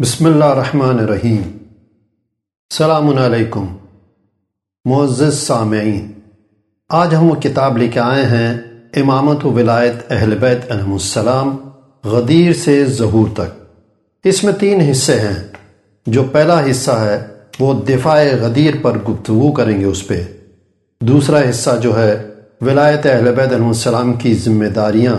بسم اللہ الرحمن الرحیم۔ السلام علیکم۔ معزز سامعین، آج ہم وہ کتاب لے کے آئے ہیں، امامت و ولایت اہل بیت علیہ السلام، غدیر سے ظہور تک۔ اس میں تین حصے ہیں۔ جو پہلا حصہ ہے، وہ دفاع غدیر پر گفتگو کریں گے اس پہ۔ دوسرا حصہ جو ہے، ولایت اہل بیت علیہ السلام کی ذمہ داریاں۔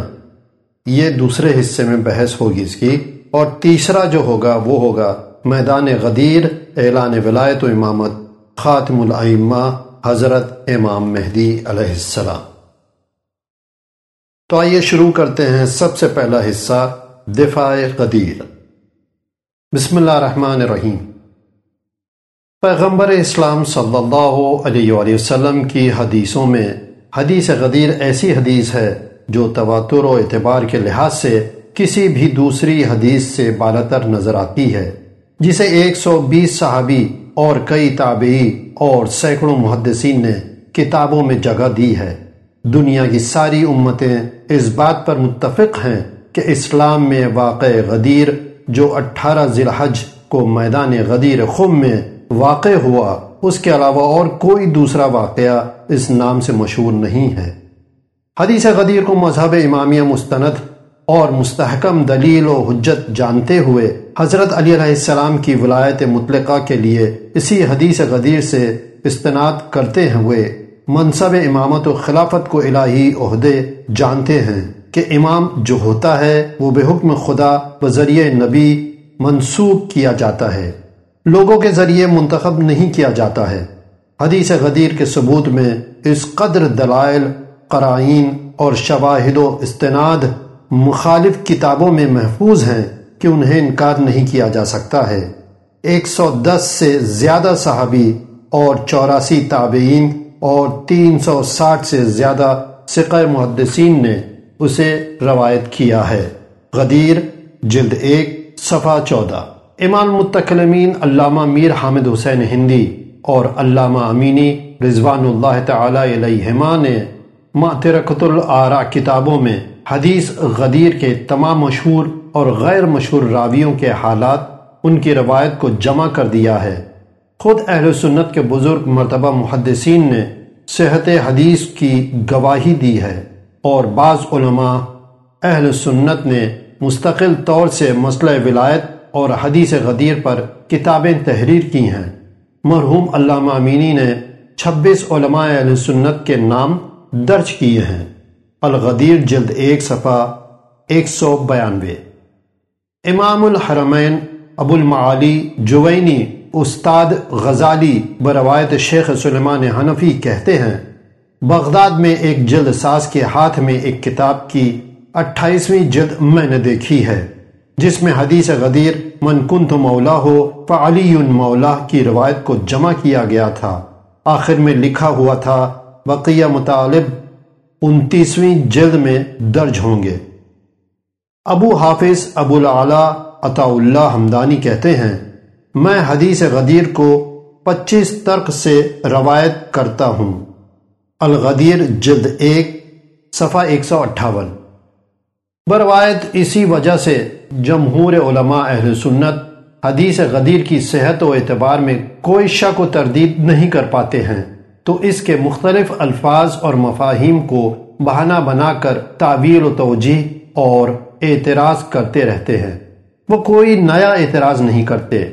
یہ دوسرے حصے میں بحث ہوگی اس کی۔ اور تیسرا جو ہوگا وہ ہوگا میدان غدیر، اعلان ولایت و امامت، خاتم الائمہ حضرت امام مہدی علیہ السلام۔ تو آئیے شروع کرتے ہیں سب سے پہلا حصہ، دفاع غدیر۔ بسم اللہ الرحمن الرحیم۔ پیغمبر اسلام صلی اللہ علیہ وآلہ وسلم کی حدیثوں میں حدیث غدیر ایسی حدیث ہے جو تواتر و اعتبار کے لحاظ سے کسی بھی دوسری حدیث سے بالتر نظر آتی ہے، جسے ایک سو بیس صحابی اور کئی تابعی اور سینکڑوں محدثین نے کتابوں میں جگہ دی ہے۔ دنیا کی ساری امتیں اس بات پر متفق ہیں کہ اسلام میں واقع غدیر جو اٹھارہ ذی الحج کو میدان غدیر خم میں واقع ہوا، اس کے علاوہ اور کوئی دوسرا واقعہ اس نام سے مشہور نہیں ہے۔ حدیث غدیر کو مذہب امامیہ مستند اور مستحکم دلیل و حجت جانتے ہوئے حضرت علی علیہ السلام کی ولایت مطلقہ کے لیے اسی حدیث غدیر سے استناد کرتے ہوئے منصب امامت و خلافت کو الہی عہدے جانتے ہیں کہ امام جو ہوتا ہے وہ بے حکم خدا و ذریعہ نبی منسوب کیا جاتا ہے۔ لوگوں کے ذریعے منتخب نہیں کیا جاتا ہے۔ حدیث غدیر کے ثبوت میں اس قدر دلائل، قرائن اور شواہد و استناد مخالف کتابوں میں محفوظ ہیں کہ انہیں انکار نہیں کیا جا سکتا ہے۔ ایک سو دس سے زیادہ صحابی اور چوراسی تابعین اور تین سو ساٹھ سے زیادہ سقہ محدثین نے اسے روایت کیا ہے۔ غدیر، جلد ایک، صفحہ چودہ۔ امام متکلمین علامہ میر حامد حسین ہندی اور علامہ امینی رضوان اللہ تعالی علیہما نے معترکت العرا کتابوں میں حدیث غدیر کے تمام مشہور اور غیر مشہور راویوں کے حالات ان کی روایت کو جمع کر دیا ہے۔ خود اہل سنت کے بزرگ مرتبہ محدثین نے صحت حدیث کی گواہی دی ہے اور بعض علماء اہل سنت نے مستقل طور سے مسئلہ ولایت اور حدیث غدیر پر کتابیں تحریر کی ہیں۔ مرحوم علامہ امینی نے چھبیس علماء اہل سنت کے نام درج کیے ہیں۔ الغدیر جلد ایک صفحہ ایک سو بیانوے امام الحرمین ابو المعالی جوینی استاد غزالی بروایت شیخ سلیمان حنفی کہتے ہیں، بغداد میں ایک جلد ساز کے ہاتھ میں ایک کتاب کی اٹھائیسویں جلد میں نے دیکھی ہے، جس میں حدیث غدیر من کنت مولا ہو فعلی مولا کی روایت کو جمع کیا گیا تھا۔ آخر میں لکھا ہوا تھا، بقیہ مطالب انتیسویں جلد میں درج ہوں گے۔ ابو حافظ ابو العلا عطا اللہ حمدانی کہتے ہیں، میں حدیث غدیر کو پچیس ترک سے روایت کرتا ہوں۔ الغدیر جلد ایک، صفحہ ایک سو اٹھاون۔ بروایت اسی وجہ سے جمہور علماء اہل سنت حدیث غدیر کی صحت و اعتبار میں کوئی شک و تردید نہیں کر پاتے ہیں۔ تو اس کے مختلف الفاظ اور مفاہیم کو بہانہ بنا کر تعویل و توجہ اور اعتراض کرتے رہتے ہیں۔ وہ کوئی نیا اعتراض نہیں کرتے۔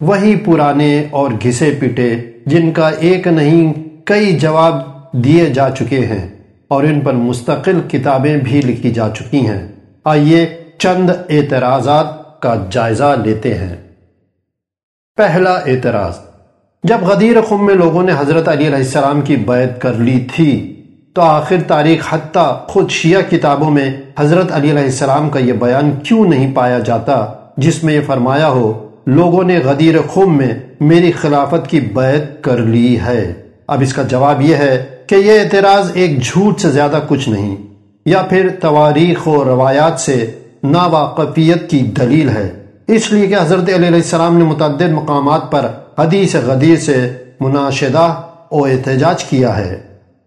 وہی پرانے اور گھسے پٹے جن کا ایک نہیں، کئی جواب دیے جا چکے ہیں اور ان پر مستقل کتابیں بھی لکھی جا چکی ہیں۔ آئیے چند اعتراضات کا جائزہ لیتے ہیں۔ پہلا اعتراض جب غدیر خم میں لوگوں نے حضرت علی علیہ السلام کی بیعت کر لی تھی، تو آخر تاریخ حتیٰ خود شیعہ کتابوں میں حضرت علی علیہ السلام کا یہ بیان کیوں نہیں پایا جاتا، جس میں یہ فرمایا ہو، لوگوں نے غدیر خم میں میری خلافت کی بیعت کر لی ہے۔ اب اس کا جواب یہ ہے کہ یہ اعتراض ایک جھوٹ سے زیادہ کچھ نہیں، یا پھر تواریخ و روایات سے ناواقفیت کی دلیل ہے۔ اس لیے کہ حضرت علیہ السلام نے متعدد مقامات پر حدیث غدیر سے مناشدہ و احتجاج کیا ہے۔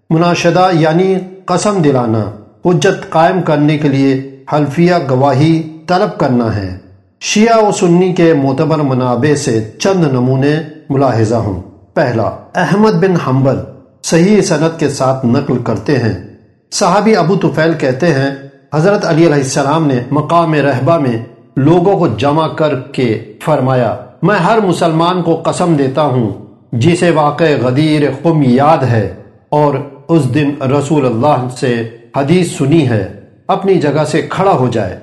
مناشدہ یعنی قسم دلانا، حجت قائم کرنے کے لیے حلفیہ گواہی طلب کرنا ہے۔ شیعہ و سنی کے معتبر منابع سے چند نمونے ملاحظہ ہوں۔ پہلا، احمد بن حنبل صحیح صنعت کے ساتھ نقل کرتے ہیں۔ صحابی ابو طفیل کہتے ہیں، حضرت علی علیہ السلام نے مقام رہبہ میں لوگوں کو جمع کر کے فرمایا میں ہر مسلمان کو قسم دیتا ہوں، جسے واقع غدیر قم یاد ہے اور اس دن رسول اللہ سے حدیث سنی ہے، اپنی جگہ سے کھڑا ہو جائے۔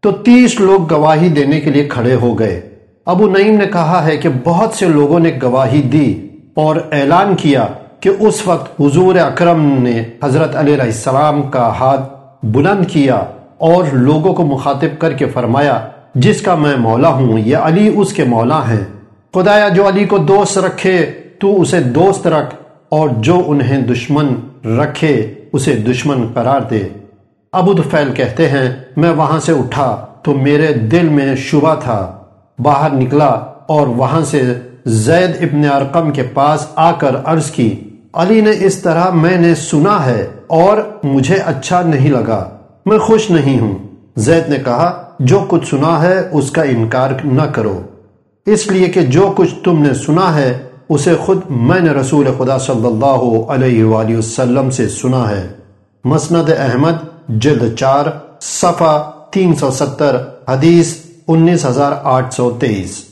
تو تیس لوگ گواہی دینے کے لیے کھڑے ہو گئے۔ ابو نعیم نے کہا ہے کہ بہت سے لوگوں نے گواہی دی اور اعلان کیا کہ اس وقت حضور اکرم نے حضرت علیہ السلام کا ہاتھ بلند کیا اور لوگوں کو مخاطب کر کے فرمایا جس کا میں مولا ہوں، یہ علی اس کے مولا ہیں۔ خدایا، جو علی کو دوست رکھے، تو اسے دوست رکھ، اور جو انہیں دشمن رکھے، اسے دشمن قرار دے۔ ابو دفیل کہتے ہیں، میں وہاں سے اٹھا، تو میرے دل میں شبہ تھا۔ باہر نکلا، اور وہاں سے زید ابن ارقم کے پاس آ کر عرض کی، علی نے اس طرح میں نے سنا ہے، اور مجھے اچھا نہیں لگا، میں خوش نہیں ہوں۔ زید نے کہا جو کچھ سنا ہے اس کا انکار نہ کرو۔ اس لیے کہ جو کچھ تم نے سنا ہے، اسے خود میں نے رسول خدا صلی اللہ علیہ وآلہ وسلم سے سنا ہے۔ مسند احمد، جلد چار، صفحہ تین سو ستر، حدیث انیس ہزار آٹھ سو تیئیس۔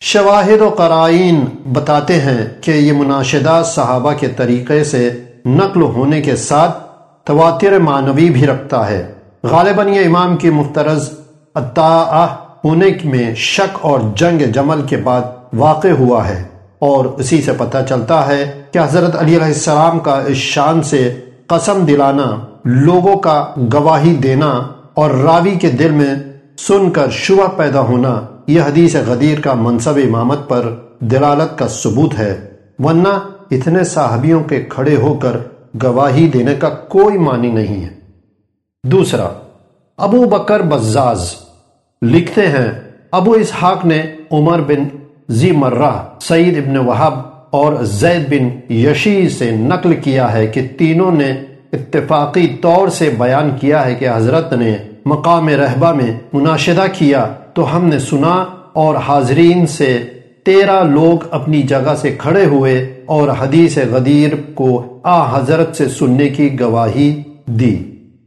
شواہد و قرائن بتاتے ہیں کہ یہ مناشدہ صحابہ کے طریقے سے نقل ہونے کے ساتھ تواتر معنوی بھی رکھتا ہے۔ غالباً یہ امام کی مفترض اطاعہ ہونے میں شک اور جنگ جمل کے بعد واقع ہوا ہے اور اسی سے پتہ چلتا ہے کہ حضرت علی علیہ السلام کا اس شان سے قسم دلانا، لوگوں کا گواہی دینا اور راوی کے دل میں سن کر شبہ پیدا ہونا یہ حدیث غدیر کا منصب امامت پر دلالت کا ثبوت ہے۔ ورنہ اتنے صحابیوں کے کھڑے ہو کر گواہی دینے کا کوئی معنی نہیں ہے۔ دوسرا، ابو بکر بزاز لکھتے ہیں، ابو اسحاق نے عمر بن زی مرہ، سعید ابن وحب اور زید بن یشی سے نقل کیا ہے کہ تینوں نے اتفاقی طور سے بیان کیا ہے کہ حضرت نے مقام رہبہ میں مناشدہ کیا۔ تو ہم نے سنا اور حاضرین سے تیرہ لوگ اپنی جگہ سے کھڑے ہوئے اور حدیث غدیر کو آ حضرت سے سننے کی گواہی دی۔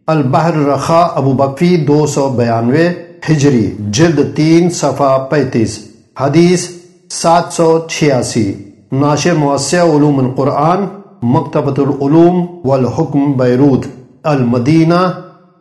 البحر رخا ابو بکفی دو سو بیانوے ہجری، جلد تین صفحہ پینتیس، حدیث سات سو چھیاسی۔ ناشر موسع علوم القرآن، مکتبۃ العلوم والحکم بیروت۔ المدینہ،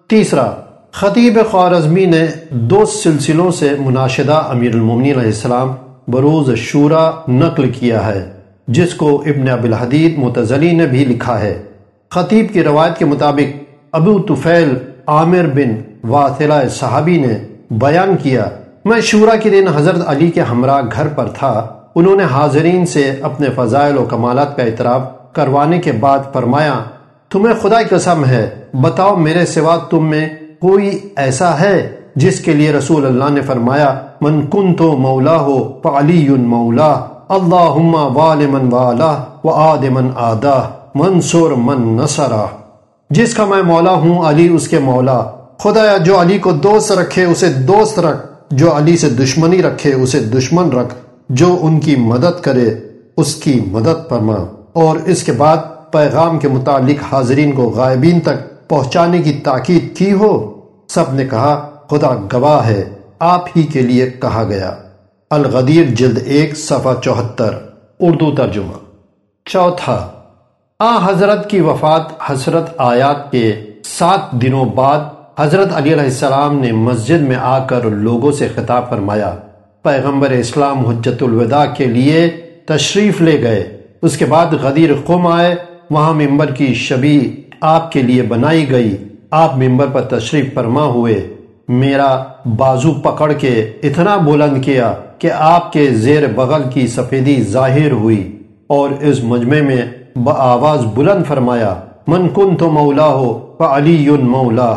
تیسرا۔ خطیب خوارزمی نے دو سلسلوں سے مناشدہ امیر المومنین علیہ السلام بروز شورا نقل کیا ہے، جس کو ابن اب الحدید متزلی نے بھی لکھا ہے۔ خطیب کی روایت کے مطابق ابو طفیل عامر بن واطلہ صحابی نے بیان کیا، میں شورا کے دن حضرت علی کے ہمراہ گھر پر تھا، انہوں نے حاضرین سے اپنے فضائل و کمالات کا اعتراف کروانے کے بعد فرمایا، تمہیں خدا قسم ہے، بتاؤ میرے سوا تم میں کوئی ایسا ہے جس کے لیے رسول اللہ نے فرمایا، من کن تو مولا ہو پلی مولا اللہ وال من والا و آد من آدا منصور من نصرا جس کا میں مولا ہوں، علی اس کے مولا خدا جو علی کو دوست رکھے، اسے دوست رکھ۔ جو علی سے دشمنی رکھے، اسے دشمن رکھ۔ جو ان کی مدد کرے، اس کی مدد فرما۔ اور اس کے بعد پیغام کے متعلق حاضرین کو غائبین تک پہنچانے کی تاکید کی ہو۔ سب نے کہا، خدا گواہ ہے، آپ ہی کے لیے کہا گیا۔ الغدیر جلد ایک، صفحہ چوہتر۔ اردو ترجمہ۔ چوتھا۔ آ حضرت کی وفات حضرت آیات کے سات دنوں بعد حضرت علی علیہ السلام نے مسجد میں آ کر لوگوں سے خطاب فرمایا، پیغمبر اسلام حجت الوداع کے لیے تشریف لے گئے۔ اس کے بعد غدیر قوم آئے، وہاں ممبر کی شبی آپ کے لیے بنائی گئی۔ آپ ممبر پر تشریف فرما ہوئے۔ میرا بازو پکڑ کے اتنا بلند کیا کہ آپ کے زیر بغل کی سفیدی ظاہر ہوئی اور اس مجمع میں بآواز بلند فرمایا، من کن تو مولا ہو علی مولا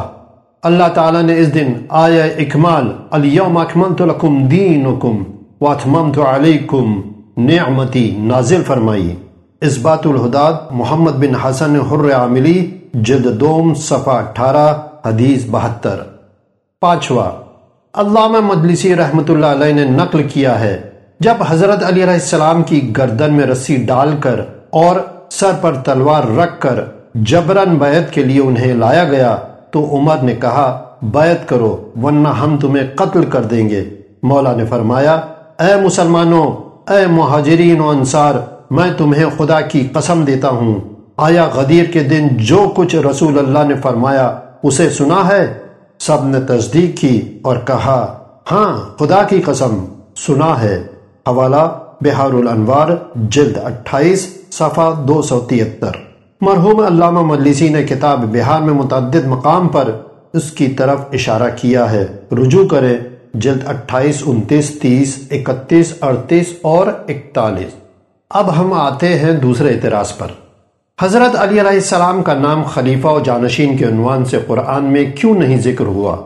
اللہ تعالیٰ نے اس دن آیا اکمال الیوم اکملت لکم دینکم واتممت علیکم نعمتی نازل فرمائی۔ اس بات الہداد محمد بن حسن حر عاملی، جلد دوم، صفحہ اٹھارہ، حدیث بہتر۔ پانچواں، علامہ مجلسی رحمۃ اللہ علیہ نے نقل کیا ہے۔ جب حضرت علی علیہ السلام کی گردن میں رسی ڈال کر اور سر پر تلوار رکھ کر جبرن بیعت کے لیے انہیں لایا گیا تو عمر نے کہا، بیعت کرو، ورنہ ہم تمہیں قتل کر دیں گے۔ مولا نے فرمایا، اے مسلمانوں، اے مہاجرین و انصار، میں تمہیں خدا کی قسم دیتا ہوں۔ آیا غدیر کے دن جو کچھ رسول اللہ نے فرمایا، اسے سنا ہے؟ سب نے تصدیق کی اور کہا ہاں خدا کی قسم، سنا ہے۔ حوالہ، بہار الانوار، جلد اٹھائیس، صفحہ دو سو تیتر مرحوم علامہ مجلسی نے کتاب بہار میں متعدد مقام پر اس کی طرف اشارہ کیا ہے۔ رجوع کرے جلد اٹھائیس، انتیس، تیس، اکتیس، اڑتیس اور اکتالیس۔ اب ہم آتے ہیں دوسرے اعتراض پر۔ حضرت علی علیہ السلام کا نام خلیفہ و جانشین کے عنوان سے قرآن میں کیوں نہیں ذکر ہوا؟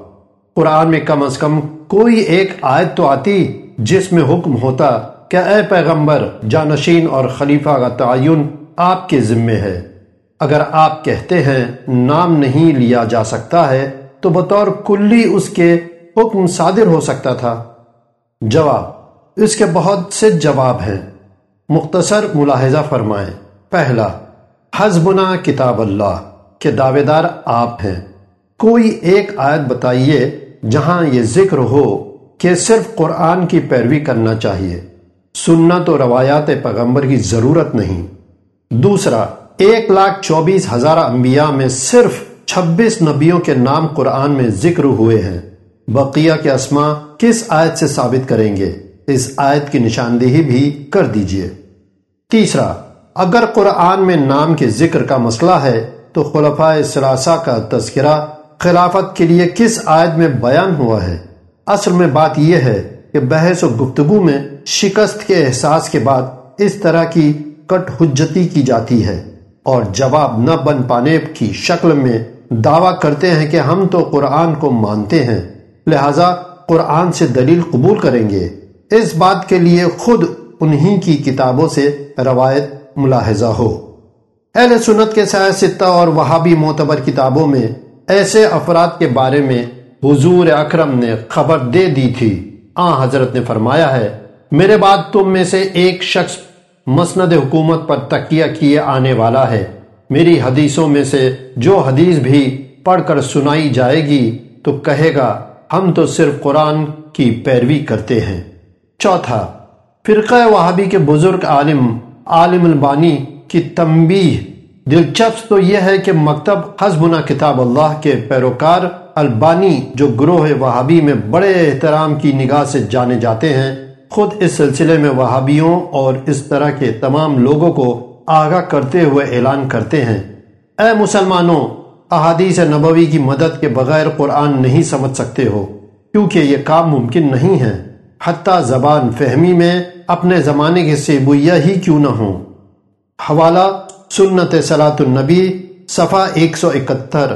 قرآن میں کم از کم کوئی ایک آیت تو آتی جس میں حکم ہوتا کہ اے پیغمبر، جانشین اور خلیفہ کا تعین آپ کے ذمے ہے۔ اگر آپ کہتے ہیں نام نہیں لیا جا سکتا ہے، تو بطور کلی اس کے حکم صادر ہو سکتا تھا۔ جواب، اس کے بہت سے جواب ہیں۔ مختصر ملاحظہ فرمائیں۔ پہلا حزبنا کتاب اللہ کے دعوے دار آپ ہیں۔ کوئی ایک آیت بتائیے جہاں یہ ذکر ہو کہ صرف قرآن کی پیروی کرنا چاہیے۔ سنت و روایات پیغمبر کی ضرورت نہیں۔ دوسرا ایک لاکھ چوبیس ہزار انبیاء میں صرف چھبیس نبیوں کے نام قرآن میں ذکر ہوئے ہیں۔ بقیہ کے اسما کس آیت سے ثابت کریں گے؟ اس آیت کی نشاندہی بھی کر دیجیے۔ تیسرا، اگر قرآن میں نام کے ذکر کا مسئلہ ہے، تو خلفۂ سلاسہ کا تذکرہ خلافت کے لیے کس آیت میں بیان ہوا ہے؟ اصل میں بات یہ ہے کہ بحث و گفتگو میں شکست کے احساس کے بعد اس طرح کی کٹ حجتی کی جاتی ہے۔ اور جواب نہ بن پانے کی شکل میں دعویٰ کرتے ہیں کہ ہم تو قرآن کو مانتے ہیں۔ لہٰذا قرآن سے دلیل قبول کریں گے۔ اس بات کے لیے خود انہی کی کتابوں سے روایت ملاحظہ ہو۔ اہل سنت کے ستہ اور وہابی معتبر کتابوں میں ایسے افراد کے بارے میں حضور اکرم نے خبر دے دی تھی۔ آ حضرت نے فرمایا ہے، میرے بعد تم میں سے ایک شخص مسند حکومت پر تکیہ کیے آنے والا ہے۔ میری حدیثوں میں سے جو حدیث بھی پڑھ کر سنائی جائے گی تو کہے گا، ہم تو صرف قرآن کی پیروی کرتے ہیں۔ چوتھا، فرقہ وہابی کے بزرگ عالم عالم البانی کی تنبیہ۔ دلچسپ تو یہ ہے کہ مکتب حزبنا کتاب اللہ کے پیروکار البانی جو گروہ وہابی میں بڑے احترام کی نگاہ سے جانے جاتے ہیں خود اس سلسلے میں وہابیوں اور اس طرح کے تمام لوگوں کو آگاہ کرتے ہوئے اعلان کرتے ہیں۔ اے مسلمانوں، احادیث نبوی کی مدد کے بغیر قرآن نہیں سمجھ سکتے ہو، کیونکہ یہ کام ممکن نہیں ہے۔ حتیٰ زبان فہمی میں اپنے زمانے کے سیبویہ ہی کیوں نہ ہوں۔ حوالہ، سنت سلاۃ النبی، صفحہ ایک سو اکہتر،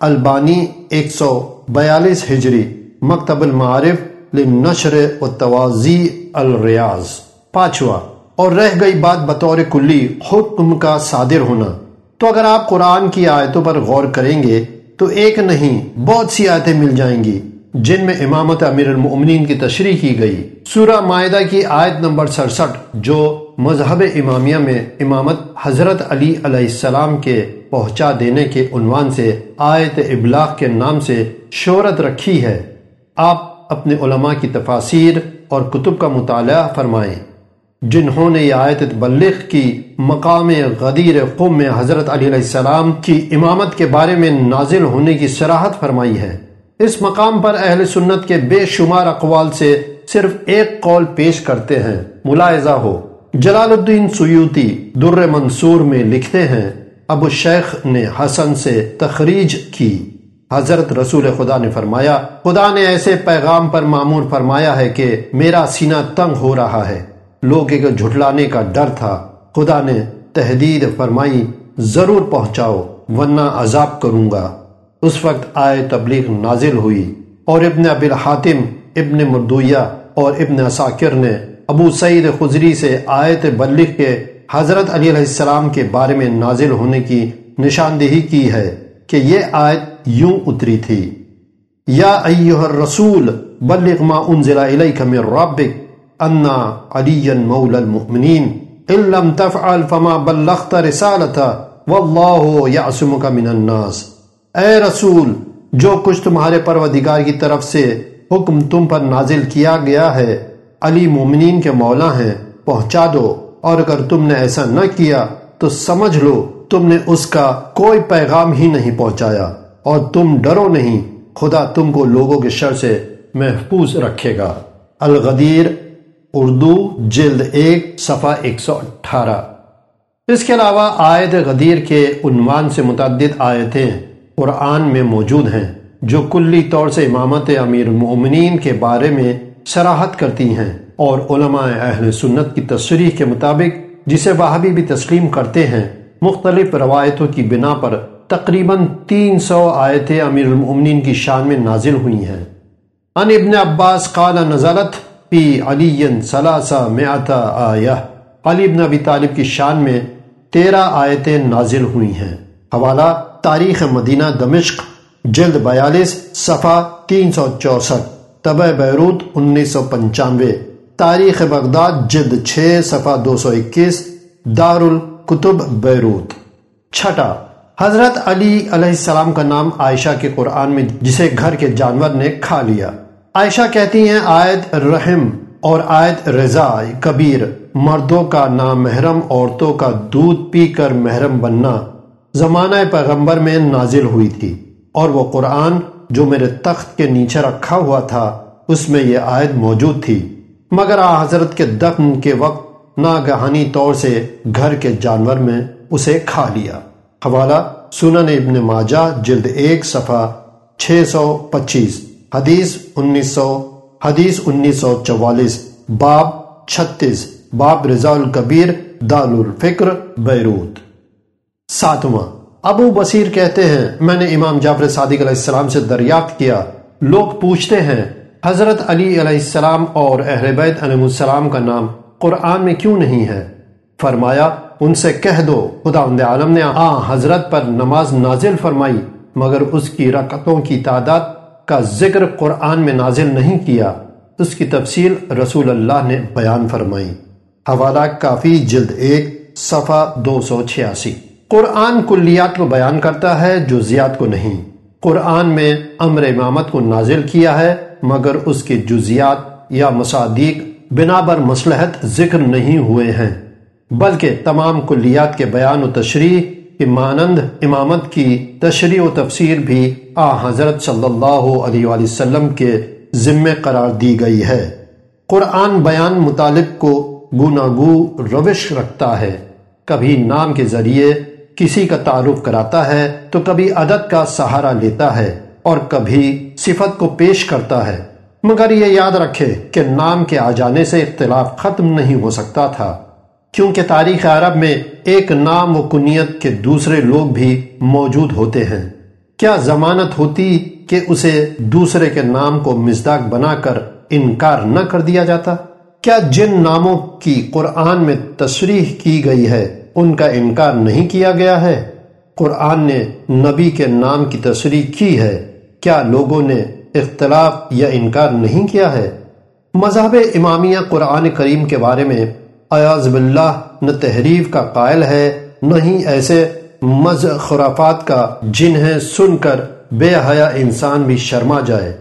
البانی ایک سو بیالیس ہجری، مکتب المعارف لنشر و توازی الریاض۔ پانچواں، اور رہ گئی بات بطور کلی، حکم کا صادر ہونا۔ تو اگر آپ قرآن کی آیتوں پر غور کریں گے، تو ایک نہیں، بہت سی آیتیں مل جائیں گی، جن میں امامت امیر المؤمنین کی تشریح کی گئی۔ سورہ معاہدہ کی آیت نمبر سڑسٹھ، جو مذہب امامیہ میں امامت حضرت علی علیہ السلام کے پہنچا دینے کے عنوان سے آیت ابلاغ کے نام سے شہرت رکھی ہے۔ آپ اپنے علماء کی تفاصیر اور کتب کا مطالعہ فرمائیں۔ جنہوں نے یہ آیت بلغ کی مقام غدیر قم میں حضرت علی علیہ السلام کی امامت کے بارے میں نازل ہونے کی سراحت فرمائی ہے۔ اس مقام پر اہل سنت کے بے شمار اقوال سے صرف ایک قول پیش کرتے ہیں۔ ملاحظہ ہو، جلال الدین سیوتی در منصور میں لکھتے ہیں، ابو شیخ نے حسن سے تخریج کی۔ حضرت رسول خدا نے فرمایا، خدا نے ایسے پیغام پر معمور فرمایا ہے کہ میرا سینہ تنگ ہو رہا ہے۔ لوگ جھٹلانے کا ڈر تھا۔ خدا نے تحدید فرمائی، ضرور پہنچاؤ، ورنہ عذاب کروں گا۔ اس وقت آئے تبلیغ نازل ہوئی اور ابن اب الحاتم، ابن مردویہ اور ابن اساکر نے ابو سعید خزری سے آیت بلغ کے حضرت علی علیہ السلام کے بارے میں نازل ہونے کی نشاندہی کی ہے کہ یہ آیت یوں اتری تھی۔ یا ایوہ الرسول، بلغ ما انزل الیک من ربک انا علی مولا المؤمنین، ان لم تفعل فما بلغت رسالتا، واللہ یعصمک من الناس۔ اے رسول، جو کچھ تمہارے پروردگار کی طرف سے حکم تم پر نازل کیا گیا ہے، علی مومنین کے مولا ہیں، پہنچا دو۔ اور اگر تم نے ایسا نہ کیا، تو سمجھ لو، تم نے اس کا کوئی پیغام ہی نہیں پہنچایا۔ اور تم ڈرو نہیں، خدا تم کو لوگوں کے شر سے محفوظ رکھے گا۔ الغدیر، اردو، جلد ایک، صفحہ ایک سو اٹھارہ۔ اس کے علاوہ آیت غدیر کے عنوان سے متعدد آیتیں قرآن میں موجود ہیں، جو کلی طور سے امامت امیر المؤمنین کے بارے میں سراحت کرتی ہیں اور علماء اہل سنت کی تصریح کے مطابق جسے وہابی بھی تسلیم کرتے ہیں، مختلف روایتوں کی بنا پر تقریباً تین سو آیتیں امیر المؤمنین کی شان میں نازل ہوئی ہیں۔ ان ابن عباس قال نزلت پی علی سلاسہ میعتا آیہ۔ علی ابن ابی طالب کی شان میں تیرہ آیتیں نازل ہوئی ہیں۔ حوالہ، تاریخ مدینہ دمشق، جلد بیالیس، صفحہ تین سو چونسٹھ طبع بیروت انیس سو پنچانوے۔ تاریخ بغداد، جلد چھ، صفحہ دو سو اکیس دار القتب بیروت۔ چھٹا حضرت علی علیہ السلام کا نام عائشہ کے قرآن میں جسے گھر کے جانور نے کھا لیا۔ عائشہ کہتی ہیں، آیت رحم اور آیت رضا کبیر، مردوں کا نام محرم عورتوں کا دودھ پی کر محرم بننا۔ زمانہ پیغمبر میں نازل ہوئی تھی اور وہ قرآن جو میرے تخت کے نیچے رکھا ہوا تھا، اس میں یہ آیت موجود تھی۔ مگر آ حضرت کے دفن کے وقت ناگہانی طور سے گھر کے جانور میں اسے کھا لیا۔ حوالہ سنن ابن ماجہ، جلد ایک، صفحہ چھ سو پچیس، حدیث انیس سو حدیث انیس سو چوالیس، باب چھتیس، باب رضا الکبیر، دال الفکر، بیروت۔ ساتواں، ابو بصیر کہتے ہیں، میں نے امام جعفر صادق علیہ السلام سے دریافت کیا، لوگ پوچھتے ہیں، حضرت علی علیہ السلام اور اہل بیت علیہ السلام کا نام قرآن میں کیوں نہیں ہے؟ فرمایا ان سے کہہ دو خدا عالم نے آ حضرت پر نماز نازل فرمائی، مگر اس کی رکعتوں کی تعداد کا ذکر قرآن میں نازل نہیں کیا۔ اس کی تفصیل رسول اللہ نے بیان فرمائی۔ حوالہ کافی جلد ایک، صفحہ دو سو چھیاسی۔ قرآن کلیات کو بیان کرتا ہے جو زیاد کو نہیں۔ قرآن میں امر امامت کو نازل کیا ہے، مگر اس کے جزیات یا مصادیق بنا بر مسلحت ذکر نہیں ہوئے ہیں۔ بلکہ تمام کلیات کے بیان و تشریح مانند امامت کی تشریح و تفسیر بھی آ حضرت صلی اللہ علیہ وآلہ وسلم کے ذمے قرار دی گئی ہے۔ قرآن بیان مطالب کو گناگو روش رکھتا ہے۔ کبھی نام کے ذریعے کسی کا تعارف کراتا ہے تو کبھی عدد کا سہارا لیتا ہے اور کبھی صفت کو پیش کرتا ہے۔ مگر یہ یاد رکھے کہ نام کے آ جانے سے اختلاف ختم نہیں ہو سکتا تھا۔ کیونکہ تاریخ عرب میں ایک نام و کنیت کے دوسرے لوگ بھی موجود ہوتے ہیں۔ کیا ضمانت ہوتی کہ اسے دوسرے کے نام کو مزداق بنا کر انکار نہ کر دیا جاتا؟ کیا جن ناموں کی قرآن میں تصریح کی گئی ہے ان کا انکار نہیں کیا گیا ہے؟ قرآن نے نبی کے نام کی تصریح کی ہے۔ کیا لوگوں نے اختلاف یا انکار نہیں کیا ہے؟ مذہب امامیہ قرآن کریم کے بارے میں ایاز باللہ، نہ تحریف کا قائل ہے، نہ ہی ایسے مز خرافات کا جنہیں سن کر بے حیا انسان بھی شرما جائے۔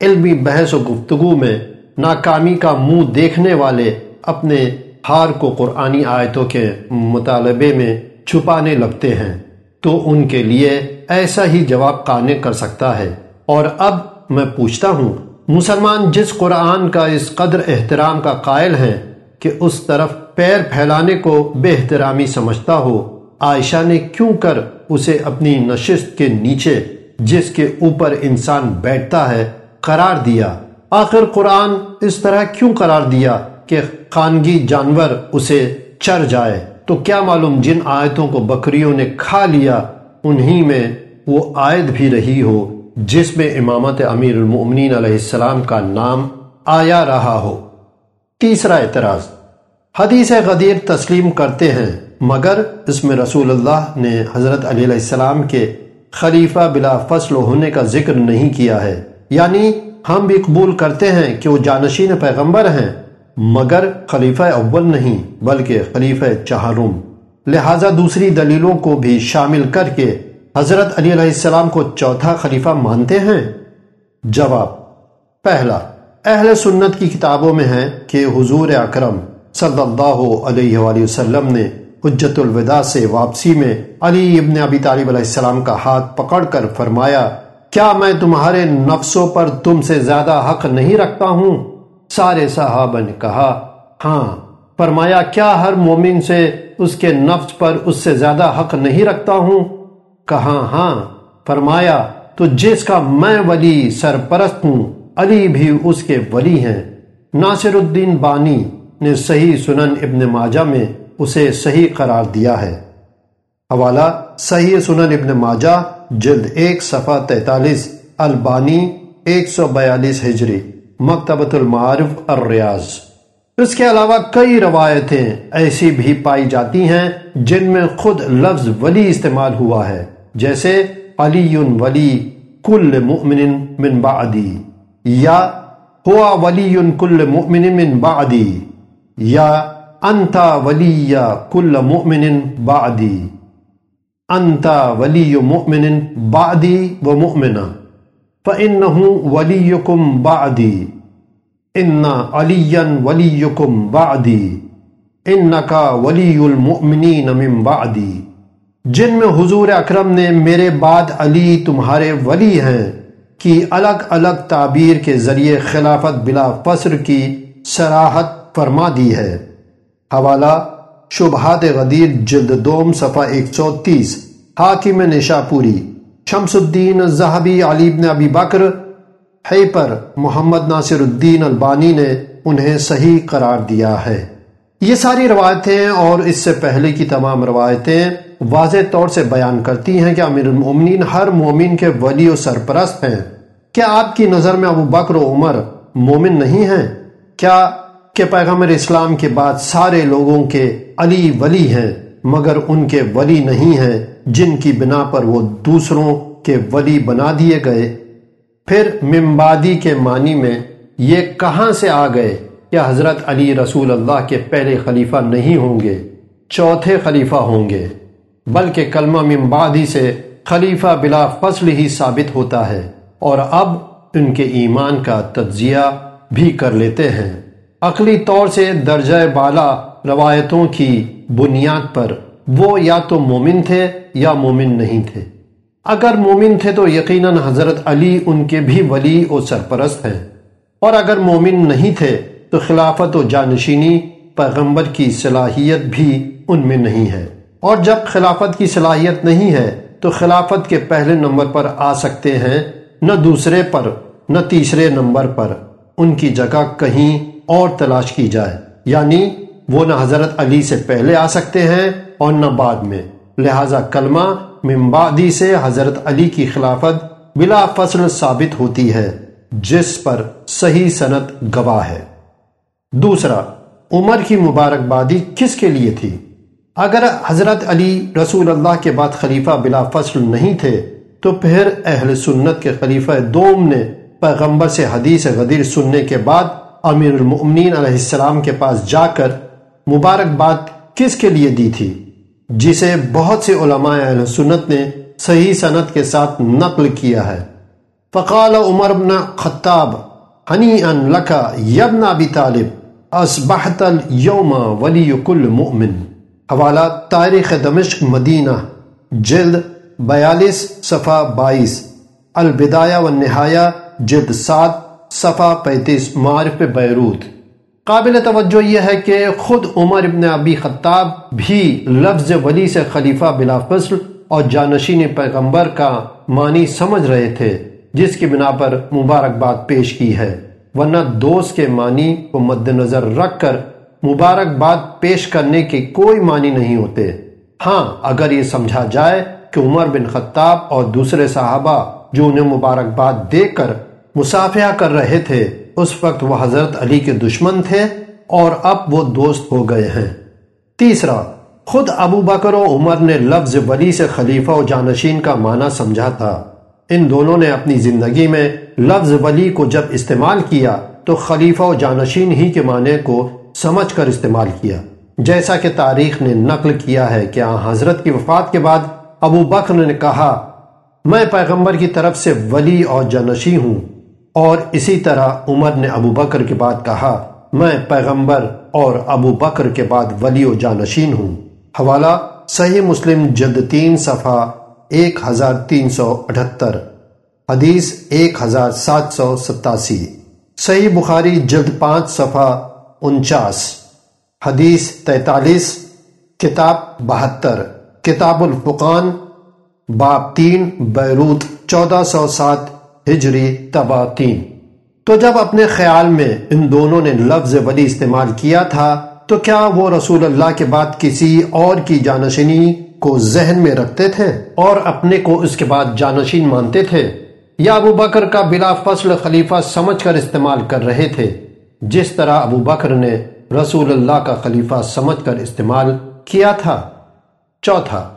علمی بحث و گفتگو میں ناکامی کا منہ دیکھنے والے اپنے ہار کو قرآنی آیتوں کے مطالبے میں چھپانے لگتے ہیں۔ تو ان کے لیے ایسا ہی جواب قانے کر سکتا ہے۔ اور اب میں پوچھتا ہوں، مسلمان جس قرآن کا اس قدر احترام کا قائل ہے کہ اس طرف پیر پھیلانے کو بے احترامی سمجھتا ہو۔ عائشہ نے کیوں کر اسے اپنی نشست کے نیچے، جس کے اوپر انسان بیٹھتا ہے، قرار دیا؟ آخر قرآن اس طرح کیوں قرار دیا کہ خانگی جانور اسے چر جائے؟ تو کیا معلوم جن آیتوں کو بکریوں نے کھا لیا، انہی میں وہ آیت بھی رہی ہو، جس میں امامت امیر المؤمنین علیہ السلام کا نام آیا رہا ہو۔ تیسرا اعتراض۔ حدیث غدیر تسلیم کرتے ہیں، مگر اس میں رسول اللہ نے حضرت علی علیہ السلام کے خلیفہ بلا فصل ہونے کا ذکر نہیں کیا ہے۔ یعنی ہم بھی قبول کرتے ہیں کہ وہ جانشین پیغمبر ہیں، مگر خلیفہ اول نہیں، بلکہ خلیفہ چہارم۔ لہذا دوسری دلیلوں کو بھی شامل کر کے حضرت علی علیہ السلام کو چوتھا خلیفہ مانتے ہیں۔ جواب پہلا اہل سنت کی کتابوں میں ہے کہ حضور اکرم صلی اللہ علیہ وآلہ وسلم نے حجت الوداع سے واپسی میں علی ابن ابی طالب علیہ السلام کا ہاتھ پکڑ کر فرمایا، کیا میں تمہارے نفسوں پر تم سے زیادہ حق نہیں رکھتا ہوں؟ سارے صحابہ نے کہا ہاں۔ فرمایا، کیا ہر مومن سے اس کے نفس پر اس سے زیادہ حق نہیں رکھتا ہوں؟ کہا ہاں۔ فرمایا، تو جس کا میں ولی سرپرست ہوں علی بھی اس کے ولی ہیں۔ ناصر الدین بانی نے صحیح سنن ابن ماجہ میں اسے صحیح قرار دیا ہے۔ حوالہ، صحیح سنن ابن ماجہ، جلد ایک، صفحہ تینتالیس، البانی، ایک سو بیالیس ہجری، مکتبۃ المعارف، الریاض۔ اس کے علاوہ کئی روایتیں ایسی بھی پائی جاتی ہیں جن میں خود لفظ ولی استعمال ہوا ہے۔ جیسے علی ولی کل مؤمن من بعدی۔ یا ہوا ولی کل مؤمن من بعدی، یا انتا ولی کل مؤمن بعدی۔ انتا ولی مؤمن بعدی و مؤمنہ۔ فَإِنَّهُ وَلِيُّكُمْ بَعْدِي۔ إِنَّ عَلِيًّا وَلِيُّكُمْ بَعْدِي۔ إِنَّكَ وَلِيُّ الْمُؤْمِنِينَ مِنْ بَعْدِي۔ جن میں حضور اکرم نے میرے بعد علی تمہارے ولی ہیں کی الگ الگ تعبیر کے ذریعے خلافت بلا فصر کی سراحت فرما دی ہے۔ حوالہ، شبہات غدیر، جلد دوم، صفحہ ایک سو تیس۔ حاکم نشا پوری شمس الدین زہبی علی بن ابی بکر۔ پر محمد ناصر الدین البانی نے انہیں صحیح قرار دیا ہے۔ یہ ساری روایتیں اور اس سے پہلے کی تمام روایتیں واضح طور سے بیان کرتی ہیں کہ امیر المومنین ہر مومن کے ولی و سرپرست ہیں۔ کیا آپ کی نظر میں ابو بکر و عمر مومن نہیں ہیں؟ کیا کہ پیغمبر اسلام کے بعد سارے لوگوں کے علی ولی ہیں مگر ان کے ولی نہیں ہیں جن کی بنا پر وہ دوسروں کے ولی بنا دیے گئے؟ پھر ممبادی کے معنی میں یہ کہاں سے آ گئے کیا حضرت علی رسول اللہ کے پہلے خلیفہ نہیں ہوں گے، چوتھے خلیفہ ہوں گے؟ بلکہ کلمہ ممبادی سے خلیفہ بلا فصل ہی ثابت ہوتا ہے اور اب ان کے ایمان کا تجزیہ بھی کر لیتے ہیں۔ عقلی طور سے درجہ بالا روایتوں کی بنیاد پر وہ یا تو مومن تھے یا مومن نہیں تھے۔ اگر مومن تھے تو یقیناً حضرت علی ان کے بھی ولی و سرپرست ہیں۔ اور اگر مومن نہیں تھے تو خلافت و جانشینی پیغمبر کی صلاحیت بھی ان میں نہیں ہے۔ اور جب خلافت کی صلاحیت نہیں ہے تو خلافت کے پہلے نمبر پر آ سکتے ہیں، نہ دوسرے پر، نہ تیسرے نمبر پر۔ ان کی جگہ کہیں اور تلاش کی جائے۔ یعنی وہ نہ حضرت علی سے پہلے آ سکتے ہیں اور نہ بعد میں۔ لہذا کلمہ ممبادی سے حضرت علی کی خلافت بلا فصل ثابت ہوتی ہے، جس پر صحیح صنعت گواہ ہے۔ دوسرا، عمر کی مبارکبادی کس کے لیے تھی؟ اگر حضرت علی رسول اللہ کے بعد خلیفہ بلا فصل نہیں تھے، تو پھر اہل سنت کے خلیفہ دوم نے پیغمبر سے حدیث غدیر سننے کے بعد امیر المؤمنین علیہ السلام کے پاس جا کر مبارک بات کس کے لیے دی تھی؟ جسے بہت سے علماء اہل سنت نے صحیح سنت کے ساتھ نقل کیا ہے۔ فقال عمر بن خطاب ہنی ان لکا یبن ابی طالب، اصبحت اليوم ولی کل مؤمن. حوالہ تاریخ دمشق مدینہ، جلد بیالیس صفحہ بائیس، البدایہ والنہایہ جلد سات صفحہ پینتیس معرف بیروت۔ قابل توجہ یہ ہے کہ خود عمر ابن ابی خطاب بھی لفظ ولی سے خلیفہ بلا فصل اور جانشین پیغمبر کا معنی سمجھ رہے تھے، جس کی بنا پر مبارکباد پیش کی ہے۔ ورنہ دوست کے معنی کو مد نظر رکھ کر مبارکباد پیش کرنے کے کوئی معنی نہیں ہوتے۔ ہاں اگر یہ سمجھا جائے کہ عمر بن خطاب اور دوسرے صحابہ جو انہیں مبارکباد دے کر مسافیہ کر رہے تھے، اس وقت وہ حضرت علی کے دشمن تھے اور اب وہ دوست ہو گئے ہیں۔ تیسرا، خود ابو بکر و عمر نے لفظ ولی سے خلیفہ و جانشین کا معنی سمجھا تھا۔ ان دونوں نے اپنی زندگی میں لفظ ولی کو جب استعمال کیا تو خلیفہ و جانشین ہی کے معنی کو سمجھ کر استعمال کیا۔ جیسا کہ تاریخ نے نقل کیا ہے کہ حضرت کی وفات کے بعد ابو بکر نے کہا، میں پیغمبر کی طرف سے ولی اور جانشی ہوں۔ اور اسی طرح عمر نے ابو بکر کے بعد کہا، میں پیغمبر اور ابو بکر کے بعد ولی و جانشین ہوں۔ حوالہ، صحیح مسلم جلد تین، صفحہ ایک ہزار تین سو اٹھتر۔ حدیث ایک ہزار سات سو ستاسی۔ صحیح بخاری جلد پانچ، صفحہ انچاس، حدیث تینتالیس، کتاب بہتر، کتاب الفقان، باب تین، بیروت، چودہ سو سات، ہجری، تبا تین۔ تو جب اپنے خیال میں ان دونوں نے لفظ ولی استعمال کیا تھا، تو کیا وہ رسول اللہ کے بعد کسی اور کی جانشینی کو ذہن میں رکھتے تھے اور اپنے کو اس کے بعد جانشین مانتے تھے؟ یا ابو بکر کا بلا فصل خلیفہ سمجھ کر استعمال کر رہے تھے؟ جس طرح ابو بکر نے رسول اللہ کا خلیفہ سمجھ کر استعمال کیا تھا۔ چوتھا،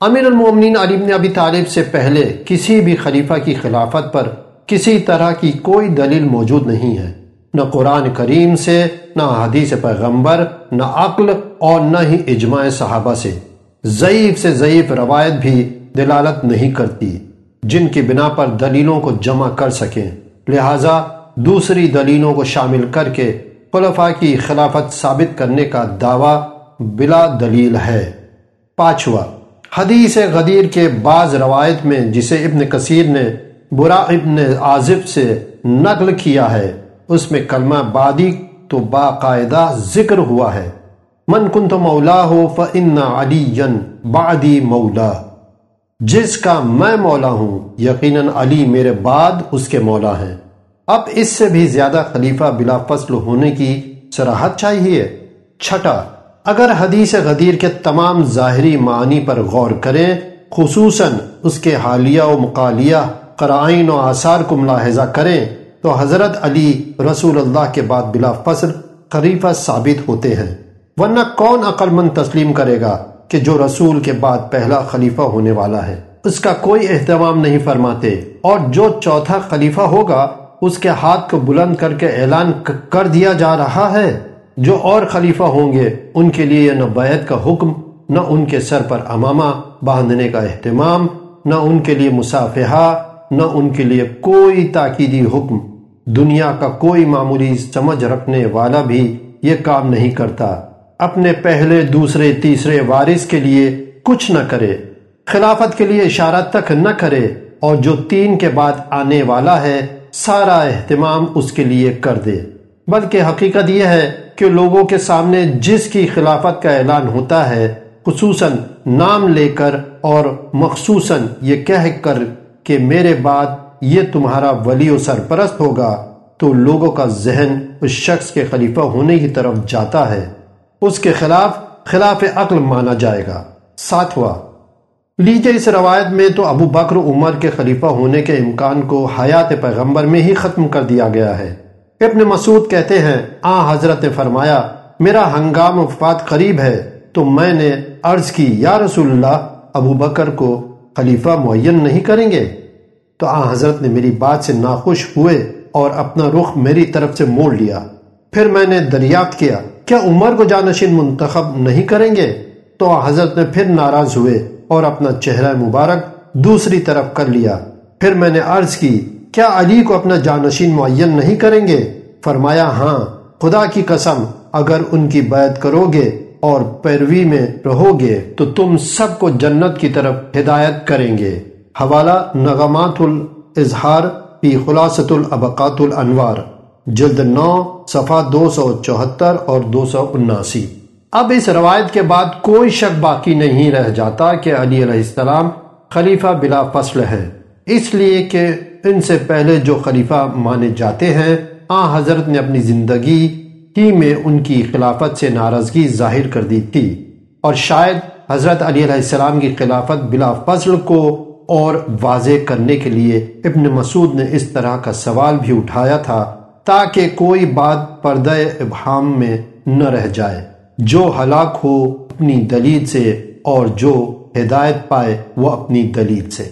امیر المومنین علی بن ابی طالب سے پہلے کسی بھی خلیفہ کی خلافت پر کسی طرح کی کوئی دلیل موجود نہیں ہے۔ نہ قرآن کریم سے، نہ حدیث پیغمبر، نہ عقل اور نہ ہی اجماع صحابہ سے۔ ضعیف سے ضعیف روایت بھی دلالت نہیں کرتی، جن کی بنا پر دلیلوں کو جمع کر سکیں۔ لہٰذا دوسری دلیلوں کو شامل کر کے خلفاء کی خلافت ثابت کرنے کا دعویٰ بلا دلیل ہے۔ پانچواں، حدیث غدیر کے بعض روایت میں جسے ابن کثیر نے برا ابن عازف سے نقل کیا ہے، اس میں کلمہ بادی تو باقاعدہ ذکر ہوا ہے۔ من کن تو مولا ہو فن علی بادی مولا۔ جس کا میں مولا ہوں، یقیناً علی میرے بعد اس کے مولا ہیں۔ اب اس سے بھی زیادہ خلیفہ بلا فصل ہونے کی سراحت چاہیے۔ چھٹا، اگر حدیث غدیر کے تمام ظاہری معنی پر غور کریں، خصوصاً اس کے حالیہ و مقالیہ، قرائن و آثار کو ملاحظہ کریں، تو حضرت علی رسول اللہ کے بعد بلا فصل خریفہ ثابت ہوتے ہیں۔ ورنہ کون عقل مند تسلیم کرے گا کہ جو رسول کے بعد پہلا خلیفہ ہونے والا ہے؟ اس کا کوئی اہتمام نہیں فرماتے۔ اور جو چوتھا خلیفہ ہوگا اس کے ہاتھ کو بلند کر کے اعلان کر دیا جا رہا ہے۔ جو اور خلیفہ ہوں گے، ان کے لیے نہ بیعت کا حکم، نہ ان کے سر پر امامہ باندھنے کا اہتمام، نہ ان کے لیے مسافحہ، نہ ان کے لیے کوئی تاکیدی حکم۔ دنیا کا کوئی معمولی سمجھ رکھنے والا بھی یہ کام نہیں کرتا۔ اپنے پہلے، دوسرے، تیسرے وارث کے لیے کچھ نہ کرے۔ خلافت کے لیے اشارہ تک نہ کرے۔ اور جو تین کے بعد آنے والا ہے سارا اہتمام اس کے لیے کر دے۔ بلکہ حقیقت یہ ہے کہ لوگوں کے سامنے جس کی خلافت کا اعلان ہوتا ہے، خصوصاً نام لے کر اور مخصوصاً یہ کہہ کر کہ میرے بعد یہ تمہارا ولی و سرپرست ہوگا، تو لوگوں کا ذہن اس شخص کے خلیفہ ہونے کی طرف جاتا ہے۔ اس کے خلاف خلاف عقل مانا جائے گا۔ ساتواں لیجیے اس روایت میں تو ابو بکر عمر کے خلیفہ ہونے کے امکان کو حیات پیغمبر میں ہی ختم کر دیا گیا ہے۔ ابن مسعود کہتے ہیں، آ حضرت نے فرمایا، میرا ہنگام وفات قریب ہے، تو میں نے عرض کی، یا رسول اللہ، ابو بکر کو خلیفہ معین نہیں کریں گے؟ تو آ حضرت نے میری بات سے ناخوش ہوئے اور اپنا رخ میری طرف سے موڑ لیا۔ پھر میں نے دریافت کیا کیا عمر کو جانشین منتخب نہیں کریں گے؟ تو حضرت نے پھر ناراض ہوئے اور اپنا چہرہ مبارک دوسری طرف کر لیا۔ پھر میں نے عرض کی، کیا علی کو اپنا جانشین معین نہیں کریں گے؟ فرمایا ہاں۔ خدا کی قسم، اگر ان کی بیعت کرو گے اور پیروی میں رہو گے، تو تم سب کو جنت کی طرف ہدایت کریں گے۔ حوالہ، نغمات الاظہار پی خلاصت الابقات الانوار، جلد نو، صفحہ دو سو چوہتر اور دو سو اناسی۔ اب اس روایت کے بعد کوئی شک باقی نہیں رہ جاتا کہ علی علیہ السلام خلیفہ بلا فصل ہے۔ اس لیے کہ ان سے پہلے جو خلیفہ مانے جاتے ہیں آ حضرت نے اپنی زندگی ہی میں ان کی خلافت سے ناراضگی ظاہر کر دی تھی۔ اور شاید حضرت علی علیہ السلام کی خلافت بلا فضل کو اور واضح کرنے کے لیے ابن مسعود نے اس طرح کا سوال بھی اٹھایا تھا تاکہ کوئی بات پردہ ابہام میں نہ رہ جائے۔ جو ہلاک ہو اپنی دلیل سے اور جو ہدایت پائے وہ اپنی دلیل سے۔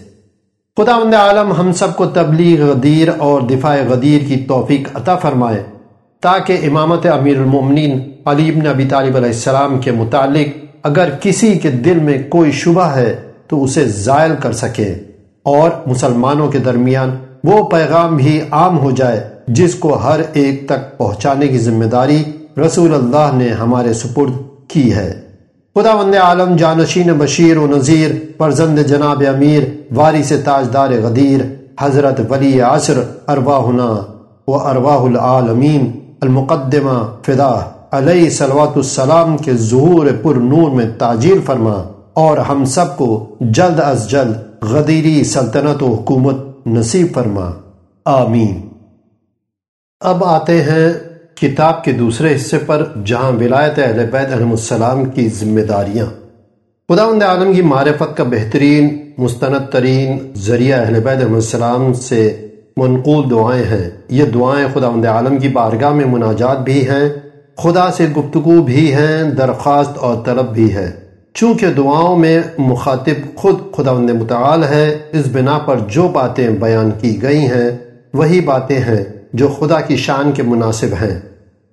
خدا مند عالم ہم سب کو تبلیغ غدیر اور دفاع غدیر کی توفیق عطا فرمائے، تاکہ امامت امیر المومنین علی بن ابی طالب علیہ السلام کے متعلق اگر کسی کے دل میں کوئی شبہ ہے تو اسے زائل کر سکے۔ اور مسلمانوں کے درمیان وہ پیغام بھی عام ہو جائے جس کو ہر ایک تک پہنچانے کی ذمہ داری رسول اللہ نے ہمارے سپرد کی ہے۔ خدا وند عالم، جانشین بشیر و نذیر، پرزند جناب امیر، وارث تاجدار غدیر، حضرت ولی عصر، ارواحنا و ارواح العالمین، المقدمہ فدا، علیہ صلوات السلام کے ظہور پر نور میں تاجیل فرما اور ہم سب کو جلد از جلد غدیری سلطنت و حکومت نصیب فرما۔ آمین۔ اب آتے ہیں کتاب کے دوسرے حصے پر جہاں ولایت اہل بیت علیہ السلام کی ذمہ داریاں۔ خدا عالم کی معرفت کا بہترین، مستند ترین ذریعہ اہل بیت علیہ السلام سے منقول دعائیں ہیں۔ یہ دعائیں خدا عالم کی بارگاہ میں مناجات بھی ہیں، خدا سے گفتگو بھی ہیں، درخواست اور طلب بھی ہے۔ چونکہ دعاؤں میں مخاطب خود خدا متعال ہے اس بنا پر جو باتیں بیان کی گئی ہیں، وہی باتیں ہیں۔ جو خدا کی شان کے مناسب ہیں۔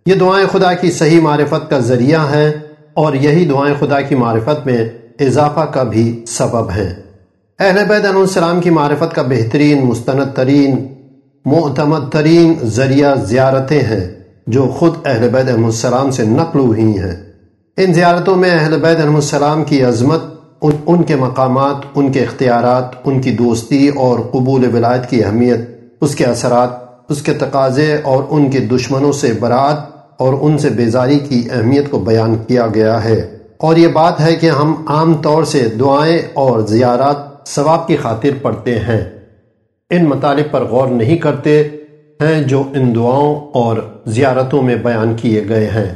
یہ دعائیں خدا کی صحیح معرفت کا ذریعہ ہیں اور یہی دعائیں خدا کی معرفت میں اضافہ کا بھی سبب ہیں۔ اہل بیت علیہ السلام کی معرفت کا بہترین، مستند ترین، معتمد ترین ذریعہ زیارتیں ہیں جو خود اہل بیت علیہ السلام سے نقل ہوئی ہیں۔ ان زیارتوں میں اہل بیت علیہ السلام کی عظمت، ان ان کے مقامات، ان کے اختیارات، ان کی دوستی اور قبول ولایت کی اہمیت، اس کے اثرات اس کے تقاضے اور ان کے دشمنوں سے برات اور ان سے بیزاری کی اہمیت کو بیان کیا گیا ہے۔ اور یہ بات ہے کہ ہم عام طور سے دعائیں اور زیارات ثواب کی خاطر پڑھتے ہیں۔ ان مطالب پر غور نہیں کرتے ہیں جو ان دعاؤں اور زیارتوں میں بیان کیے گئے ہیں۔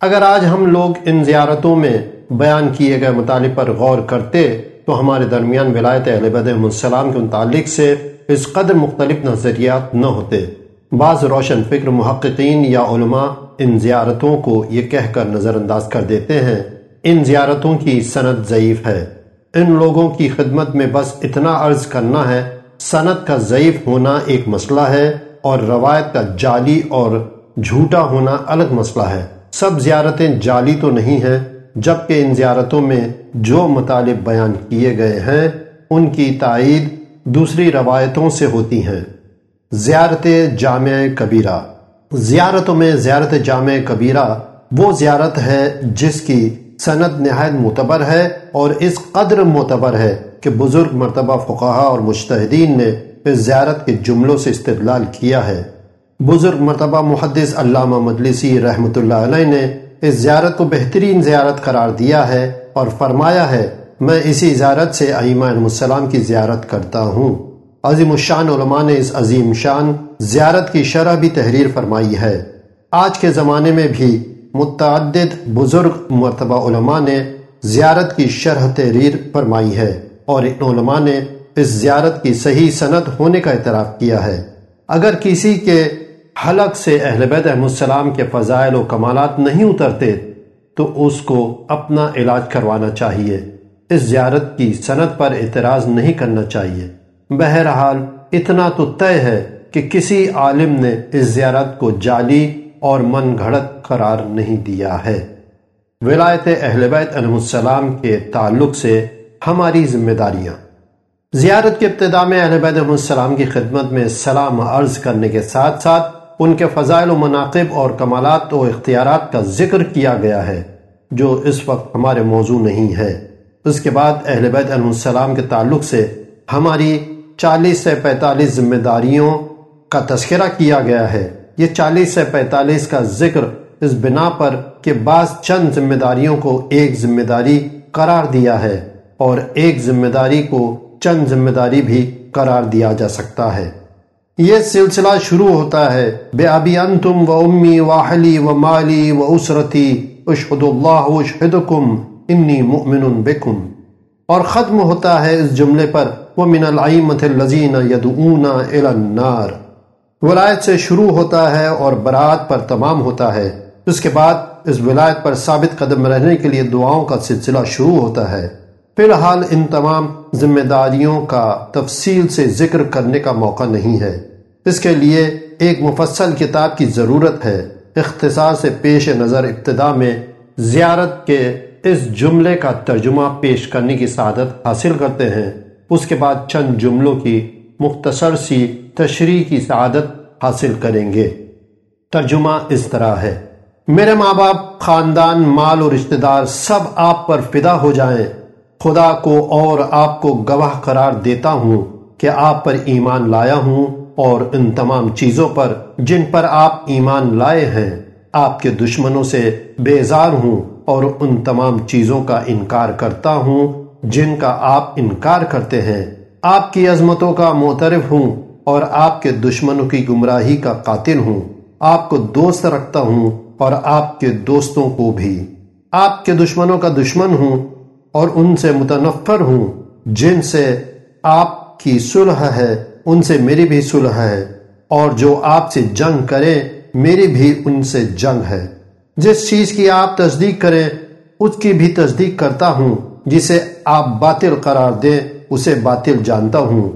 اگر آج ہم لوگ ان زیارتوں میں بیان کیے گئے مطالب پر غور کرتے تو ہمارے درمیان ولایت اہل السلام کے متعلق سے اس قدر مختلف نظریات نہ ہوتے۔ بعض روشن فکر محققین یا علماء ان زیارتوں کو یہ کہہ کر نظر انداز کر دیتے ہیں، ان زیارتوں کی صنعت ضعیف ہے۔ ان لوگوں کی خدمت میں بس اتنا عرض کرنا ہے صنعت کا ضعیف ہونا ایک مسئلہ ہے اور روایت کا جعلی اور جھوٹا ہونا الگ مسئلہ ہے۔ سب زیارتیں جعلی تو نہیں ہیں، جبکہ ان زیارتوں میں جو مطالب بیان کیے گئے ہیں، ان کی تائید دوسری روایتوں سے ہوتی ہیں۔ زیارت جامع کبیرہ۔ زیارتوں میں زیارت جامع کبیرہ وہ زیارت ہے جس کی سند نہایت معتبر ہے اور اس قدر معتبر ہے کہ بزرگ مرتبہ فقہ اور مشتحدین نے اس زیارت کے جملوں سے استدلال کیا ہے۔ بزرگ مرتبہ محدث علامہ مدلسی رحمۃ اللہ علیہ نے اس زیارت کو بہترین زیارت قرار دیا ہے اور فرمایا ہے میں اسی زیارت سے علیہ السلام کی زیارت کرتا ہوں۔ عظیم الشان علماء نے اس عظیم شان زیارت کی شرح بھی تحریر فرمائی ہے۔ آج کے زمانے میں بھی متعدد بزرگ مرتبہ علماء نے زیارت کی شرح تحریر فرمائی ہے اور ان علماء نے اس زیارت کی صحیح صنعت ہونے کا اعتراف کیا ہے۔ اگر کسی کے حلق سے اہل بیت احمد السلام کے فضائل و کمالات نہیں اترتے، تو اس کو اپنا علاج کروانا چاہیے۔ اس زیارت کی صنعت پر اعتراض نہیں کرنا چاہیے۔ بہرحال، اتنا تو طے ہے کہ کسی عالم نے اس زیارت کو جعلی اور من گھڑت قرار نہیں دیا ہے۔ ولایت اہل بیت علیہ السلام کے تعلق سے ہماری ذمہ داریاں۔ زیارت کے ابتدا میں اہل بیت علیہ السلام کی خدمت میں سلام عرض کرنے کے ساتھ ساتھ ان کے فضائل و مناقب اور کمالات و اختیارات کا ذکر کیا گیا ہے، جو اس وقت ہمارے موضوع نہیں ہے۔ اس کے بعد اہل بیت علیہ السلام کے تعلق سے ہماری چالیس سے پینتالیس ذمہ داریوں کا تذکرہ کیا گیا ہے۔ یہ چالیس سے پینتالیس کا ذکر اس بنا پر کہ بعض چند ذمہ داریوں کو ایک ذمہ داری قرار دیا ہے اور ایک ذمہ داری کو چند ذمہ داری بھی قرار دیا جا سکتا ہے۔ یہ سلسلہ شروع ہوتا ہے، بے ابی انتم و امی و و مالی و اسرتی اشہد اللہ اشہدکم انی مؤمن بکم۔ اور ختم ہوتا ہے اس جملے پر، وَمِنَ الْعَيْمَةِ الَّذِينَ يَدُعُونَ إِلَى النَّارِ۔ ولایت سے شروع ہوتا ہے اور برات پر تمام ہوتا ہے۔ اس کے بعد اس ولایت پر ثابت قدم رہنے کے لیے دعاؤں کا سلسلہ شروع ہوتا ہے۔ فی الحال ان تمام ذمہ داریوں کا تفصیل سے ذکر کرنے کا موقع نہیں ہے۔ اس کے لیے ایک مفصل کتاب کی ضرورت ہے۔ اختصار سے پیش نظر ابتدا میں زیارت کے اس جملے کا ترجمہ پیش کرنے کی سعادت حاصل کرتے ہیں۔ اس کے بعد چند جملوں کی مختصر سی تشریح کی سعادت حاصل کریں گے۔ ترجمہ اس طرح ہے۔ میرے ماں باپ خاندان، مال اور رشتہ دار سب آپ پر فدا ہو جائیں۔ خدا کو اور آپ کو گواہ قرار دیتا ہوں کہ آپ پر ایمان لایا ہوں اور ان تمام چیزوں پر جن پر آپ ایمان لائے ہیں، آپ کے دشمنوں سے بیزار ہوں۔ اور ان تمام چیزوں کا انکار کرتا ہوں جن کا آپ انکار کرتے ہیں۔ آپ کی عظمتوں کا معترف ہوں اور آپ کے دشمنوں کی گمراہی کا قاتل ہوں۔ آپ کو دوست رکھتا ہوں اور آپ کے دوستوں کو بھی۔ آپ کے دشمنوں کا دشمن ہوں اور ان سے متنفر ہوں۔ جن سے آپ کی صلح ہے، ان سے میری بھی صلح ہے۔ اور جو آپ سے جنگ کرے، میری بھی ان سے جنگ ہے۔ جس چیز کی آپ تصدیق کریں، اس کی بھی تصدیق کرتا ہوں۔ جسے آپ باطل قرار دیں اسے باطل جانتا ہوں۔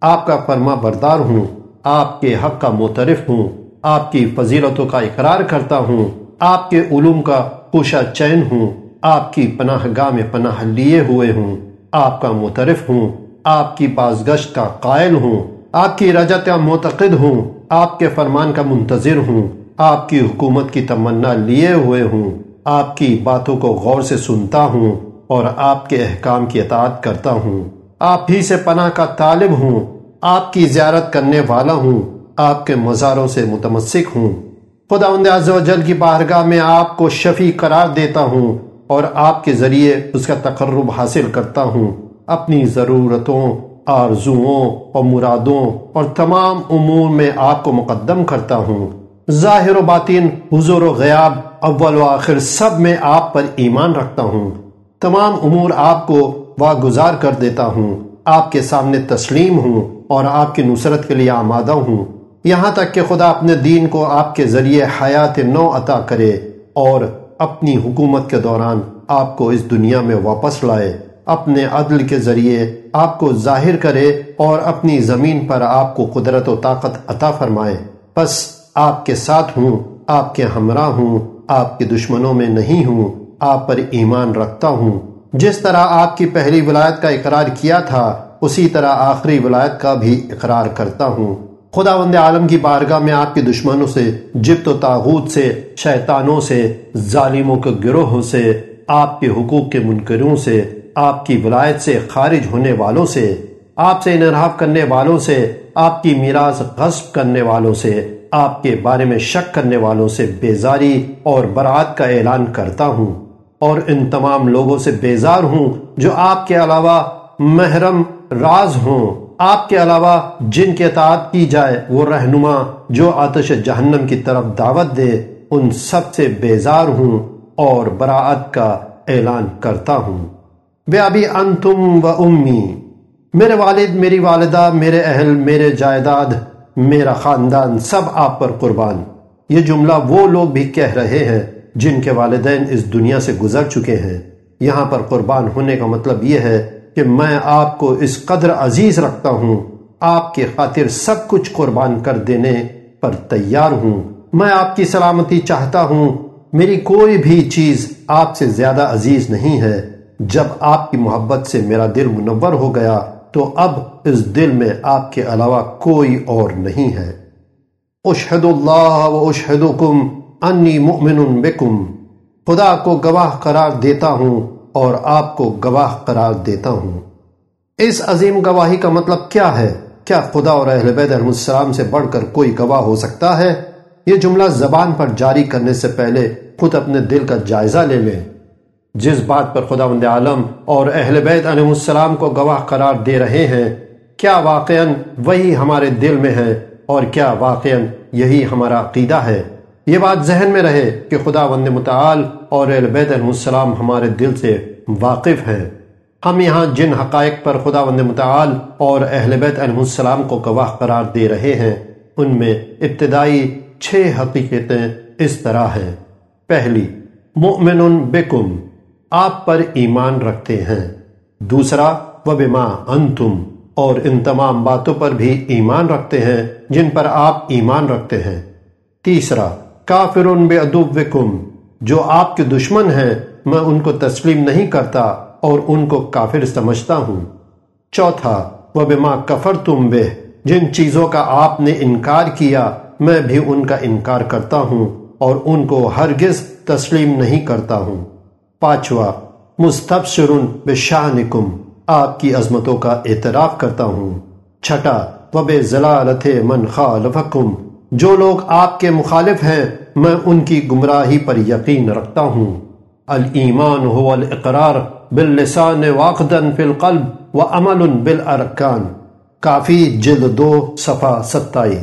آپ کا فرما بردار ہوں۔ آپ کے حق کا معترف ہوں۔ آپ کی فضیلتوں کا اقرار کرتا ہوں۔ آپ کے علوم کا خوشہ چین ہوں۔ آپ کی پناہ گاہ میں پناہ لیے ہوئے ہوں۔ آپ کا معترف ہوں۔ آپ کی بازگشت کا قائل ہوں۔ آپ کی رجت معتقد ہوں۔ آپ کے فرمان کا منتظر ہوں۔ آپ کی حکومت کی تمنا لیے ہوئے ہوں، آپ کی باتوں کو غور سے سنتا ہوں اور آپ کے احکام کی اطاعت کرتا ہوں۔ آپ ہی سے پناہ کا طالب ہوں، آپ کی زیارت کرنے والا ہوں، آپ کے مزاروں سے متمسک ہوں۔ خدا عز و جل کی بارگاہ میں آپ کو شفیع قرار دیتا ہوں اور آپ کے ذریعے اس کا تقرب حاصل کرتا ہوں۔ اپنی ضرورتوں، آرزوؤں اور مرادوں اور تمام امور میں آپ کو مقدم کرتا ہوں۔ ظاہر و باطن، حضور و غیاب، اول و آخر سب میں آپ پر ایمان رکھتا ہوں۔ تمام امور آپ کو واگزار کر دیتا ہوں۔ آپ کے سامنے تسلیم ہوں اور آپ کی نصرت کے لیے آمادہ ہوں۔ یہاں تک کہ خدا اپنے دین کو آپ کے ذریعے حیات نو عطا کرے اور اپنی حکومت کے دوران آپ کو اس دنیا میں واپس لائے۔ اپنے عدل کے ذریعے آپ کو ظاہر کرے اور اپنی زمین پر آپ کو قدرت و طاقت عطا فرمائے۔ بس آپ کے ساتھ ہوں، آپ کے ہمراہ ہوں، آپ کے دشمنوں میں نہیں ہوں، آپ پر ایمان رکھتا ہوں۔ جس طرح آپ کی پہلی ولایت کا اقرار کیا تھا، اسی طرح آخری ولایت کا بھی اقرار کرتا ہوں۔ خدا وند عالم کی بارگاہ میں آپ کے دشمنوں سے، جبت و تاغوت سے، شیطانوں سے، ظالموں کے گروہوں سے، آپ کے حقوق کے منکروں سے، آپ کی ولایت سے خارج ہونے والوں سے، آپ سے انحراف کرنے والوں سے، آپ کی میراث غصب کرنے والوں سے۔ آپ کے بارے میں شک کرنے والوں سے بیزاری اور برات کا اعلان کرتا ہوں اور ان تمام لوگوں سے بیزار ہوں جو آپ کے علاوہ محرم راز ہوں۔ آپ کے علاوہ جن کے اطاعت کی جائے وہ رہنما جو آتش جہنم کی طرف دعوت دے، ان سب سے بیزار ہوں اور براعت کا اعلان کرتا ہوں۔ بے ابھی انتم و امی، میرے والد، میری والدہ، میرے اہل، میرے جائیداد میرا خاندان سب آپ پر قربان۔ یہ جملہ وہ لوگ بھی کہہ رہے ہیں جن کے والدین اس دنیا سے گزر چکے ہیں۔ یہاں پر قربان ہونے کا مطلب یہ ہے کہ میں آپ کو اس قدر عزیز رکھتا ہوں۔ آپ کے خاطر سب کچھ قربان کر دینے پر تیار ہوں۔ میں آپ کی سلامتی چاہتا ہوں۔ میری کوئی بھی چیز آپ سے زیادہ عزیز نہیں ہے۔ جب آپ کی محبت سے میرا دل منور ہو گیا تو اب اس دل میں آپ کے علاوہ کوئی اور نہیں ہے۔ اشہد اللہ و اشہدکم انی مؤمن بکم۔ خدا کو گواہ قرار دیتا ہوں اور آپ کو گواہ قرار دیتا ہوں۔ اس عظیم گواہی کا مطلب کیا ہے؟ کیا خدا اور اہل بیت علیہ السلام سے بڑھ کر کوئی گواہ ہو سکتا ہے؟ یہ جملہ زبان پر جاری کرنے سے پہلے خود اپنے دل کا جائزہ لے لیں۔ جس بات پر خدا وند عالم اور اہل بیت علیہ السلام کو گواہ قرار دے رہے ہیں، کیا واقعا وہی ہمارے دل میں ہے اور کیا واقعا یہی ہمارا عقیدہ ہے؟ یہ بات ذہن میں رہے کہ خدا وند متعال اور اہل بیت علیہ السلام ہمارے دل سے واقف ہیں۔ ہم یہاں جن حقائق پر خدا وند متعال اور اہل بیت علیہ السلام کو گواہ قرار دے رہے ہیں، ان میں ابتدائی چھ حقیقتیں اس طرح ہیں۔ پہلی، مؤمن بکم آپ پر ایمان رکھتے ہیں۔ دوسرا و بما انتم اور ان تمام باتوں پر بھی ایمان رکھتے ہیں جن پر آپ ایمان رکھتے ہیں۔ تیسرا، کافر بے ادوکم جو آپ کے دشمن ہیں، میں ان کو تسلیم نہیں کرتا اور ان کو کافر سمجھتا ہوں۔ چوتھا وہ بما کفر تم بے جن چیزوں کا آپ نے انکار کیا، میں بھی ان کا انکار کرتا ہوں اور ان کو ہرگز تسلیم نہیں کرتا ہوں۔ پانچواں مستبشر بشانکم آپ کی عظمتوں کا اعتراف کرتا ہوں۔ چھٹا، وب ضلالت من خالفکم۔ جو لوگ آپ کے مخالف ہیں، میں ان کی گمراہی پر یقین رکھتا ہوں۔ الایمان هو الاقرار باللسان واقدا فی القلب وعمل بالارکان۔ کافی جلد دو، صفحہ ستائی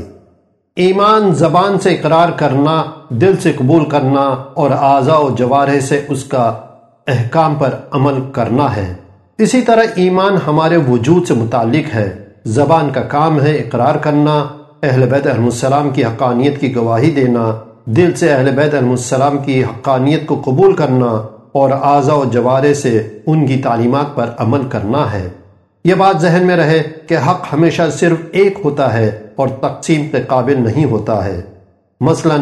ایمان زبان سے اقرار کرنا، دل سے قبول کرنا اور اعضاء و جوارح سے اس کا احکام پر عمل کرنا ہے۔ اسی طرح ایمان ہمارے وجود سے متعلق ہے۔ زبان کا کام ہے اقرار کرنا، اہل بیت علیہ السلام کی حقانیت کی گواہی دینا، دل سے اہل بیت علیہ السلام کی حقانیت کو قبول کرنا اور اعضاء و جوارے سے ان کی تعلیمات پر عمل کرنا ہے۔ یہ بات ذہن میں رہے کہ حق ہمیشہ صرف ایک ہوتا ہے اور تقسیم کے قابل نہیں ہوتا ہے۔ مثلا،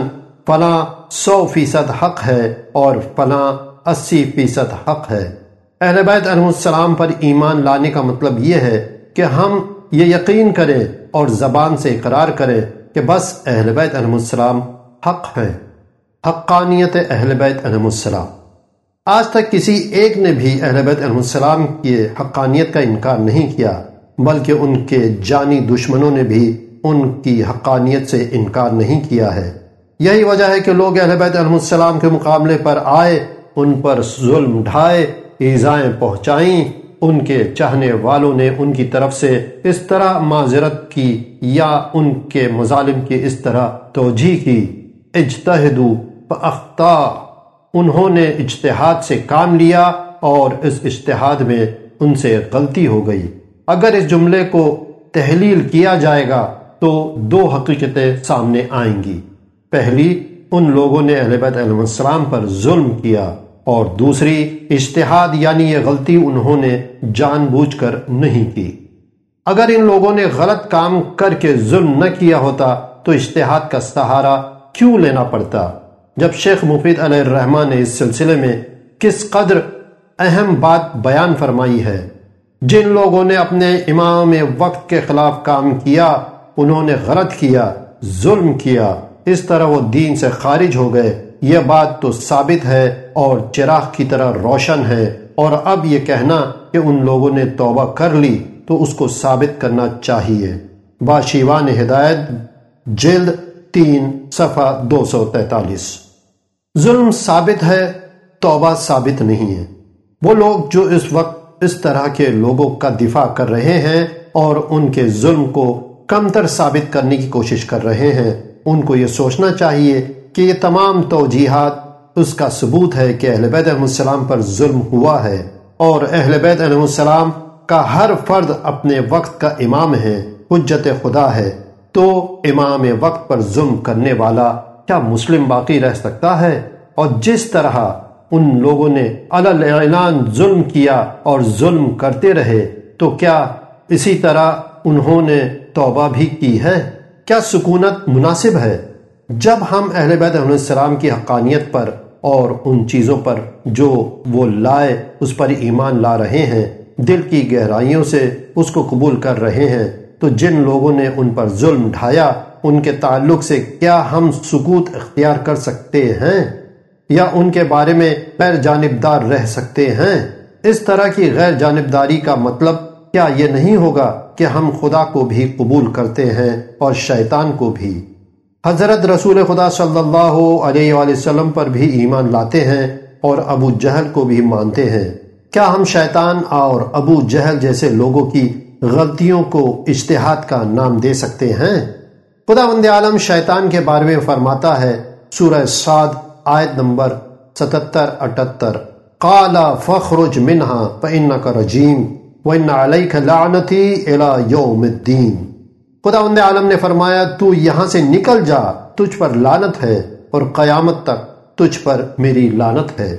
فلاں سو فیصد حق ہے اور فلاں اسی فیصد حق ہے۔ اہل بیت علیہ السلام پر ایمان لانے کا مطلب یہ ہے کہ ہم یہ یقین کریں اور زبان سے اقرار کریں کہ بس اہل بیت علیہ السلام حق ہے حقانیت اہل بیت علیہ السلام۔ آج تک کسی ایک نے بھی اہل بیت علیہ السلام کی حقانیت کا انکار نہیں کیا، بلکہ ان کے جانی دشمنوں نے بھی ان کی حقانیت سے انکار نہیں کیا ہے۔ یہی وجہ ہے کہ لوگ اہل بیت علیہ السلام کے مقابلے پر آئے، ان پر ظلم ڈھائے، ایزائیں پہنچائیں۔ ان کے چاہنے والوں نے ان کی طرف سے اس طرح معذرت کی یا ان کے مظالم کی اس طرح توجہ کی۔ اجتہدو اختا انہوں نے اجتہاد سے کام لیا اور اس اجتہاد میں ان سے غلطی ہو گئی۔ اگر اس جملے کو تحلیل کیا جائے گا تو دو حقیقتیں سامنے آئیں گی۔ پہلی، ان لوگوں نے اہل بیت علیہ السلام پر ظلم کیا اور دوسری اشتہاد یعنی یہ غلطی انہوں نے جان بوجھ کر نہیں کی۔ اگر ان لوگوں نے غلط کام کر کے ظلم نہ کیا ہوتا تو اشتہاد کا سہارا کیوں لینا پڑتا؟ جب شیخ مفید علیہ الرحمٰن نے اس سلسلے میں کس قدر اہم بات بیان فرمائی ہے، جن لوگوں نے اپنے امام وقت کے خلاف کام کیا، انہوں نے غلط کیا، ظلم کیا، اس طرح وہ دین سے خارج ہو گئے، یہ بات تو ثابت ہے اور چراغ کی طرح روشن ہے۔ اور اب یہ کہنا کہ ان لوگوں نے توبہ کر لی تو اس کو ثابت کرنا چاہیے۔ باشیوان ہدایت، جلد تین، صفحہ دو سو تینتالیس۔ ظلم ثابت ہے، توبہ ثابت نہیں ہے۔ وہ لوگ جو اس وقت اس طرح کے لوگوں کا دفاع کر رہے ہیں اور ان کے ظلم کو کم تر ثابت کرنے کی کوشش کر رہے ہیں، ان کو یہ سوچنا چاہیے کہ یہ تمام توجیحات اس کا ثبوت ہے کہ اہل بیت علیہ السلام پر ظلم ہوا ہے۔ اور اہل بیت علیہ السلام کا ہر فرد اپنے وقت کا امام ہے، حجت خدا ہے۔ تو امام وقت پر ظلم کرنے والا کیا مسلم باقی رہ سکتا ہے؟ اور جس طرح ان لوگوں نے اعلان ظلم کیا اور ظلم کرتے رہے، تو کیا اسی طرح انہوں نے توبہ بھی کی ہے؟ کیا سکونت مناسب ہے؟ جب ہم اہل بیت علیہ السلام کی حقانیت پر اور ان چیزوں پر جو وہ لائے، اس پر ایمان لا رہے ہیں، دل کی گہرائیوں سے اس کو قبول کر رہے ہیں، تو جن لوگوں نے ان پر ظلم ڈھایا ان کے تعلق سے کیا ہم سکوت اختیار کر سکتے ہیں؟ یا ان کے بارے میں غیر جانبدار رہ سکتے ہیں؟ اس طرح کی غیر جانبداری کا مطلب کیا یہ نہیں ہوگا کہ ہم خدا کو بھی قبول کرتے ہیں اور شیطان کو بھی؟ حضرت رسول خدا صلی اللہ علیہ وآلہ وسلم پر بھی ایمان لاتے ہیں اور ابو جہل کو بھی مانتے ہیں۔ کیا ہم شیطان اور ابو جہل جیسے لوگوں کی غلطیوں کو اشتہاد کا نام دے سکتے ہیں؟ خدا وند عالم شیطان کے بارے میں فرماتا ہے، سورہ سعد، آیت نمبر ستتر، اٹھتر۔ کالا فخرج منہا، فإنک رجیم۔ وَإِنَّ عَلَيْكَ لَعْنَتِي إِلَى يَوْمِ الدِّينِ خدا اند عالم نے فرمایا، تو یہاں سے نکل جا، تجھ پر لانت ہے، اور قیامت تک تجھ پر میری لانت ہے۔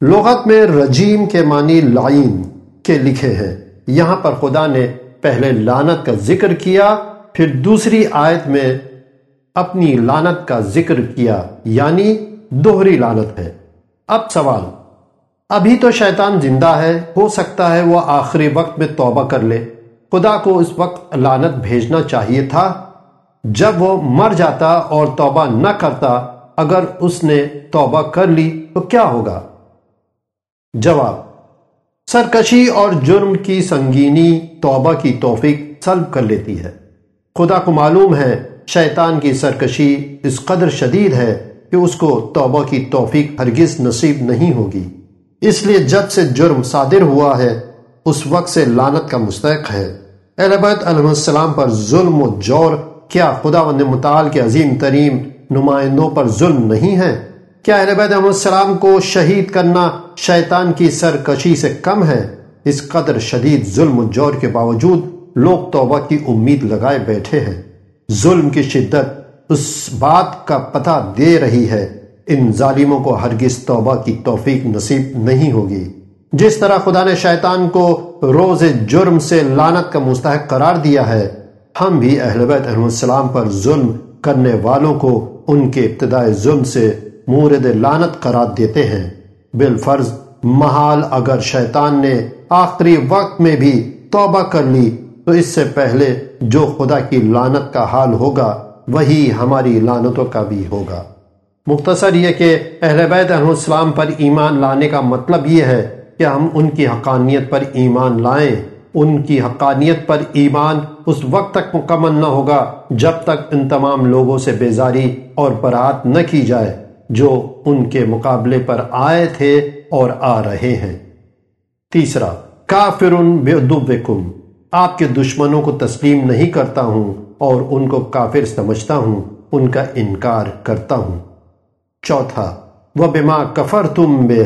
لغت میں رجیم کے معنی لائن کے لکھے ہیں۔ یہاں پر خدا نے پہلے لانت کا ذکر کیا پھر دوسری آیت میں اپنی لانت کا ذکر کیا یعنی دوہری لانت ہے۔ اب سوال، ابھی تو شیطان زندہ ہے، ہو سکتا ہے وہ آخری وقت میں توبہ کر لے۔ خدا کو اس وقت لانت بھیجنا چاہیے تھا۔ جب وہ مر جاتا اور توبہ نہ کرتا، اگر اس نے توبہ کر لی تو کیا ہوگا؟ جواب، سرکشی اور جرم کی سنگینی توبہ کی توفیق سلب کر لیتی ہے۔ خدا کو معلوم ہے شیطان کی سرکشی اس قدر شدید ہے کہ اس کو توبہ کی توفیق ہرگز نصیب نہیں ہوگی۔ اس لیے جب سے جرم صادر ہوا ہے، اس وقت سے لانت کا مستحق ہے۔ اہل بیت علیہ السلام پر ظلم و جور، کیا خدا و متعال کے عظیم ترین نمائندوں پر ظلم نہیں ہے؟ کیا اہل بیت علیہ السلام کو شہید کرنا شیطان کی سرکشی سے کم ہے؟ اس قدر شدید ظلم و جور کے باوجود لوگ توبہ کی امید لگائے بیٹھے ہیں۔ ظلم کی شدت اس بات کا پتہ دے رہی ہے۔ ان ظالموں کو ہرگز توبہ کی توفیق نصیب نہیں ہوگی۔ جس طرح خدا نے شیطان کو روز جرم سے لانت کا مستحق قرار دیا ہے، ہم بھی اہل بیت علیہ السلام پر ظلم کرنے والوں کو ان کے ابتدائی ظلم سے مورد لانت قرار دیتے ہیں۔ بالفرض، محال اگر شیطان نے آخری وقت میں بھی توبہ کر لی تو اس سے پہلے جو خدا کی لانت کا حال ہوگا، وہی ہماری لانتوں کا بھی ہوگا۔ مختصر یہ کہ اہل بیت علیہ السلام پر ایمان لانے کا مطلب یہ ہے کہ ہم ان کی حقانیت پر ایمان لائیں۔ ان کی حقانیت پر ایمان اس وقت تک مکمل نہ ہوگا جب تک ان تمام لوگوں سے بیزاری اور برات نہ کی جائے جو ان کے مقابلے پر آئے تھے اور آ رہے ہیں۔ تیسرا کافر بے آپ کے دشمنوں کو تسلیم نہیں کرتا ہوں اور ان کو کافر سمجھتا ہوں، ان کا انکار کرتا ہوں۔ چوتھا وہ بما کفر تم بے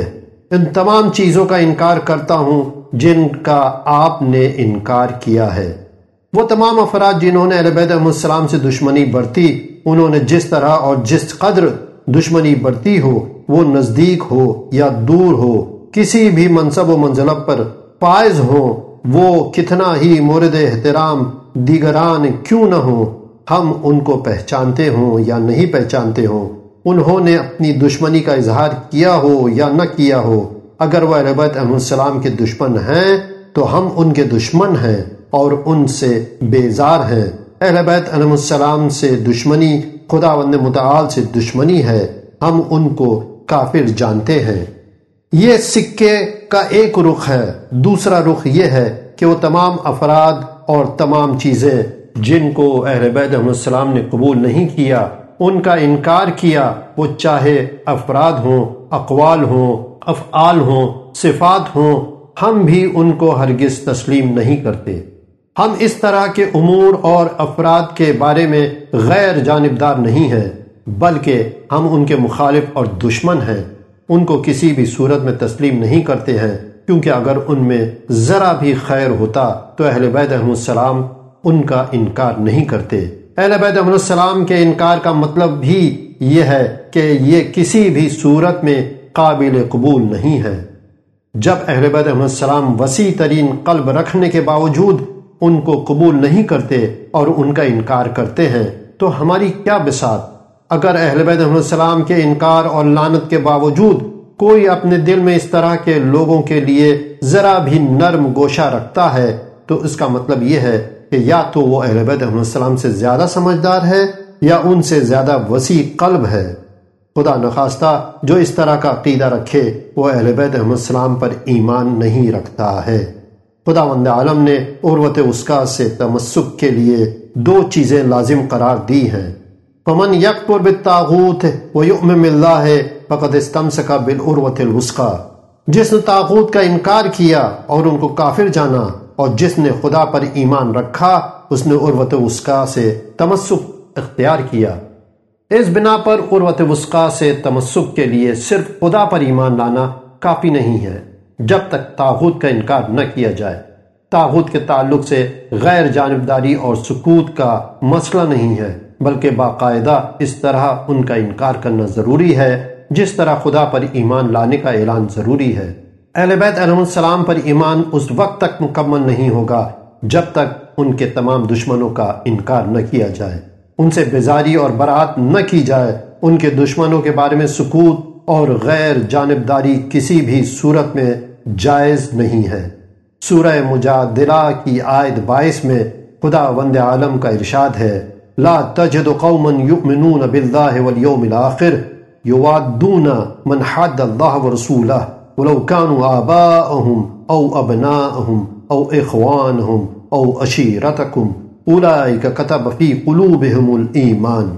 ان تمام چیزوں کا انکار کرتا ہوں جن کا آپ نے انکار کیا ہے۔ وہ تمام افراد جنہوں نے علیہ السلام سے دشمنی برتی، انہوں نے جس طرح اور جس قدر دشمنی برتی ہو، وہ نزدیک ہو یا دور ہو، کسی بھی منصب و منزلب پر پائز ہو وہ کتنا ہی مورد احترام دیگران کیوں نہ ہو ہم ان کو پہچانتے ہوں یا نہیں پہچانتے ہوں؟ انہوں نے اپنی دشمنی کا اظہار کیا ہو یا نہ کیا ہو؟ اگر وہ بیت علیہ السلام کے دشمن ہیں، تو ہم ان کے دشمن ہیں اور ان سے بیزار ہیں۔ اہل بیت علیہ السلام سے دشمنی خدا وند متعال سے دشمنی ہے۔ ہم ان کو کافر جانتے ہیں۔ یہ سکے کا ایک رخ ہے، دوسرا رخ یہ ہے کہ وہ تمام افراد اور تمام چیزیں جن کو اہل بیت علیہ السلام نے قبول نہیں کیا، ان کا انکار کیا، وہ چاہے افراد ہوں، اقوال ہوں، افعال ہوں، صفات ہوں، ہم بھی ان کو ہرگز تسلیم نہیں کرتے۔ ہم اس طرح کے امور اور افراد کے بارے میں غیر جانبدار نہیں ہیں، بلکہ ہم ان کے مخالف اور دشمن ہیں۔ ان کو کسی بھی صورت میں تسلیم نہیں کرتے ہیں، کیونکہ اگر ان میں ذرا بھی خیر ہوتا تو اہل بیت علیہ السلام ان کا انکار نہیں کرتے۔ اہل بیت علیہ السلام کے انکار کا مطلب بھی یہ ہے کہ یہ کسی بھی صورت میں قابل قبول نہیں ہے۔ جب اہل بیت علیہ السلام وسیع ترین قلب رکھنے کے باوجود ان کو قبول نہیں کرتے اور ان کا انکار کرتے ہیں، تو ہماری کیا بسات اگر اہل بیت علیہ السلام کے انکار اور لانت کے باوجود کوئی اپنے دل میں اس طرح کے لوگوں کے لیے ذرا بھی نرم گوشہ رکھتا ہے، تو اس کا مطلب یہ ہے کہ یا تو وہ اہل بیت علیہ السلام سے زیادہ سمجھدار ہے یا ان سے زیادہ وسیع قلب ہے۔ خدا نخواستہ، جو اس طرح کا عقیدہ رکھے، وہ اہل بیت علیہ السلام پر ایمان نہیں رکھتا ہے۔ خدا وند عالم نے عروت اسکا سے تمسک کے لیے دو چیزیں لازم قرار دی ہیں۔ پمن یکپور بالتاغوت ویؤمن اللہ فقد استمسکا بالعروت الوسقا جس نے تاغوت کا انکار کیا اور ان کو کافر جانا اور جس نے خدا پر ایمان رکھا، اس نے عروت وسقا سے تمسک اختیار کیا۔ اس بنا پر عروت وسقا سے تمسک کے لیے صرف خدا پر ایمان لانا کافی نہیں ہے، جب تک تاغت کا انکار نہ کیا جائے۔ تاغت کے تعلق سے غیر جانبداری اور سکوت کا مسئلہ نہیں ہے۔ بلکہ باقاعدہ اس طرح ان کا انکار کرنا ضروری ہے، جس طرح خدا پر ایمان لانے کا اعلان ضروری ہے۔ اہل بیت علیہ السلام پر ایمان اس وقت تک مکمل نہیں ہوگا جب تک ان کے تمام دشمنوں کا انکار نہ کیا جائے۔ ان سے بیزاری اور برات نہ کی جائے۔ ان کے دشمنوں کے بارے میں سکوت اور غیر جانبداری کسی بھی صورت میں جائز نہیں ہے۔ سورہ مجادلہ کی آیت بائیس میں خدا وند عالم کا ارشاد ہے۔ لا تجد قوما يؤمنون بالله واليوم الاخر يوادون من حد الله ورسوله ولو كانوا آباءهم او ابناءهم او اخوانهم او عشیرتکم اولئک کتب فی قلوبهم الایمان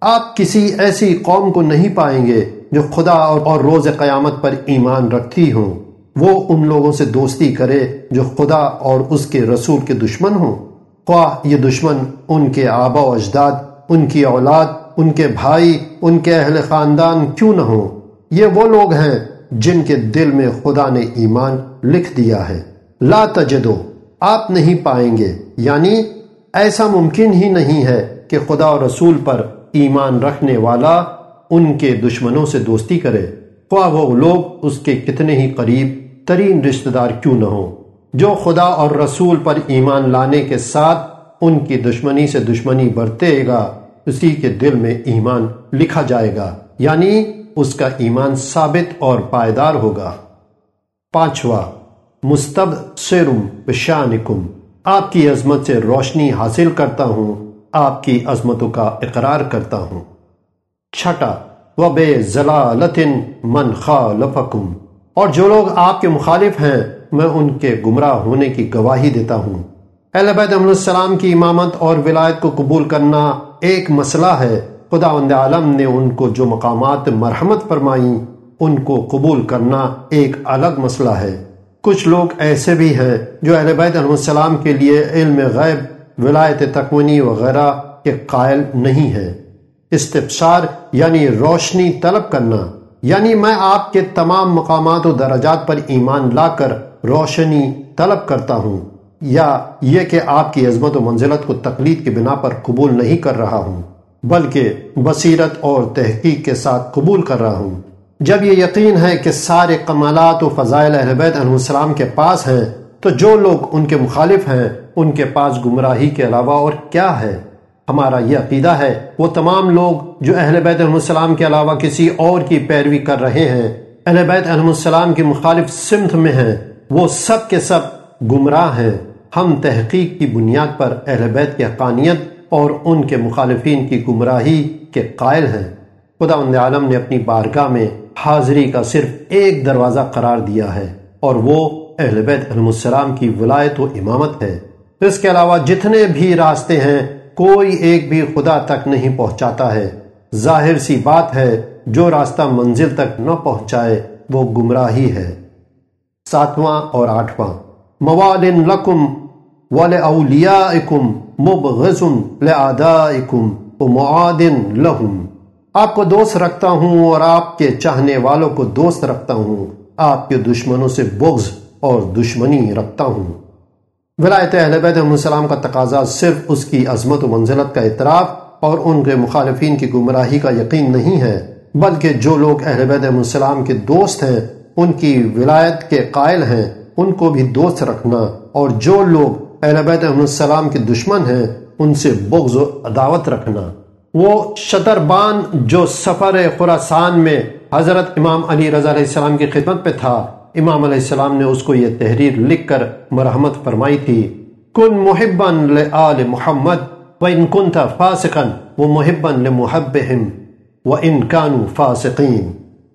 آپ کسی ایسی قوم کو نہیں پائیں گے جو خدا اور روز قیامت پر ایمان رکھتی ہوں۔ وہ ان لوگوں سے دوستی کرے جو خدا اور اس کے رسول کے دشمن ہوں۔ خواہ یہ دشمن ان کے آبا و اجداد، ان کی اولاد، ان کے بھائی، ان کے اہل خاندان کیوں نہ ہوں؟ یہ وہ لوگ ہیں جن کے دل میں خدا نے ایمان لکھ دیا ہے۔ لا تجدو، آپ نہیں پائیں گے۔ یعنی ایسا ممکن ہی نہیں ہے کہ خدا و رسول پر ایمان رکھنے والا ان کے دشمنوں سے دوستی کرے۔ خواہ وہ لوگ اس کے کتنے ہی قریب ترین رشتہ دار کیوں نہ ہوں۔ جو خدا اور رسول پر ایمان لانے کے ساتھ ان کی دشمنی سے دشمنی برتے گا، اسی کے دل میں ایمان لکھا جائے گا یعنی اس کا ایمان ثابت اور پائیدار ہوگا۔ پانچواں مستب سیرم پشانکم آپ کی عظمت سے روشنی حاصل کرتا ہوں، آپ کی عظمتوں کا اقرار کرتا ہوں۔ چھٹا و بے ضلالتن من خالفکم، اور جو لوگ آپ کے مخالف ہیں میں ان کے گمراہ ہونے کی گواہی دیتا ہوں۔ اہل بیت علیہ السلام کی امامت اور ولایت کو قبول کرنا ایک مسئلہ ہے۔ خدا وند عالم نے ان کو جو مقامات مرحمت فرمائیں، ان کو قبول کرنا ایک الگ مسئلہ ہے۔ کچھ لوگ ایسے بھی ہیں جو اہل بیت علیہ السلام کے لیے علم غیب، ولایت تکونی وغیرہ کے قائل نہیں ہے استفسار یعنی روشنی طلب کرنا یعنی میں آپ کے تمام مقامات و درجات پر ایمان لا کر روشنی طلب کرتا ہوں یا یہ کہ آپ کی عظمت و منزلت کو تقلید کی بنا پر قبول نہیں کر رہا ہوں، بلکہ بصیرت اور تحقیق کے ساتھ قبول کر رہا ہوں۔ جب یہ یقین ہے کہ سارے کمالات و فضائل اہل بیت علیہ السلام کے پاس ہیں، تو جو لوگ ان کے مخالف ہیں، ان کے پاس گمراہی کے علاوہ اور کیا ہے؟ ہمارا یہ عقیدہ ہے، وہ تمام لوگ جو اہل بیت علیہ السلام کے علاوہ کسی اور کی پیروی کر رہے ہیں، اہل بیت علیہ السلام کی مخالف سمت میں ہیں۔ وہ سب کے سب گمراہ ہیں۔ ہم تحقیق کی بنیاد پر اہل بیت کی حقانیت اور ان کے مخالفین کی گمراہی کے قائل ہیں۔ خدا عالم نے اپنی بارگاہ میں حاضری کا صرف ایک دروازہ قرار دیا ہے اور وہ اہل بیت علیہ السلام کی ولایت و امامت ہے۔ اس کے علاوہ جتنے بھی راستے ہیں، کوئی ایک بھی خدا تک نہیں پہنچاتا ہے۔ ظاہر سی بات ہے، جو راستہ منزل تک نہ پہنچائے، وہ گمراہی ہے۔ ساتواں اور آٹھواں۔ موال لکم ولأولیائکم مبغزن لعدائکم ومعادن لہم۔ آپ کو دوست رکھتا ہوں اور آپ کے چاہنے والوں کو دوست رکھتا ہوں۔ آپ کے دشمنوں سے بغض اور دشمنی رکھتا ہوں۔ ولایت اہل بیت علیہ السلام کا تقاضا صرف اس کی عظمت و منزلت کا اعتراف اور ان کے مخالفین کی گمراہی کا یقین نہیں ہے، بلکہ جو لوگ اہل بیت علیہ السلام کے دوست ہیں ان کی ولایت کے قائل ہیں، ان کو بھی دوست رکھنا۔ اور جو لوگ اہل بیت السلام کے دشمن ہیں، ان سے بغض و عداوت رکھنا۔ وہ شتربان جو سفر خوراسان میں حضرت امام علی رضا علیہ السلام کی خدمت پہ تھا، امام علیہ السلام نے اس کو یہ تحریر لکھ کر مرحمت فرمائی تھی، کن محبن لآل محمد و ان کن تھا فاسقن و محبن لمحبہم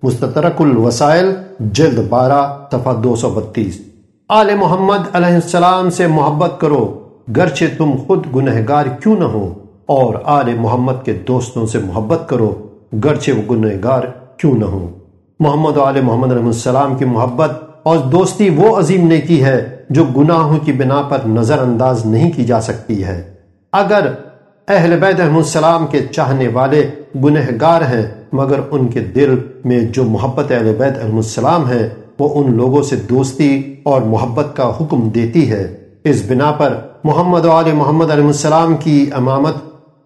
و مستطرک الوسائل، جلد بارہ، صفحہ دو سو بتیس۔ آل محمد علیہ السلام سے محبت کرو، گرچہ تم خود گنہگار کیوں نہ ہو، اور آل محمد کے دوستوں سے محبت کرو، گرچہ وہ گنہگار کیوں نہ ہو۔ محمد و علیہ محمد علیہ السلام کی محبت اور دوستی وہ عظیم نیکی ہے جو گناہوں کی بنا پر نظر انداز نہیں کی جا سکتی ہے۔ اگر اہل بیت علیہ السلام کے چاہنے والے گنہگار ہیں، مگر ان کے دل میں جو محبت اہل بیت علیہ السلام ہے، وہ ان لوگوں سے دوستی اور محبت کا حکم دیتی ہے۔ اس بنا پر محمد و علیہ محمد علیہ السلام کی امامت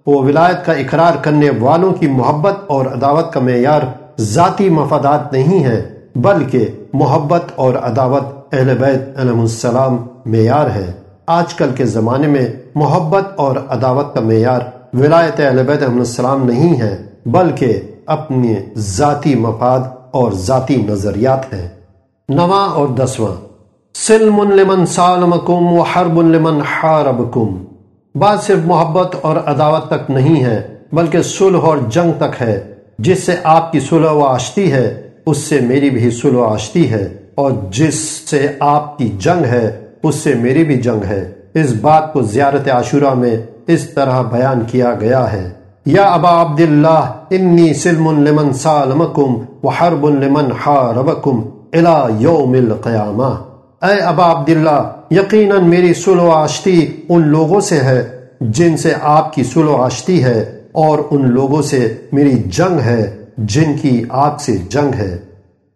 و ولایت کا اقرار کرنے والوں کی محبت اور عداوت کا معیار ذاتی مفادات نہیں ہے، بلکہ محبت اور عداوت اہل بیت علیہ السلام معیار ہے۔ آج کل کے زمانے میں محبت اور عداوت کا معیار ولایت اہل بیت علیہ السلام نہیں ہے، بلکہ اپنے ذاتی مفاد اور ذاتی نظریات ہیں۔ نواں اور دسواں۔ سلم لمن سالمکم و حرب لمن حاربکم۔ بات صرف محبت اور عداوت تک نہیں ہے، بلکہ صلح اور جنگ تک ہے۔ جس سے آپ کی صلح و آشتی ہے، اس سے میری بھی صلح و آشتی ہے۔ اور جس سے آپ کی جنگ ہے اس سے میری بھی جنگ ہے۔ اس بات کو زیارت عاشورہ میں اس طرح بیان کیا گیا ہے۔ یا ابا عبداللہ، انی سلم لمن سالمکم وحرب لمن حاربکم الى یوم القیامہ۔ اے ابا عبداللہ، یقیناً میری صلح و آشتی ان لوگوں سے ہے جن سے آپ کی صلح و آشتی ہے اور ان لوگوں سے میری جنگ ہے جن کی آپ سے جنگ ہے۔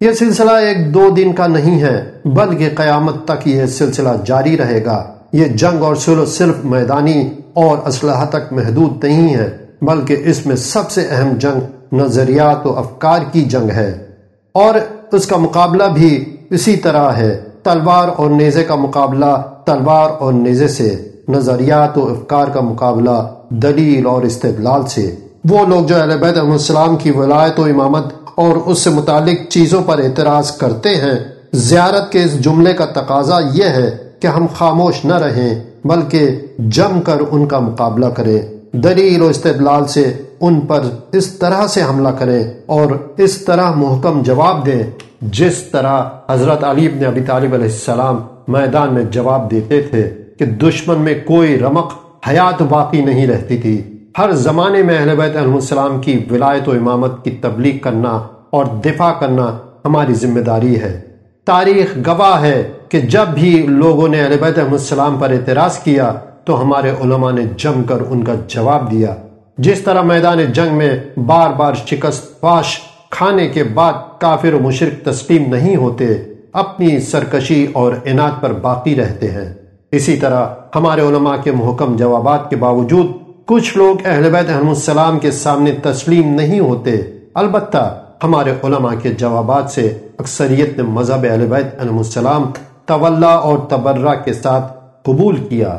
یہ سلسلہ ایک دو دن کا نہیں ہے، بلکہ قیامت تک یہ سلسلہ جاری رہے گا۔ یہ جنگ اور سلو صرف میدانی اور اسلحہ تک محدود نہیں ہے، بلکہ اس میں سب سے اہم جنگ نظریات و افکار کی جنگ ہے۔ اور اس کا مقابلہ بھی اسی طرح ہے، تلوار اور نیزے کا مقابلہ تلوار اور نیزے سے، نظریات و افکار کا مقابلہ دلیل اور استدلال سے۔ وہ لوگ جو اہل بیت علیہ السلام کی ولایت و امامت اور اس سے متعلق چیزوں پر اعتراض کرتے ہیں۔ زیارت کے اس جملے کا تقاضا یہ ہے کہ ہم خاموش نہ رہیں، بلکہ جم کر ان کا مقابلہ کریں۔ دلیل و استدلال سے ان پر اس طرح سے حملہ کریں اور اس طرح محکم جواب دیں جس طرح حضرت علی بن ابی طالب علیہ السلام میدان میں جواب دیتے تھے کہ دشمن میں کوئی رمق حیات باقی نہیں رہتی تھی۔ ہر زمانے میں اہل بیت علیہ السلام کی ولایت و امامت کی تبلیغ کرنا اور دفاع کرنا ہماری ذمہ داری ہے۔ تاریخ گواہ ہے کہ جب بھی لوگوں نے اہل بیت علیہ السلام پر اعتراض کیا تو ہمارے علماء نے جم کر ان کا جواب دیا۔ جس طرح میدان جنگ میں بار بار شکست پاش کھانے کے بعد کافر و مشرق تسلیم نہیں ہوتے، اپنی سرکشی اور انعت پر باقی رہتے ہیں۔ اسی طرح ہمارے علماء کے محکم جوابات کے باوجود کچھ لوگ اہل بیت احمد السلام کے سامنے تسلیم نہیں ہوتے۔ البتہ ہمارے علماء کے جوابات سے اکثریت نے مذہب اہل بیت احمد السلام طولہ اور تبرہ کے ساتھ قبول کیا۔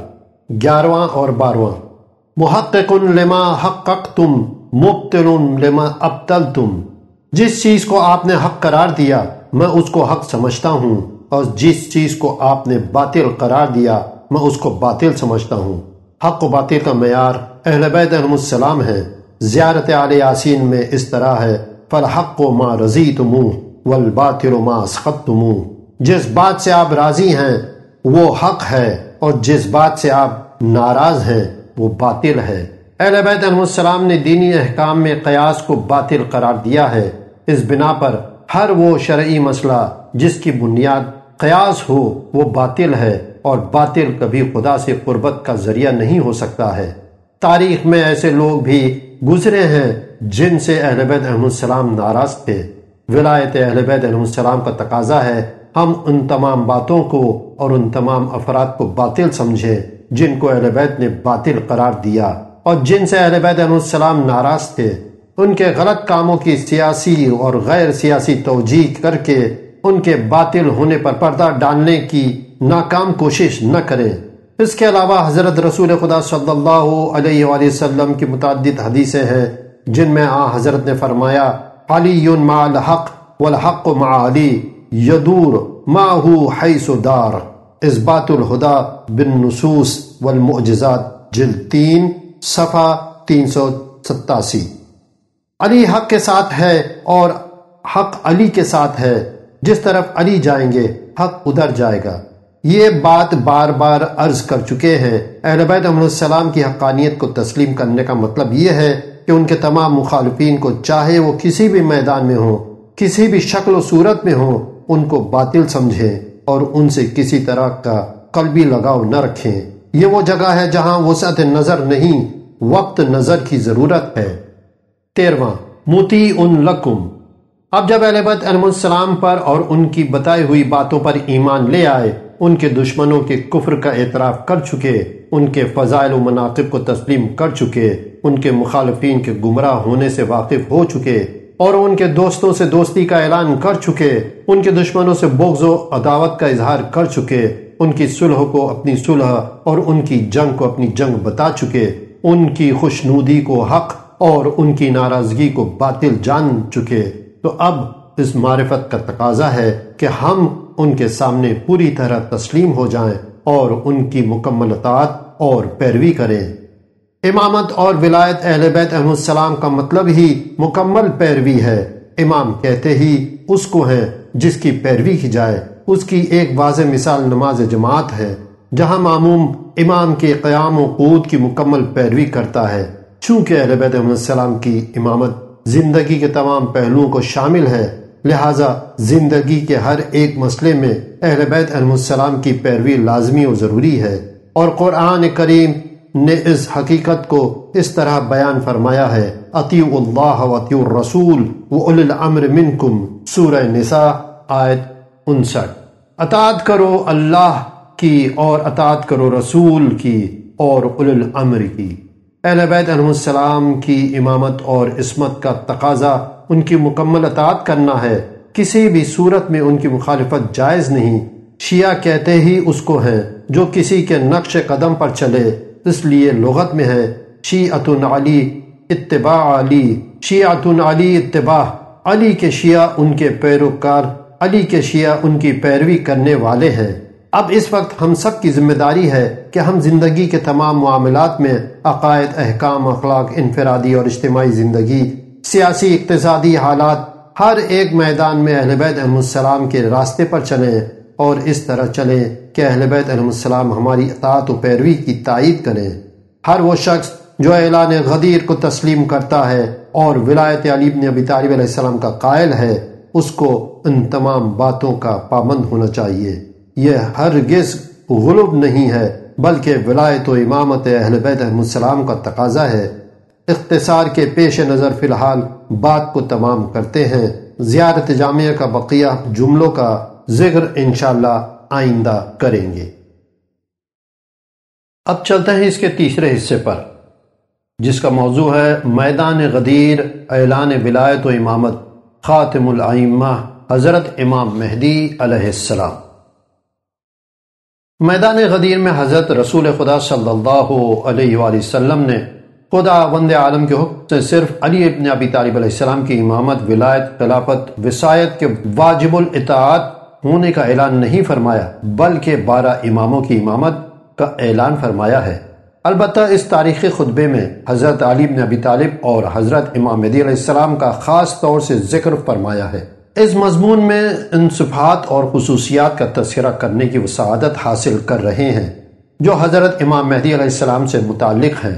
گیارہواں اور بارہواں۔ محقق لما حققتم مبتل لما ابتلتم جس چیز کو آپ نے حق قرار دیا، میں اس کو حق سمجھتا ہوں۔ اور جس چیز کو آپ نے باطل قرار دیا، میں اس کو باطل سمجھتا ہوں۔ حق و باطل کا معیار اہل بیت علیہ السلام ہے زیارت عال یاسین میں اس طرح ہے، فالحق و ما رضی تم والباطل ما اسخط تم جس بات سے آپ راضی ہیں، وہ حق ہے، اور جس بات سے آپ ناراض ہیں، وہ باطل ہے۔ اہل بیت علیہ السلام نے دینی احکام میں قیاس کو باطل قرار دیا ہے۔ اس بنا پر ہر وہ شرعی مسئلہ جس کی بنیاد قیاس ہو، وہ باطل ہے۔ اور باطل کبھی خدا سے قربت کا ذریعہ نہیں ہو سکتا ہے۔ تاریخ میں ایسے لوگ بھی گزرے ہیں جن سے اہل بیت علیہ السلام ناراض تھے۔ ولایت اہل بیت علیہ السلام کا تقاضا ہے ہم ان تمام باتوں کو اور ان تمام افراد کو باطل سمجھیں جن کو اہل بیت نے باطل قرار دیا۔ اور جن سے اہل بیت علیہ السلام ناراض تھے، ان کے غلط کاموں کی سیاسی اور غیر سیاسی توجیح کر کے ان کے باطل ہونے پر پردہ ڈالنے کی ناکام کوشش نہ کریں۔ اس کے علاوہ حضرت رسول خدا صلی اللہ علیہ وآلہ وسلم کی متعدد حدیثیں ہیں، جن میں آ حضرت نے فرمایا، علی مع الحق والحق مع علی، یدور ماہو حیث دار۔ اثبات الہدا بن نصوص والمعجزات، جلد تین، صفحہ تین سو ستاسی۔ علی حق کے ساتھ ہے اور حق علی کے ساتھ ہے۔ جس طرف علی جائیں گے، حق ادھر جائے گا۔ یہ بات بار بار عرض کر چکے ہیں۔ اہل بیت علیہ السلام کی حقانیت کو تسلیم کرنے کا مطلب یہ ہے کہ ان کے تمام مخالفین کو چاہے وہ کسی بھی میدان میں ہوں، کسی بھی شکل و صورت میں ہوں، ان کو باطل سمجھیں اور ان سے کسی طرح کا قلبی لگاؤ نہ رکھیں۔ یہ وہ جگہ ہے جہاں وسعت نظر نہیں، وقت نظر کی ضرورت ہے۔ تیرواں موتی ان لکم۔ اب جب بیت علیہ السلام پر اور ان کی بتائی ہوئی باتوں پر ایمان لے آئے ان کے دشمنوں کے کفر کا اعتراف کر چکے، ان کے فضائل و مناقب کو تسلیم کر چکے، ان کے مخالفین کے گمراہ ہونے سے واقف ہو چکے اور ان کے دوستوں سے دوستی کا اعلان کر چکے، ان کے دشمنوں سے بغض و عداوت کا اظہار کر چکے، ان کی صلح کو اپنی صلح اور ان کی جنگ کو اپنی جنگ بتا چکے، ان کی خوشنودی کو حق اور ان کی ناراضگی کو باطل جان چکے۔ تو اب اس معرفت کا تقاضا ہے کہ ہم ان کے سامنے پوری طرح تسلیم ہو جائیں اور ان کی مکمل اطاعت اور پیروی کریں۔ امامت اور ولایت اہل بیت احمد السلام کا مطلب ہی مکمل پیروی ہے۔ امام کہتے ہی اس کو ہے جس کی پیروی کی جائے۔ اس کی ایک واضح مثال نماز جماعت ہے، جہاں معموم امام کے قیام و قود کی مکمل پیروی کرتا ہے۔ چونکہ اہل بیت احمد السلام کی امامت زندگی کے تمام پہلوؤں کو شامل ہے لہٰذا زندگی کے ہر ایک مسئلے میں اہل بیت احمد السلام کی پیروی لازمی و ضروری ہے۔ اور قرآن کریم نے اس حقیقت کو اس طرح بیان فرمایا ہے اطیع اللہ و الرسول و الامر منکم، سورہ نساء، آیت انسٹھ۔ اطاعت کرو اللہ کی اور اطاعت کرو رسول کی اور اول الامر کی۔ اہل بیت علیہ السلام کی امامت اور عصمت کا تقاضا ان کی مکمل اطاعت کرنا ہے۔ کسی بھی صورت میں ان کی مخالفت جائز نہیں۔ شیعہ کہتے ہی اس کو ہیں، جو کسی کے نقش قدم پر چلے، اس لیے لغت میں ہے۔ شیعت علی، اتباع علی۔ شیعت علی اتباع۔ علی کے شیعہ ان کے پیروکار، علی کے شیعہ ان کی پیروی کرنے والے ہیں۔ اب اس وقت ہم سب کی ذمہ داری ہے کہ ہم زندگی کے تمام معاملات میں عقائد، احکام، اخلاق، انفرادی اور اجتماعی زندگی سیاسی اقتصادی حالات ہر ایک میدان میں اہل بیت احمد السلام کے راستے پر چلیں اور اس طرح چلیں کہ اہل بیت علیہ السلام ہماری اطاعت و پیروی کی تائید کریں۔ ہر وہ شخص جو اعلان غدیر کو تسلیم کرتا ہے اور ولایت علی بن ابی طالب علیہ السلام کا قائل ہے، اس کو ان تمام باتوں کا پابند ہونا چاہیے۔ یہ ہرگز غلب نہیں ہے، بلکہ ولایت و امامت اہل بیت علیہ السلام کا تقاضا ہے۔ اختصار کے پیش نظر فی الحال بات کو تمام کرتے ہیں۔ زیارت جامعہ کا بقیہ جملوں کا ذکر انشاءاللہ آئندہ کریں گے۔ اب چلتے ہیں اس کے تیسرے حصے پر، جس کا موضوع ہے میدان غدیر، اعلان ولایت و امامت، خاتم العیمہ حضرت امام مہدی علیہ السلام۔ میدان غدیر میں حضرت رسول خدا صلی اللہ علیہ وآلہ وسلم نے خدا وند عالم کے حکم سے صرف علی ابن ابی طالب علیہ السلام کی امامت، ولایت، خلافت، وسایت کے واجب الاطاعت ہونے کا اعلان نہیں فرمایا، بلکہ بارہ اماموں کی امامت کا اعلان فرمایا ہے۔ البتہ اس تاریخی خطبے میں حضرت علی بن ابی طالب اور حضرت امام مدی علیہ السلام کا خاص طور سے ذکر فرمایا ہے۔ اس مضمون میں ان صفحات اور خصوصیات کا تذکرہ کرنے کی وسعادت حاصل کر رہے ہیں، جو حضرت امام مہدی علیہ السلام سے متعلق ہیں۔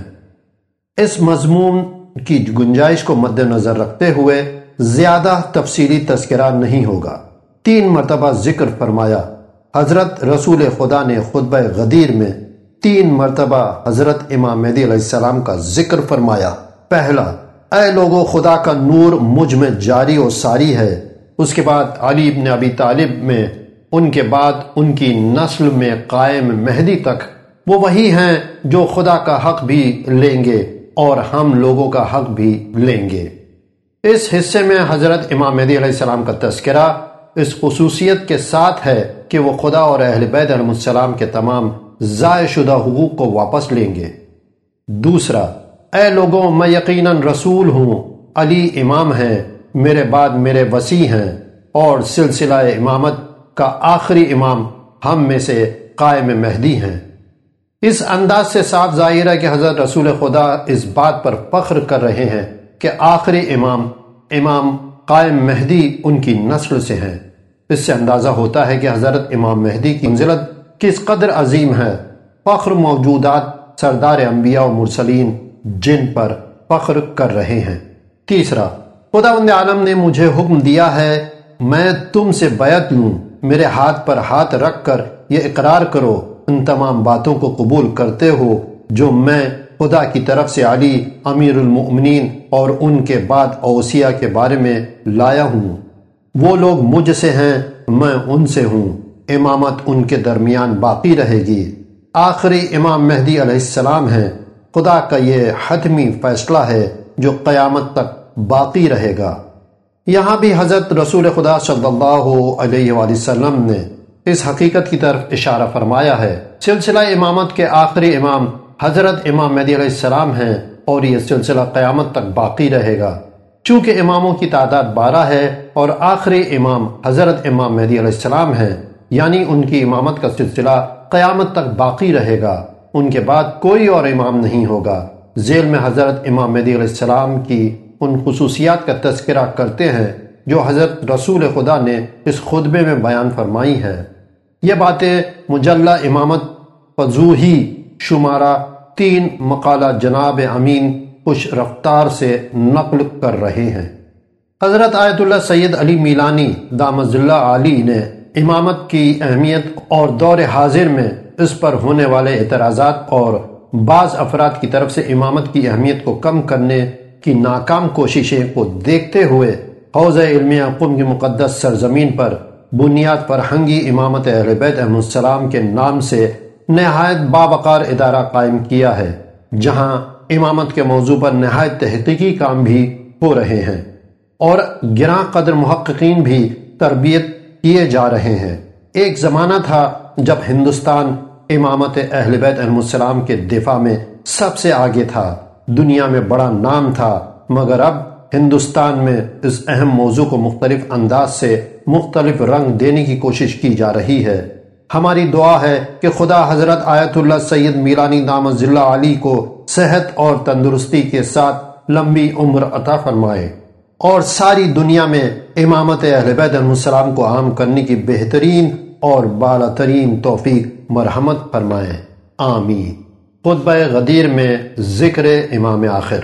اس مضمون کی گنجائش کو مد نظر رکھتے ہوئے زیادہ تفصیلی تذکرہ نہیں ہوگا۔ تین مرتبہ ذکر فرمایا، حضرت رسول خدا نے خطبہ غدیر میں تین مرتبہ حضرت امام مہدی علیہ السلام کا ذکر فرمایا۔ پہلا، اے لوگو، خدا کا نور مجھ میں جاری و ساری ہے۔ اس کے بعد علی ابن ابی طالب میں، ان کے بعد ان کی نسل میں قائم مہدی تک۔ وہ وہی ہیں جو خدا کا حق بھی لیں گے۔ اور ہم لوگوں کا حق بھی لیں گے۔ اس حصے میں حضرت امام مہدی علیہ السلام کا تذکرہ اس خصوصیت کے ساتھ ہے کہ وہ خدا اور اہل بیت علیہ السلام کے تمام ضائع شدہ حقوق کو واپس لیں گے۔ دوسرا، اے لوگوں، میں یقیناً رسول ہوں، علی امام ہیں، میرے بعد میرے وسیع ہیں، اور سلسلہ امامت کا آخری امام ہم میں سے قائم مہدی ہیں۔ اس انداز سے صاف ظاہر ہے کہ حضرت رسول خدا اس بات پر فخر کر رہے ہیں کہ آخری امام امام قائم مہدی ان کی نسل سے ہیں۔ اس سے اندازہ ہوتا ہے کہ حضرت امام مہدی کی منزلت کس قدر عظیم ہے۔ فخر موجودات، سردار انبیاء و مرسلین جن پر فخر کر رہے ہیں۔ تیسرا خدا بند عالم نے مجھے حکم دیا ہے، میں تم سے بیعت لوں۔ میرے ہاتھ پر ہاتھ رکھ کر یہ اقرار کرو۔ ان تمام باتوں کو قبول کرتے ہو، جو میں خدا کی طرف سے علی امیر المؤمنین اور ان کے بعد اوسیہ کے بارے میں لایا ہوں۔ وہ لوگ مجھ سے ہیں، میں ان سے ہوں۔ امامت ان کے درمیان باقی رہے گی۔ آخری امام مہدی علیہ السلام ہیں۔ خدا کا یہ حتمی فیصلہ ہے جو قیامت تک باقی رہے گا۔ یہاں بھی حضرت رسول خدا صلی اللہ علیہ وآلہ وسلم نے اس حقیقت کی طرف اشارہ فرمایا ہے۔ سلسلہ امامت کے آخری امام حضرت امام مہدی علیہ السلام ہیں اور یہ سلسلہ قیامت تک باقی رہے گا۔ چونکہ اماموں کی تعداد بارہ ہے اور آخری امام حضرت امام مہدی علیہ السلام ہیں یعنی ان کی امامت کا سلسلہ قیامت تک باقی رہے گا۔ ان کے بعد کوئی اور امام نہیں ہوگا۔ ذیل میں حضرت امام مہدی علیہ السلام کی ان خصوصیات کا تذکرہ کرتے ہیں۔ جو حضرت رسول خدا نے اس خطبے میں بیان فرمائی ہے۔ یہ باتیں مجلہ امامت فضوہی شمارہ تین مقالہ جناب امین خوش رفتار سے نقل کر رہے ہیں۔ حضرت آیت اللہ سید علی میلانی دامز اللہ علی نے امامت کی اہمیت اور دور حاضر میں اس پر ہونے والے اعتراضات اور بعض افراد کی طرف سے امامت کی اہمیت کو کم کرنے کی ناکام کوششیں کو دیکھتے ہوئے حوض علمیہ قم کی مقدس سرزمین پر بنیاد پر ہنگی امامت اہل بیت احمد السلام کے نام سے نہایت بابقار ادارہ قائم کیا ہے، جہاں امامت کے موضوع پر نہایت تحقیقی کام بھی ہو رہے ہیں اور گراں قدر محققین بھی تربیت کیے جا رہے ہیں۔ ایک زمانہ تھا جب ہندوستان امامت اہل بیت احمد السلام کے دفاع میں سب سے آگے تھا۔ دنیا میں بڑا نام تھا، مگر اب ہندوستان میں اس اہم موضوع کو مختلف انداز سے مختلف رنگ دینے کی کوشش کی جا رہی ہے۔ ہماری دعا ہے کہ خدا حضرت آیت اللہ سید میرانی نام ضلع علی کو صحت اور تندرستی کے ساتھ لمبی عمر عطا فرمائے اور ساری دنیا میں امامت اہل بیت السلام کو عام کرنے کی بہترین اور بالا ترین توفیق مرحمت فرمائے۔ آمین۔ خطبہ غدیر میں ذکر امام آخر۔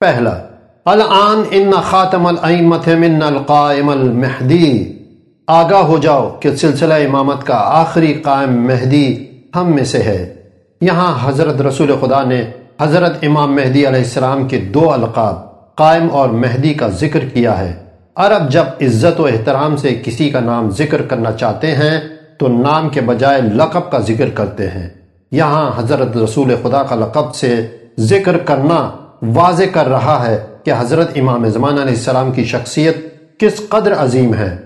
پہلا الان ان خاتم الائمت من القائم المہدی۔ آگاہ ہو جاؤ کہ سلسلہ امامت کا آخری قائم مہدی ہم میں سے ہے۔ یہاں حضرت رسول خدا نے حضرت امام مہدی علیہ السلام کے دو القاب قائم اور مہدی کا ذکر کیا ہے۔ عرب جب عزت و احترام سے کسی کا نام ذکر کرنا چاہتے ہیں، تو نام کے بجائے لقب کا ذکر کرتے ہیں۔ یہاں حضرت رسول خدا کا لقب سے ذکر کرنا واضح کر رہا ہے۔ کہ حضرت امام زمانہ علیہ السلام کی شخصیت کس قدر عظیم ہے۔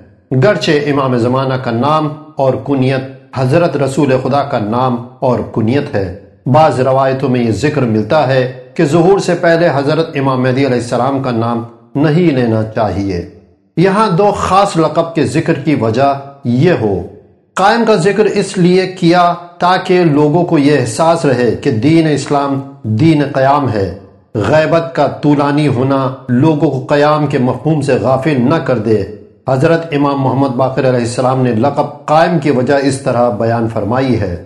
گرچہ امام زمانہ کا نام اور کنیت حضرت رسول خدا کا نام اور کنیت ہے۔ بعض روایتوں میں یہ ذکر ملتا ہے کہ ظہور سے پہلے حضرت امام مہدی علیہ السلام کا نام نہیں لینا چاہیے۔ یہاں دو خاص لقب کے ذکر کی وجہ یہ ہو۔ قائم کا ذکر اس لیے کیا تاکہ لوگوں کو یہ احساس رہے کہ دین اسلام دین قیام ہے۔ غیبت کا طولانی ہونا لوگوں کو قیام کے مفہوم سے غافل نہ کر دے۔ حضرت امام محمد باقر علیہ السلام نے لقب قائم کی وجہ اس طرح بیان فرمائی ہے۔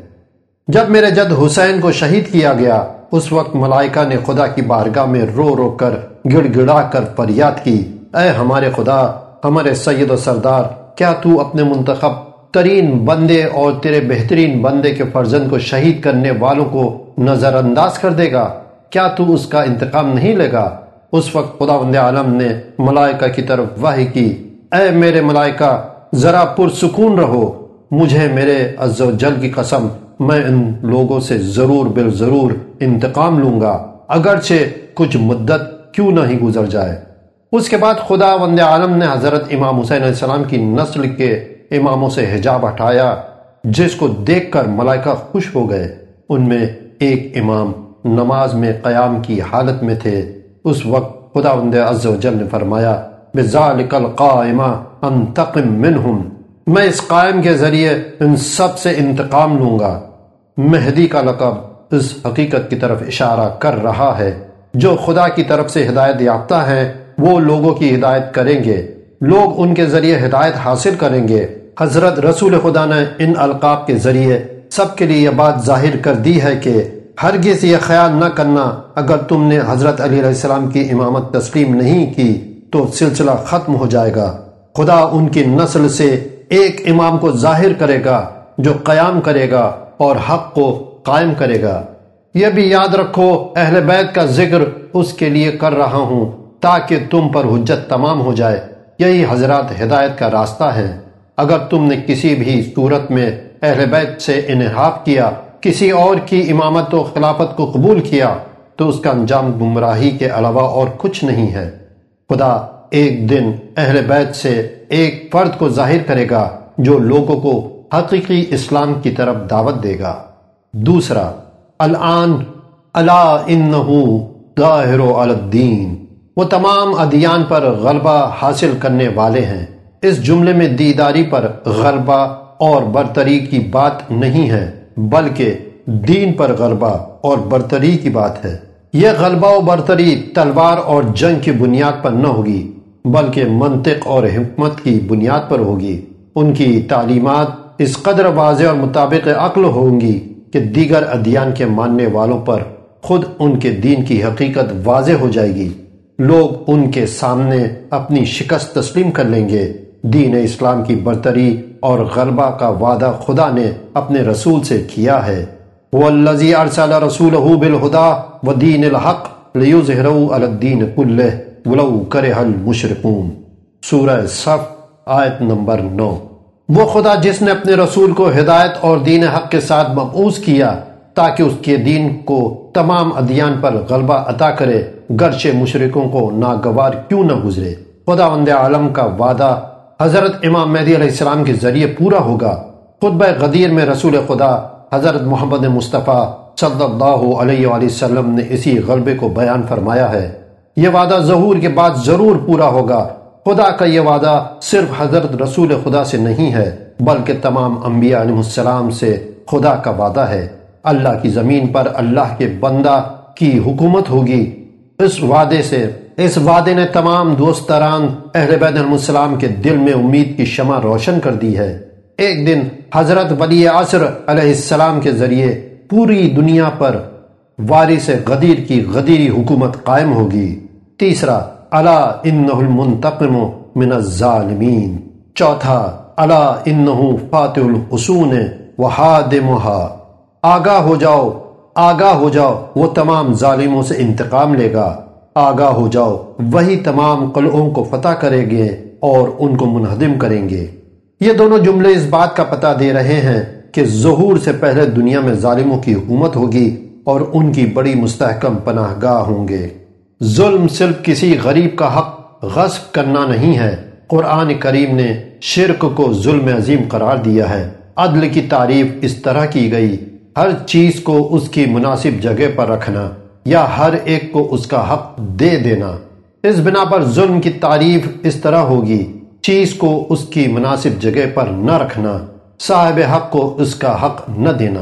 جب میرے جد حسین کو شہید کیا گیا، اس وقت ملائکہ نے خدا کی بارگاہ میں رو رو کر، گڑ گڑا کر فریاد کی۔ اے ہمارے خدا، ہمارے سید و سردار، کیا تو اپنے منتخب ترین بندے اور تیرے بہترین بندے کے فرزند کو شہید کرنے والوں کو نظر انداز کر دے گا؟ کیا تو اس کا انتقام نہیں لے گا؟ اس وقت خدا وند عالم نے ملائکہ کی طرف واہ کی، اے میرے ملائکہ، ذرا پرسکون رہو۔ مجھے میرے عز و جل کی قسم، میں ان لوگوں سے ضرور بال ضرور انتقام لوں گا۔ اگرچہ کچھ مدت کیوں نہیں گزر جائے۔ اس کے بعد خدا وند عالم نے حضرت امام حسین علیہ السلام کی نسل کے اماموں سے حجاب ہٹایا، جس کو دیکھ کر ملائکہ خوش ہو گئے۔ ان میں ایک امام نماز میں قیام کی حالت میں تھے۔ اس وقت خدا عز و جل نے فرمایا بِذَالِكَ الْقَائِمَ انتقم منہم۔ میں اس قائم کے ذریعے ان سب سے انتقام لوں گا۔ مہدی کا لقب اس حقیقت کی طرف اشارہ کر رہا ہے۔ جو خدا کی طرف سے ہدایت یافتہ ہیں، وہ لوگوں کی ہدایت کریں گے۔ لوگ ان کے ذریعے ہدایت حاصل کریں گے۔ حضرت رسول خدا نے ان القاب کے ذریعے سب کے لیے یہ بات ظاہر کر دی ہے کہ ہرگز یہ خیال نہ کرنا، اگر تم نے حضرت علی علیہ السلام کی امامت تسلیم نہیں کی، تو سلسلہ ختم ہو جائے گا۔ خدا ان کی نسل سے ایک امام کو ظاہر کرے گا، جو قیام کرے گا اور حق کو قائم کرے گا۔ یہ بھی یاد رکھو، اہل بیت کا ذکر اس کے لیے کر رہا ہوں، تاکہ تم پر حجت تمام ہو جائے۔ یہی حضرات ہدایت کا راستہ ہے۔ اگر تم نے کسی بھی صورت میں اہل بیت سے انحاف کیا کسی اور کی امامت و خلافت کو قبول کیا تو اس کا انجام گمراہی کے علاوہ اور کچھ نہیں ہے۔ خدا ایک دن اہل بیت سے ایک فرد کو ظاہر کرے گا جو لوگوں کو حقیقی اسلام کی طرف دعوت دے گا۔ دوسرا الان اللہ انہو ظاہر الدین۔ وہ تمام ادیان پر غلبہ حاصل کرنے والے ہیں۔ اس جملے میں دیداری پر غلبہ اور برتری کی بات نہیں ہے۔ بلکہ دین پر غلبہ اور برتری کی بات ہے۔ یہ غلبہ و برتری تلوار اور جنگ کی بنیاد پر نہ ہوگی، بلکہ منطق اور حکمت کی بنیاد پر ہوگی۔ ان کی تعلیمات اس قدر واضح اور مطابق عقل ہوں گی کہ دیگر ادیان کے ماننے والوں پر خود ان کے دین کی حقیقت واضح ہو جائے گی۔ لوگ ان کے سامنے اپنی شکست تسلیم کر لیں گے۔ دین اسلام کی برتری اور غلبہ کا وعدہ خدا نے اپنے رسول سے کیا ہے۔ وَالَّذِي أَرْسَلَ رَسُولَهُ بِالْهُدَى وَدِينِ الْحَقِّ لِيُظْهِرَهُ عَلَى الدِّينِ كُلِّهِ وَلَوْ كَرِهَ الْمُشْرِكُونَ سورہ صف، آیت نمبر نو۔ وہ خدا جس نے اپنے رسول کو ہدایت اور دین حق کے ساتھ مبعوث کیا تاکہ اس کے دین کو تمام ادیان پر غلبہ عطا کرے، گرچہ مشرکوں کو ناگوار کیوں نہ گزرے۔ خدا وند عالم کا وعدہ حضرت امام مہدی علیہ السلام کے ذریعے پورا ہوگا، خطبہ غدیر میں رسول خدا حضرت محمد مصطفیٰ صلی اللہ علیہ وآلہ وسلم نے اسی غلبے کو بیان فرمایا ہے۔ یہ وعدہ ظہور کے بعد ضرور پورا ہوگا۔ خدا کا یہ وعدہ صرف حضرت رسول خدا سے نہیں ہے، بلکہ تمام انبیاء علیہ السلام سے خدا کا وعدہ ہے۔ اللہ کی زمین پر اللہ کے بندہ کی حکومت ہوگی۔ اس وعدے سے اس وعدے نے تمام دوستران اہل بیت السلام کے دل میں امید کی شمع روشن کر دی ہے۔ ایک دن حضرت ولی عصر علیہ السلام کے ذریعے پوری دنیا پر وارث غدیر کی غدیری حکومت قائم ہوگی۔ تیسرا اللہ انہ المنتقم من الظالمین۔ چوتھا اللہ انہ فاتح الحسون وحادمہا۔ آگاہ ہو جاؤ، آگاہ ہو جاؤ، وہ تمام ظالموں سے انتقام لے گا۔ آگاہ ہو جاؤ۔ وہی تمام قلعوں کو فتح کریں گے اور ان کو منہدم کریں گے۔ یہ دونوں جملے اس بات کا پتہ دے رہے ہیں کہ ظہور سے پہلے دنیا میں ظالموں کی حکومت ہوگی اور ان کی بڑی مستحکم پناہ گاہ ہوں گے۔ ظلم صرف کسی غریب کا حق غصب کرنا نہیں ہے۔ قرآن کریم نے شرک کو ظلم عظیم قرار دیا ہے۔ عدل کی تعریف اس طرح کی گئی۔ ہر چیز کو اس کی مناسب جگہ پر رکھنا۔ یا ہر ایک کو اس کا حق دے دینا۔ اس بنا پر ظلم کی تعریف اس طرح ہوگی۔ چیز کو اس کی مناسب جگہ پر نہ رکھنا۔ صاحب حق کو اس کا حق نہ دینا۔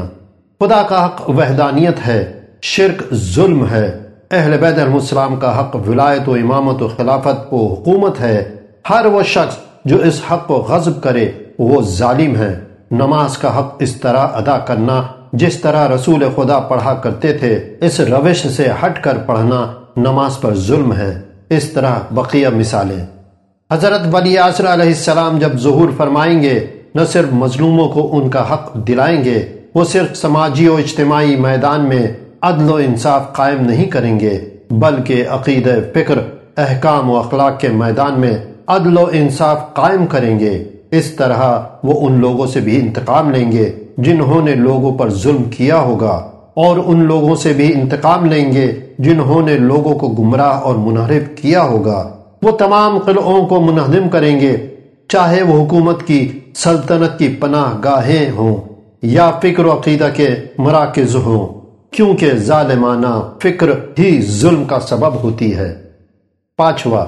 خدا کا حق وحدانیت ہے۔ شرک ظلم ہے۔ اہل بیت علیہ السلام کا حق ولایت و امامت و خلافت و حکومت ہے۔ ہر وہ شخص جو اس حق کو غضب کرے وہ ظالم ہے۔ نماز کا حق اس طرح ادا کرنا جس طرح رسول خدا پڑھا کرتے تھے، اس روش سے ہٹ کر پڑھنا نماز پر ظلم ہے۔ اس طرح بقیہ مثالیں۔ حضرت ولی عصر علیہ السلام جب ظہور فرمائیں گے، نہ صرف مظلوموں کو ان کا حق دلائیں گے، وہ صرف سماجی و اجتماعی میدان میں عدل و انصاف قائم نہیں کریں گے، بلکہ عقید فکر، احکام و اخلاق کے میدان میں عدل و انصاف قائم کریں گے۔ اس طرح وہ ان لوگوں سے بھی انتقام لیں گے۔ جنہوں نے لوگوں پر ظلم کیا ہوگا اور ان لوگوں سے بھی انتقام لیں گے جنہوں نے لوگوں کو گمراہ اور منحرف کیا ہوگا۔ وہ تمام قلعوں کو منہدم کریں گے، چاہے وہ حکومت کی، سلطنت کی پناہ گاہیں ہوں یا فکر و عقیدہ کے مراکز ہوں، کیونکہ ظالمانہ فکر ہی ظلم کا سبب ہوتی ہے۔ پانچواں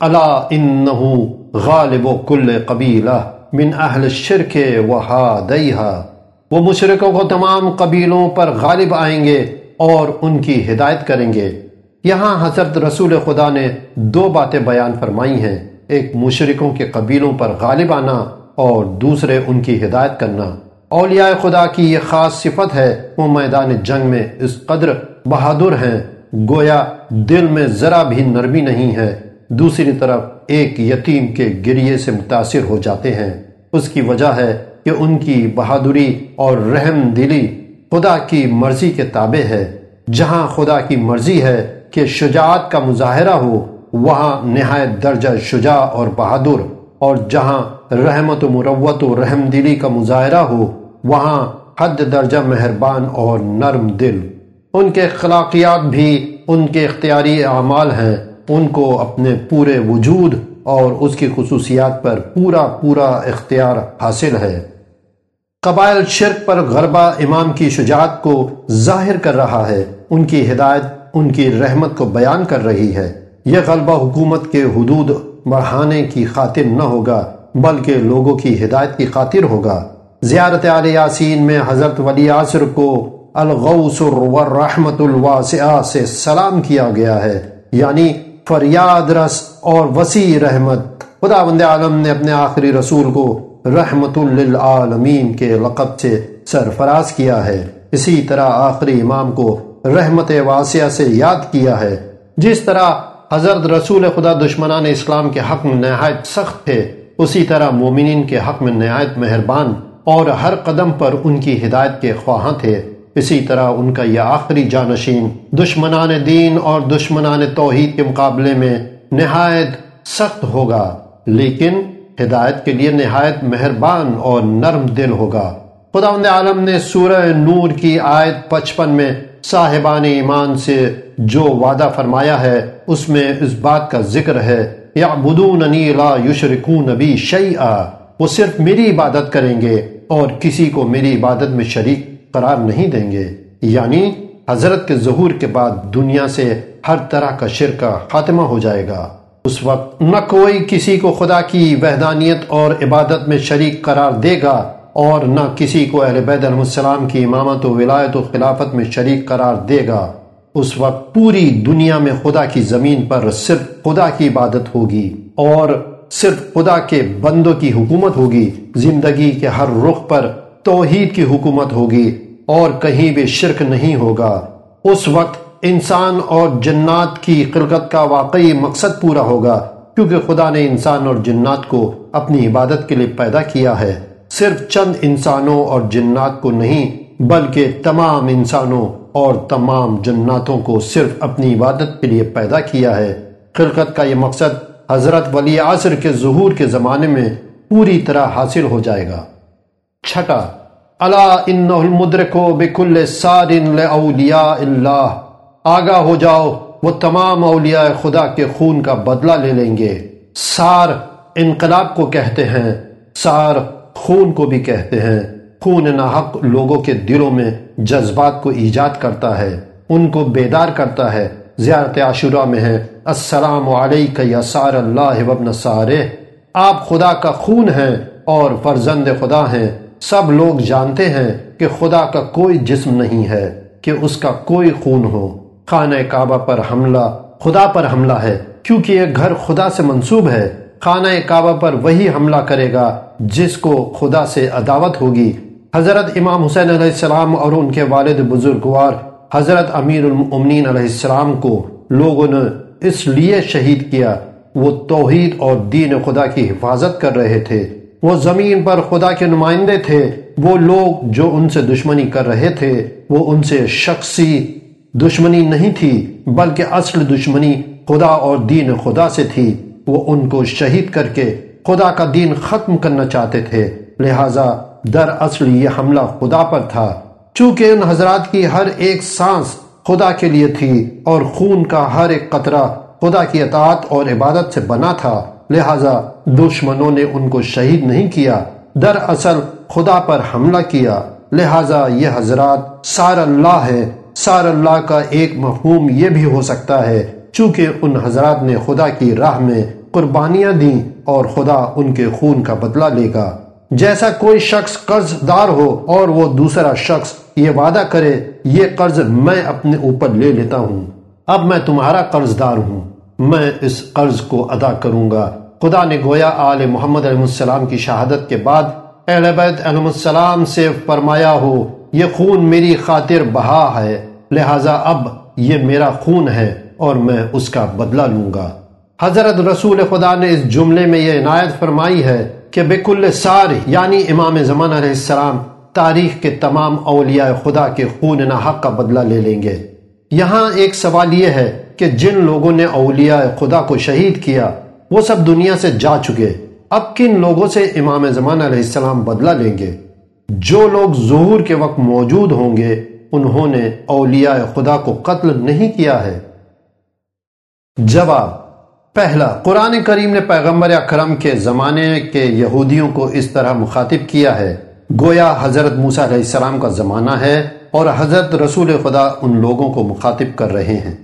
اللہ انہو غالب و کل قبیلہ من اہل الشرک وحادیہا وہ مشرقوں کو تمام قبیلوں پر غالب آئیں گے اور ان کی ہدایت کریں گے۔ یہاں حضرت رسول خدا نے دو باتیں بیان فرمائی ہیں، ایک مشرقوں کے قبیلوں پر غالب آنا اور دوسرے ان کی ہدایت کرنا۔ اولیاء خدا کی یہ خاص صفت ہے، وہ میدان جنگ میں اس قدر بہادر ہیں، گویا دل میں ذرا بھی نرمی نہیں ہے۔ دوسری طرف ایک یتیم کے گریے سے متاثر ہو جاتے ہیں۔ اس کی وجہ ہے کہ ان کی بہادری اور رحم دلی خدا کی مرضی کے تابع ہے۔ جہاں خدا کی مرضی ہے کہ شجاعت کا مظاہرہ ہو، وہاں نہایت درجہ شجاع اور بہادر اور جہاں رحمت و مروت و رحم دلی کا مظاہرہ ہو، وہاں حد درجہ مہربان اور نرم دل۔ ان کے اخلاقیات بھی ان کے اختیاری اعمال ہیں۔ ان کو اپنے پورے وجود اور اس کی خصوصیات پر پورا پورا اختیار حاصل ہے۔ قبائل شرک پر غربہ امام کی شجاعت کو ظاہر کر رہا ہے، ان کی ہدایت، ان کی رحمت کو بیان کر رہی ہے۔ یہ غلبہ حکومت کے حدود بڑھانے کی خاطر نہ ہوگا، بلکہ لوگوں کی ہدایت کی خاطر ہوگا۔ زیارت علی یاسین میں حضرت ولی عصر کو الغوث والرحمت الواسعہ سے سلام کیا گیا ہے۔ یعنی فریاد رس اور وسیع رحمت۔ خدا بند عالم نے اپنے آخری رسول کو رحمت للعالمین کے لقب سے سرفراز کیا ہے۔ اسی طرح آخری امام کو رحمت واسعہ سے یاد کیا ہے۔ جس طرح حضرت رسول خدا دشمنان اسلام کے حق میں نہایت سخت تھے، اسی طرح مومنین کے حق میں نہایت مہربان اور ہر قدم پر ان کی ہدایت کے خواہاں تھے۔ اسی طرح ان کا یہ آخری جانشین دشمنان دین اور دشمنان توحید کے مقابلے میں نہایت سخت ہوگا۔ لیکن ہدایت کے لیے نہایت مہربان اور نرم دل ہوگا۔ خدا عالم نے سورہ نور کی آیت پچپن میں صاحبان ایمان سے جو وعدہ فرمایا ہے، اس میں اس بات کا ذکر ہے یا بدون یشرکون نبی شیئا وہ صرف میری عبادت کریں گے اور کسی کو میری عبادت میں شریک قرار نہیں دیں گے۔ یعنی حضرت کے ظہور کے بعد دنیا سے ہر طرح کا شرکہ خاتمہ ہو جائے گا۔ اس وقت نہ کوئی کسی کو خدا کی وحدانیت اور عبادت میں شریک قرار دے گا اور نہ کسی کو اہل بید علیہ السلام کی امامت و ولایت و خلافت میں شریک قرار دے گا۔ اس وقت پوری دنیا میں خدا کی زمین پر صرف خدا کی عبادت ہوگی اور صرف خدا کے بندوں کی حکومت ہوگی۔ زندگی کے ہر رخ پر توحید کی حکومت ہوگی اور کہیں بھی شرک نہیں ہوگا۔ اس وقت انسان اور جنات کی خلقت کا واقعی مقصد پورا ہوگا، کیونکہ خدا نے انسان اور جنات کو اپنی عبادت کے لیے پیدا کیا ہے۔ صرف چند انسانوں اور جنات کو نہیں، بلکہ تمام انسانوں اور تمام جناتوں کو صرف اپنی عبادت کے لیے پیدا کیا ہے۔ خلقت کا یہ مقصد حضرت ولی عصر کے ظہور کے زمانے میں پوری طرح حاصل ہو جائے گا۔ چھٹا اللہ المدرکو بکل سارن لأولیاء اللہ؟ آگاہ ہو جاؤ، وہ تمام اولیاء خدا کے خون کا بدلہ لے لیں گے۔ سار انقلاب کو کہتے ہیں، سار خون کو بھی کہتے ہیں۔ خون ناحق لوگوں کے دلوں میں جذبات کو ایجاد کرتا ہے، ان کو بیدار کرتا ہے۔ زیارت عاشورہ میں ہے، السلام علیکہ یا سار اللہ وابن سارے آپ خدا کا خون ہیں اور فرزند خدا ہیں۔ سب لوگ جانتے ہیں کہ خدا کا کوئی جسم نہیں ہے، کہ اس کا کوئی خون ہو۔ خانہ کعبہ پر حملہ، خدا پر حملہ ہے۔ کیونکہ یہ گھر خدا سے منسوب ہے۔ خانہ کعبہ پر وہی حملہ کرے گا جس کو خدا سے عداوت ہوگی۔ حضرت امام حسین علیہ السلام اور ان کے والد بزرگوار حضرت امیر المؤمنین علیہ السلام کو لوگوں نے اس لیے شہید کیا۔ وہ توحید اور دین خدا کی حفاظت کر رہے تھے۔ وہ زمین پر خدا کے نمائندے تھے۔ وہ لوگ جو ان سے دشمنی کر رہے تھے، وہ ان سے شخصی دشمنی نہیں تھی، بلکہ اصل دشمنی خدا اور دین خدا سے تھی۔ وہ ان کو شہید کر کے خدا کا دین ختم کرنا چاہتے تھے۔ لہٰذا در اصل یہ حملہ خدا پر تھا۔ چونکہ ان حضرات کی ہر ایک سانس خدا کے لیے تھی اور خون کا ہر ایک قطرہ خدا کی اطاعت اور عبادت سے بنا تھا۔ لہٰذا دشمنوں نے ان کو شہید نہیں کیا، در اصل خدا پر حملہ کیا۔ لہٰذا یہ حضرات سار اللہ ہے۔ سار اللہ کا ایک مفہوم یہ بھی ہو سکتا ہے، چونکہ ان حضرات نے خدا کی راہ میں قربانیاں دیں اور خدا ان کے خون کا بدلہ لے گا۔ جیسا کوئی شخص قرض دار ہو اور وہ دوسرا شخص یہ وعدہ کرے، یہ قرض میں اپنے اوپر لے لیتا ہوں۔ اب میں تمہارا قرض دار ہوں، میں اس قرض کو ادا کروں گا۔ خدا نے گویا آل محمد علیہ السلام کی شہادت کے بعد، اہل بیت علیہ السلام سے فرمایا ہو یہ خون میری خاطر بہا ہے، لہٰذا اب یہ میرا خون ہے اور میں اس کا بدلہ لوں گا۔ حضرت رسول خدا نے اس جملے میں یہ عنایت فرمائی ہے کہ بکل سار یعنی امام زمان علیہ السلام، تاریخ کے تمام اولیاء خدا کے خون حق کا بدلہ لے لیں گے۔ یہاں ایک سوال یہ ہے کہ جن لوگوں نے اولیاء خدا کو شہید کیا، وہ سب دنیا سے جا چکے، اب کن لوگوں سے امام زمان علیہ السلام بدلہ لیں گے؟ جو لوگ ظہور کے وقت موجود ہوں گے، انہوں نے اولیاء خدا کو قتل نہیں کیا ہے۔ جواب پہلا، قرآن کریم نے پیغمبر اکرم کے زمانے کے یہودیوں کو اس طرح مخاطب کیا ہے۔ گویا حضرت موسیٰ علیہ السلام کا زمانہ ہے اور حضرت رسول خدا ان لوگوں کو مخاطب کر رہے ہیں۔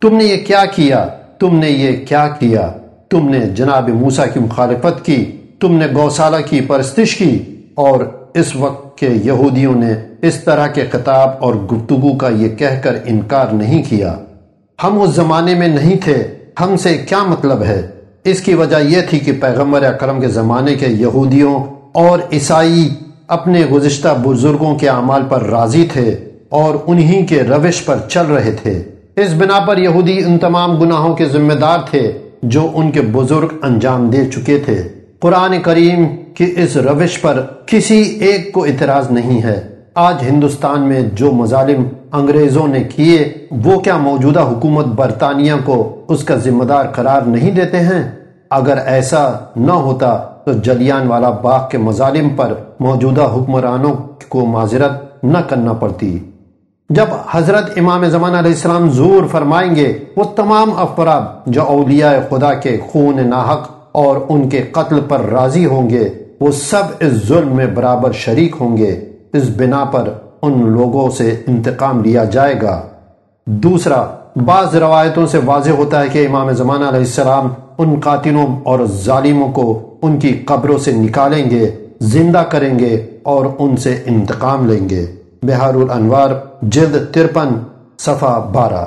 تم نے یہ کیا کیا؟ تم نے یہ کیا کیا؟ تم نے جناب موسیٰ کی مخالفت کی؟ تم نے گوسالہ کی پرستش کی؟ اور اس وقت کے یہودیوں نے اس طرح کے خطاب اور گفتگو کا یہ کہہ کر انکار نہیں کیا۔ ہم اس زمانے میں نہیں تھے، ہم سے کیا مطلب ہے؟ اس کی وجہ یہ تھی کہ پیغمبر اکرم کے زمانے کے یہودیوں اور عیسائی اپنے گزشتہ بزرگوں کے اعمال پر راضی تھے اور انہی کے روش پر چل رہے تھے۔ اس بنا پر یہودی ان تمام گناہوں کے ذمہ دار تھے جو ان کے بزرگ انجام دے چکے تھے۔ قرآن کریم کی اس روش پر کسی ایک کو اعتراض نہیں ہے۔ آج ہندوستان میں جو مظالم انگریزوں نے کیے، وہ کیا موجودہ حکومت برطانیہ کو اس کا ذمہ دار قرار نہیں دیتے ہیں؟ اگر ایسا نہ ہوتا تو جلیان والا باغ کے مظالم پر موجودہ حکمرانوں کو معذرت نہ کرنا پڑتی۔ جب حضرت امام زمان علیہ السلام زور فرمائیں گے، وہ تمام افراد جو اولیاء خدا کے خون ناحق اور ان کے قتل پر راضی ہوں گے وہ سب اس ظلم میں برابر شریک ہوں گے۔ اس بنا پر ان لوگوں سے انتقام لیا جائے گا۔ دوسرا، بعض روایتوں سے واضح ہوتا ہے کہ امام زمانہ علیہ السلام ان قاتلوں اور ظالموں کو ان کی قبروں سے نکالیں گے، زندہ کریں گے اور ان سے انتقام لیں گے۔ بہار الانوار، جلد ترپن، صفحہ بارہ۔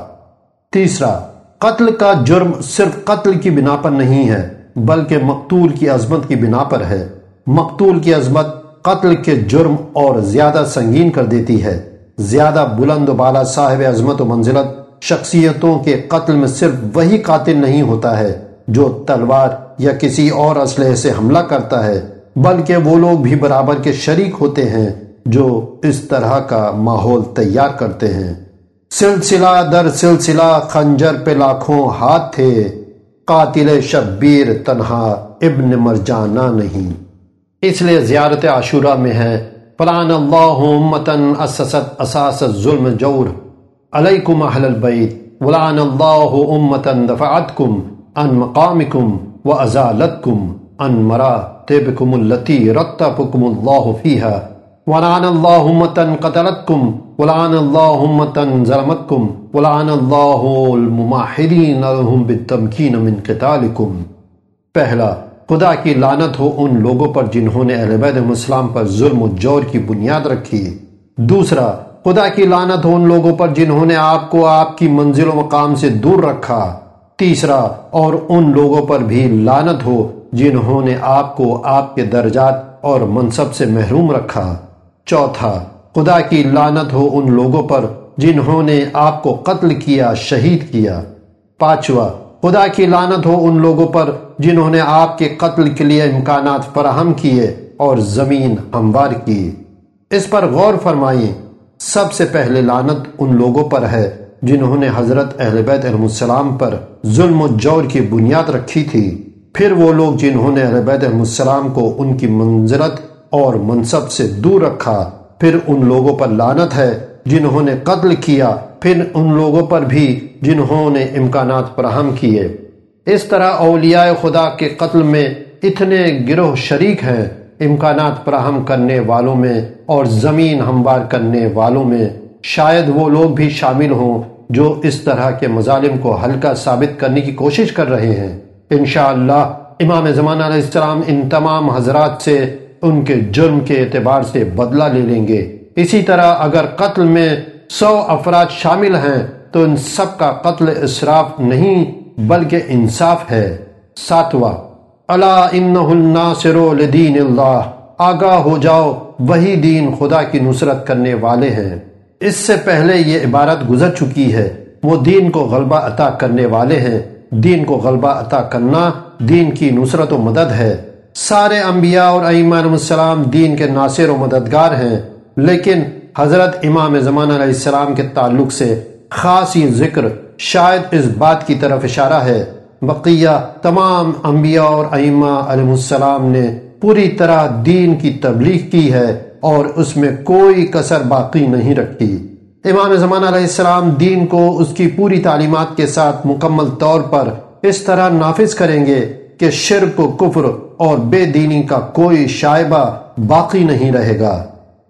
تیسرا، قتل کا جرم صرف قتل کی بنا پر نہیں ہے، بلکہ مقتول کی عظمت کی بنا پر ہے۔ مقتول کی عظمت قتل کے جرم اور زیادہ سنگین کر دیتی ہے۔ زیادہ بلند و بالا صاحب عظمت و منزلت شخصیتوں کے قتل میں صرف وہی قاتل نہیں ہوتا ہے جو تلوار یا کسی اور اسلحے سے حملہ کرتا ہے، بلکہ وہ لوگ بھی برابر کے شریک ہوتے ہیں جو اس طرح کا ماحول تیار کرتے ہیں۔ سلسلہ در سلسلہ خنجر پہ لاکھوں ہاتھ تھے۔ قاتل شبیر تنہا ابن مرجانہ نہیں۔ اس لیے زیارت عاشورہ میں ہے۔ پلان اللہ امتن اسست اساس الظلم جور علیکم اہل البیت ولان اللہ امتن دفعتکم ان مقامکم و ازالتکم ان مراتبکم اللتی رتبکم اللہ فیہا ولعن اللہ امتن قتلتکم ولعن اللہ امتن ظلمتکم ولعن اللہ المماحرین لهم بالتمکین من قتالکم پہلا خدا کی لانت ہو ان لوگوں پر جنہوں نے اہل بیت السلام پر ظلم و جور کی بنیاد رکھی۔ دوسرا، خدا کی لانت ہو ان لوگوں پر جنہوں نے آپ کو آپ کی منزل و مقام سے دور رکھا۔ تیسرا، اور ان لوگوں پر بھی لانت ہو جنہوں نے آپ کو آپ کے درجات اور منصب سے محروم رکھا۔ چوتھا، خدا کی لانت ہو ان لوگوں پر جنہوں نے آپ کو قتل کیا، شہید کیا۔ پانچواں، خدا کی لانت ہو ان لوگوں پر جنہوں نے آپ کے قتل کے لیے امکانات فراہم کیے اور زمین ہموار کی۔ اس پر غور فرمائیں، سب سے پہلے لانت ان لوگوں پر ہے جنہوں نے حضرت اہل بیت علیہ السلام پر ظلم و جور کی بنیاد رکھی تھی۔ پھر وہ لوگ جنہوں نے اہل بیت علیہ السلام کو ان کی منظرت اور منصب سے دور رکھا، پھر ان لوگوں پر لانت ہے جنہوں نے قتل کیا، پھر ان لوگوں پر بھی جنہوں نے امکانات فراہم کیے۔ اس طرح اولیاء خدا کے قتل میں اتنے گروہ شریک ہیں، امکانات فراہم کرنے والوں میں اور زمین ہموار کرنے والوں میں شاید وہ لوگ بھی شامل ہوں جو اس طرح کے مظالم کو ہلکا ثابت کرنے کی کوشش کر رہے ہیں۔ انشاءاللہ، امام زمانہ علیہ السلام ان تمام حضرات سے ان کے جرم کے اعتبار سے بدلہ لے لیں گے۔ اسی طرح اگر قتل میں سو افراد شامل ہیں تو ان سب کا قتل اسراف نہیں بلکہ انصاف ہے۔ ساتواں اللہ الناصر لدین اللہ، آگاہ ہو جاؤ، وہی دین خدا کی نصرت کرنے والے ہیں۔ اس سے پہلے یہ عبارت گزر چکی ہے۔ وہ دین کو غلبہ عطا کرنے والے ہیں۔ دین کو غلبہ عطا کرنا دین کی نصرت و مدد ہے۔ سارے انبیاء اور ایمان السلام دین کے ناصر و مددگار ہیں، لیکن حضرت امام زمان علیہ السلام کے تعلق سے خاص یہ ذکر شاید اس بات کی طرف اشارہ ہے۔ بقیہ تمام انبیاء اور ائمہ علیہ السلام نے پوری طرح دین کی تبلیغ کی ہے اور اس میں کوئی کسر باقی نہیں رکھی۔ امام زمان علیہ السلام دین کو اس کی پوری تعلیمات کے ساتھ مکمل طور پر اس طرح نافذ کریں گے کہ شرک و کفر اور بے دینی کا کوئی شائبہ باقی نہیں رہے گا۔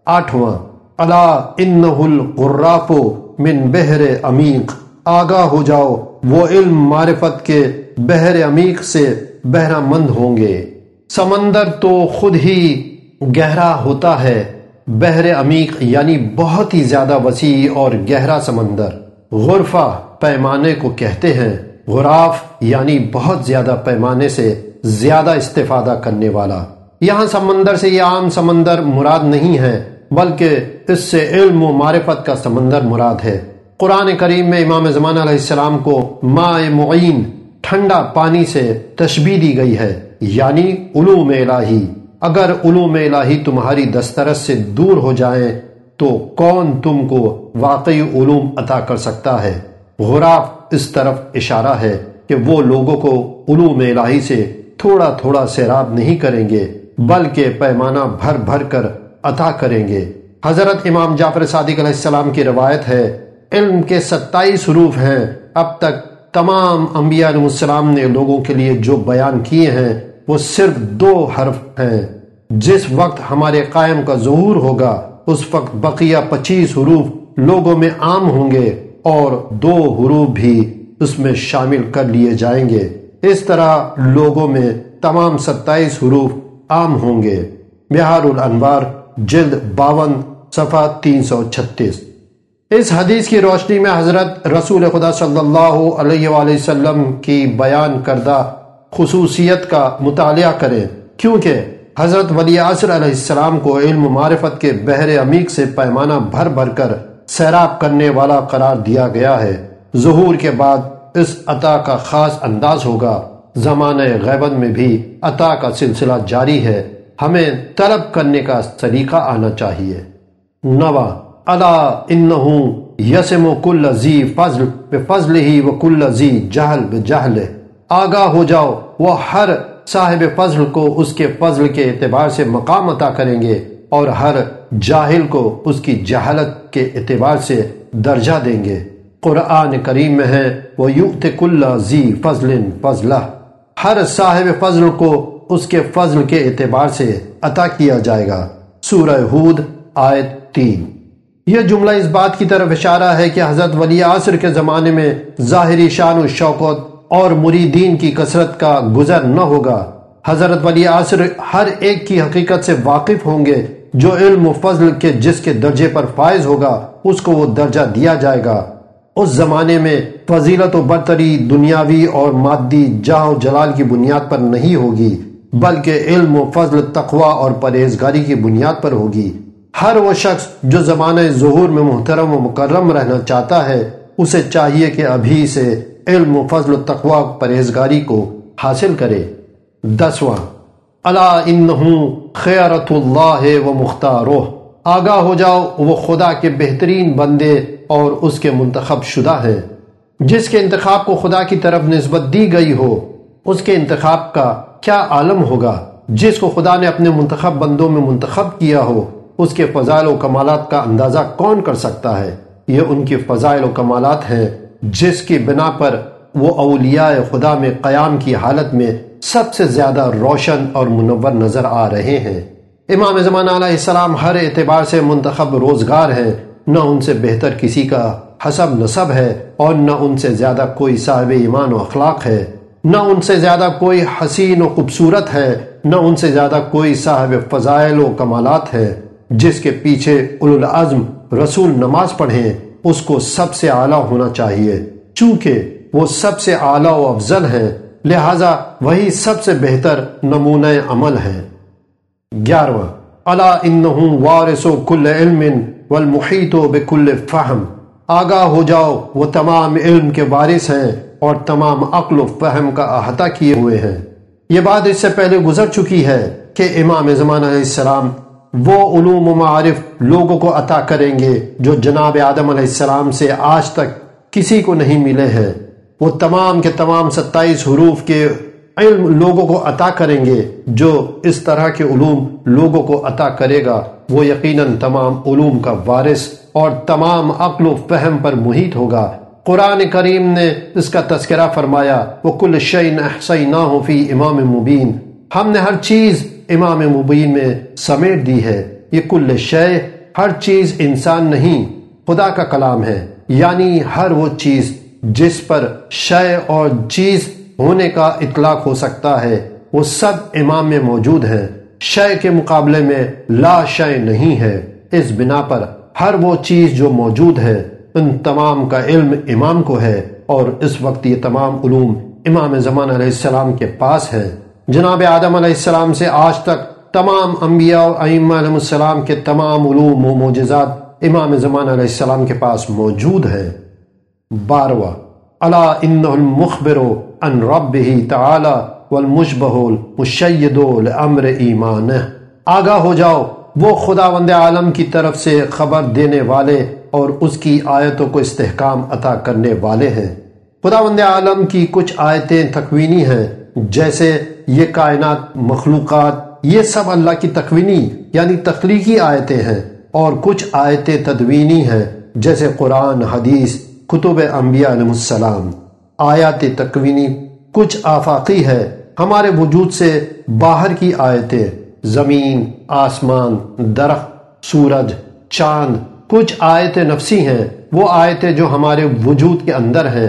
آٹھواں اللہ الغراف من بحر عمیق، آگاہ ہو جاؤ، وہ علم معرفت کے بحر عمیق سے بہرہ مند ہوں گے۔ سمندر تو خود ہی گہرا ہوتا ہے، بحر عمیق یعنی بہت ہی زیادہ وسیع اور گہرا سمندر۔ غرفہ پیمانے کو کہتے ہیں، غراف یعنی بہت زیادہ پیمانے سے زیادہ استفادہ کرنے والا۔ یہاں سمندر سے یہ عام سمندر مراد نہیں ہے۔ بلکہ اس سے علم و معرفت کا سمندر مراد ہے۔ قرآن کریم میں امام زمان علیہ السلام کو ماء معین، ٹھنڈا پانی سے تشبیح دی گئی ہے یعنی علوم الہی۔ اگر علوم الہی تمہاری دسترس سے دور ہو جائیں، تو کون تم کو واقعی علوم عطا کر سکتا ہے؟ غراف اس طرف اشارہ ہے کہ وہ لوگوں کو علوم الہی سے تھوڑا تھوڑا سیراب نہیں کریں گے، بلکہ پیمانہ بھر بھر کر عطا کریں گے۔ حضرت امام جعفر صادق علیہ السلام کی روایت ہے، علم کے ستائیس حروف ہیں۔ اب تک تمام انبیاء علیہ السلام نے لوگوں کے لیے جو بیان کیے ہیں، وہ صرف دو حرف ہیں۔ جس وقت ہمارے قائم کا ظہور ہوگا، اس وقت بقیہ پچیس حروف لوگوں میں عام ہوں گے اور دو حروف بھی اس میں شامل کر لیے جائیں گے۔ اس طرح لوگوں میں تمام ستائیس حروف عام ہوں گے۔ بہار الانوار جلد باون، صفحہ تین سو چھتیس۔ اس حدیث کی روشنی میں حضرت رسول خدا صلی اللہ علیہ وآلہ وسلم کی بیان کردہ خصوصیت کا مطالعہ کریں۔ کیونکہ حضرت ولی عصر علیہ السلام کو علم معرفت کے بحر عمیق سے پیمانہ بھر بھر کر سیراب کرنے والا قرار دیا گیا ہے۔ ظہور کے بعد اس عطا کا خاص انداز ہوگا۔ زمانہ غیبت میں بھی عطا کا سلسلہ جاری ہے۔ ہمیں طلب کرنے کا طریقہ آنا چاہیے۔ نوا اللہ انہو یسم کل زی فضل، بے فضل ہی و کل زی جہل، بے جہل۔ آگاہ ہو جاؤ، وہ ہر صاحب فضل کو اس کے فضل کے اعتبار سے مقام عطا کریں گے اور ہر جاہل کو اس کی جہالت کے اعتبار سے درجہ دیں گے۔ قرآن کریم میں ہے وہ یوت کل زی فضل فضلہ۔ ہر صاحب فضل کو اس کے فضل کے اعتبار سے عطا کیا جائے گا۔ سورہ ہود، آیت تین۔ یہ جملہ اس بات کی طرف اشارہ ہے کہ حضرت ولی عصر کے زمانے میں ظاہری شان و شوقت اور مریدین کی کثرت کا گزر نہ ہوگا۔ حضرت ولی عصر ہر ایک کی حقیقت سے واقف ہوں گے، جو علم و فضل کے جس کے درجے پر فائز ہوگا، اس کو وہ درجہ دیا جائے گا۔ اس زمانے میں فضیلت و برتری دنیاوی اور مادی جاہ و جلال کی بنیاد پر نہیں ہوگی۔ بلکہ علم و فضل تقوی اور پرہیزگاری کی بنیاد پر ہوگی۔ ہر وہ شخص جو زمانہ ظہور میں محترم و مکرم رہنا چاہتا ہے، اسے چاہیے کہ ابھی سے علم و فضل و تقوی پرہیزگاری کو حاصل کرے۔ دسواں اللہ خیرت اللہ و مختارو آگاہ ہو جاؤ، وہ خدا کے بہترین بندے اور اس کے منتخب شدہ ہیں۔ جس کے انتخاب کو خدا کی طرف نسبت دی گئی ہو، اس کے انتخاب کا کیا عالم ہوگا جس کو خدا نے اپنے منتخب بندوں میں منتخب کیا ہو؟ اس کے فضائل و کمالات کا اندازہ کون کر سکتا ہے؟ یہ ان کی فضائل و کمالات ہیں جس کی بنا پر وہ اولیاء خدا میں قیام کی حالت میں سب سے زیادہ روشن اور منور نظر آ رہے ہیں۔ امام زمان علیہ السلام ہر اعتبار سے منتخب روزگار ہیں۔ نہ ان سے بہتر کسی کا حسب نصب ہے اور نہ ان سے زیادہ کوئی صاحب ایمان و اخلاق ہے۔ نہ ان سے زیادہ کوئی حسین و خوبصورت ہے، نہ ان سے زیادہ کوئی صاحب فضائل و کمالات ہے۔ جس کے پیچھے العزم رسول نماز پڑھیں، اس کو سب سے اعلیٰ ہونا چاہیے۔ چونکہ وہ سب سے اعلیٰ و افضل ہیں، لہذا وہی سب سے بہتر نمونہ عمل ہے گیارہواں اللہ انہم وارث کل علم والمحیط بکل فہم۔ آگاہ ہو جاؤ، وہ تمام علم کے وارث ہیں۔ اور تمام عقل و فہم کا احاطہ کیے ہوئے ہیں۔ یہ بات اس سے پہلے گزر چکی ہے کہ امام زمان علیہ السلام وہ علوم و معارف لوگوں کو عطا کریں گے جو جناب آدم علیہ السلام سے آج تک کسی کو نہیں ملے ہیں۔ وہ تمام کے تمام ستائیس حروف کے علم لوگوں کو عطا کریں گے جو اس طرح کے علوم لوگوں کو عطا کرے گا۔ وہ یقیناً تمام علوم کا وارث اور تمام عقل و فہم پر محیط ہوگا۔ قرآن کریم نے اس کا تذکرہ فرمایا وہ کل شعین احسائی نہ ہو فی امام مبین ہم نے ہر چیز امام مبین میں سمیٹ دی ہے۔ یہ کل شے، ہر چیز انسان نہیں، خدا کا کلام ہے۔ یعنی ہر وہ چیز جس پر شے اور چیز ہونے کا اطلاق ہو سکتا ہے، وہ سب امام میں موجود ہیں۔ شے کے مقابلے میں لا شے نہیں ہے۔ اس بنا پر ہر وہ چیز جو موجود ہے ان تمام کا علم امام کو ہے اور اس وقت یہ تمام علوم امام زمان علیہ السلام کے پاس ہے۔ جناب آدم علیہ السلام سے آج تک تمام انبیاء اور ائمہ علیہ السلام کے تمام علوم و معجزات امام زمان علیہ السلام کے پاس موجود ہیں۔ بارواں الا ان المخبر ان ربه تعالی والمشبہ المشید لامر ایمان آگاہ ہو جاؤ، وہ خدا وند عالم کی طرف سے خبر دینے والے اور اس کی آیتوں کو استحکام عطا کرنے والے ہیں۔ خدا وند عالم کی کچھ آیتیں تکوینی ہیں، جیسے یہ کائنات، مخلوقات، یہ سب اللہ کی تکوینی یعنی تخلیقی آیتیں ہیں۔ اور کچھ آیتیں تدوینی ہیں، جیسے قرآن، حدیث، کتب انبیاء علیہ السلام۔ آیات تکوینی کچھ آفاقی ہے ہمارے وجود سے باہر کی آیتیں، زمین، آسمان، درخت، سورج، چاند کچھ آیت نفسی ہیں، وہ آیتیں جو ہمارے وجود کے اندر ہیں۔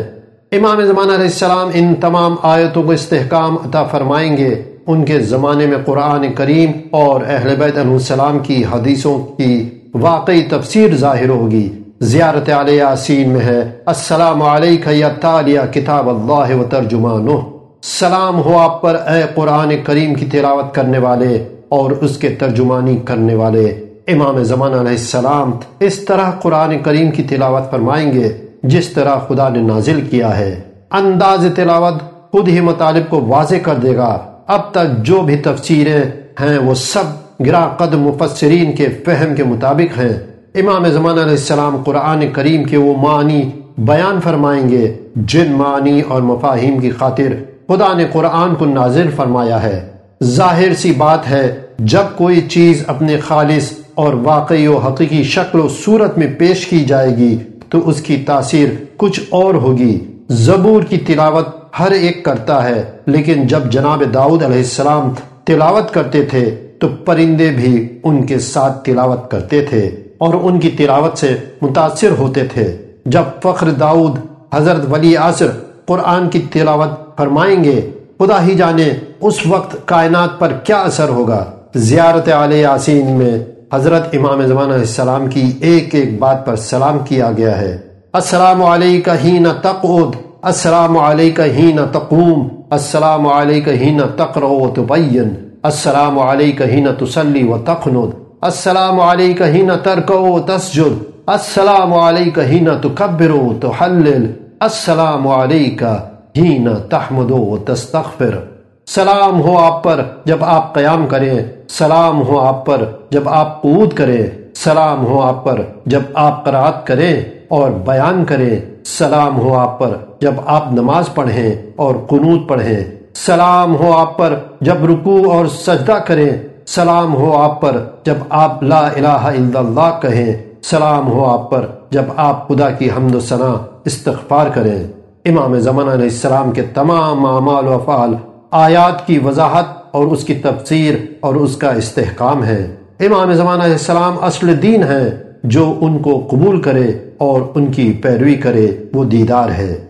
امام زمان علیہ السلام ان تمام آیتوں کو استحکام عطا فرمائیں گے۔ ان کے زمانے میں قرآن کریم اور اہل بیت علیہ السلام کی حدیثوں کی واقعی تفسیر ظاہر ہوگی۔ زیارت علیہ یاسین میں ہے۔ السلام علیکہ یا تالیہ کتاب اللہ و ترجمانہ۔ سلام ہو آپ پر، اے قرآن کریم کی تلاوت کرنے والے اور اس کے ترجمانی کرنے والے۔ امام زمان علیہ السلام اس طرح قرآن کریم کی تلاوت فرمائیں گے، جس طرح خدا نے نازل کیا ہے۔ انداز تلاوت خود ہی مطالب کو واضح کر دے گا۔ اب تک جو بھی تفسیریں ہیں، وہ سب گرا قد مفسرین کے فہم کے مطابق ہیں۔ امام زمان علیہ السلام قرآن کریم کے وہ معنی بیان فرمائیں گے، جن معنی اور مفاہیم کی خاطر خدا نے قرآن کو نازل فرمایا ہے۔ ظاہر سی بات ہے، جب کوئی چیز اپنے خالص اور واقعی و حقیقی شکل و صورت میں پیش کی جائے گی، تو اس کی تاثیر کچھ اور ہوگی۔ زبور کی تلاوت ہر ایک کرتا ہے، لیکن جب جناب داؤد علیہ السلام تلاوت کرتے تھے، تو پرندے بھی ان کے ساتھ تلاوت کرتے تھے اور ان کی تلاوت سے متاثر ہوتے تھے۔ جب فخر داؤد، حضرت ولی عصر قرآن کی تلاوت فرمائیں گے، خدا ہی جانے اس وقت کائنات پر کیا اثر ہوگا۔ زیارت علیہ یاسین میں حضرت امام زمان علیہ السلام کی ایک ایک بات پر سلام کیا گیا ہے۔ السلام علیکہ ہین تقعد، السلام علیکہ ہین تقوم، السلام علیکہ ہین تقرع و تبین، السلام علیکہ ہین تسلی و تقند السلام علیکہ ہین ترکع و تسجد، السلام علیکہ ہین تکبر و تحلل، السلام علیکہ ہین تحمد و تستغفر۔ سلام ہو آپ پر جب آپ قیام کریں، سلام ہو آپ پر جب آپ قود کریں، سلام ہو آپ پر جب آپ قرآت کریں اور بیان کریں، سلام ہو آپ پر جب آپ نماز پڑھیں اور قنوت پڑھیں، سلام ہو آپ پر جب رکوع اور سجدہ کریں، سلام ہو آپ پر جب آپ لا الہ الا اللہ کہیں، سلام ہو آپ پر جب آپ خدا کی حمد و ثنا استغفار کریں۔ امام زمان علیہ السلام کے تمام اعمال و افعال آیات کی وضاحت اور اس کی تفسیر اور اس کا استحکام ہے۔ امام زمان علیہ السلام اصل دین ہے، جو ان کو قبول کرے اور ان کی پیروی کرے، وہ دیدار ہے۔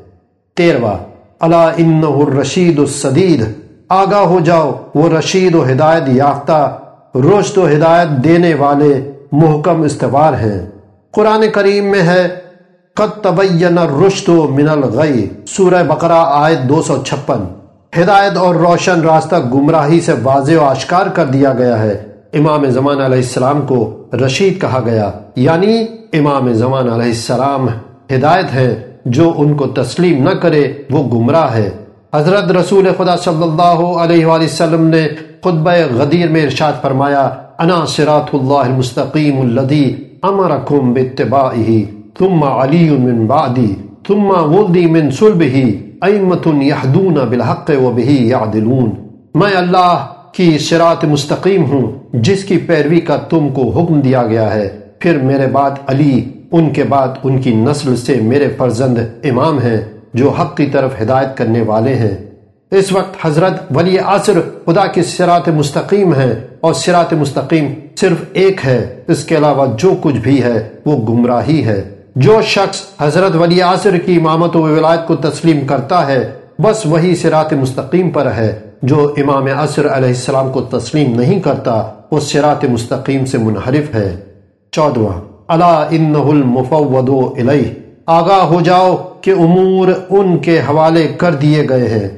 تیرواں اللہ ان الرشید الصدید آگاہ ہو جاؤ، وہ رشید و ہدایت یافتہ روشت و ہدایت دینے والے محکم استوار ہیں۔ قرآن کریم میں ہے، قد تبین الرشد من الغی، سورہ بقرہ آیت دو سو چھپن۔ ہدایت اور روشن راستہ گمراہی سے واضح و آشکار کر دیا گیا ہے۔ امام زمان علیہ السلام کو رشید کہا گیا۔ یعنی امام زمان علیہ السلام ہدایت ہے جو ان کو تسلیم نہ کرے، وہ گمراہ ہے۔ حضرت رسول خدا صلی اللہ علیہ وآلہ وسلم نے خطبہ غدیر میں ارشاد فرمایا، انا صراط اللہ المستقیم الذی امرکم باتباعہ، ثم علی من بعدی، ثم ولدی من صلبہی۔ ایمت یحدون بالحق و بہی یعدلون۔ میں اللہ کی شراط مستقیم ہوں، جس کی پیروی کا تم کو حکم دیا گیا ہے۔ پھر میرے بعد علی، ان کے بعد ان کی نسل سے میرے فرزند امام ہیں، جو حق کی طرف ہدایت کرنے والے ہیں۔ اس وقت حضرت ولی عصر خدا کی سرات مستقیم ہے اور سرات مستقیم صرف ایک ہے۔ اس کے علاوہ جو کچھ بھی ہے، وہ گمراہی ہے۔ جو شخص حضرت ولی عصر کی امامت و ولایت کو تسلیم کرتا ہے، بس وہی سرات مستقیم پر ہے، جو امام عصر علیہ السلام کو تسلیم نہیں کرتا، وہ سرات مستقیم سے منحرف ہے۔ چودواں اللہ المفود الیہ۔ آگاہ ہو جاؤ کہ امور ان کے حوالے کر دیے گئے ہیں۔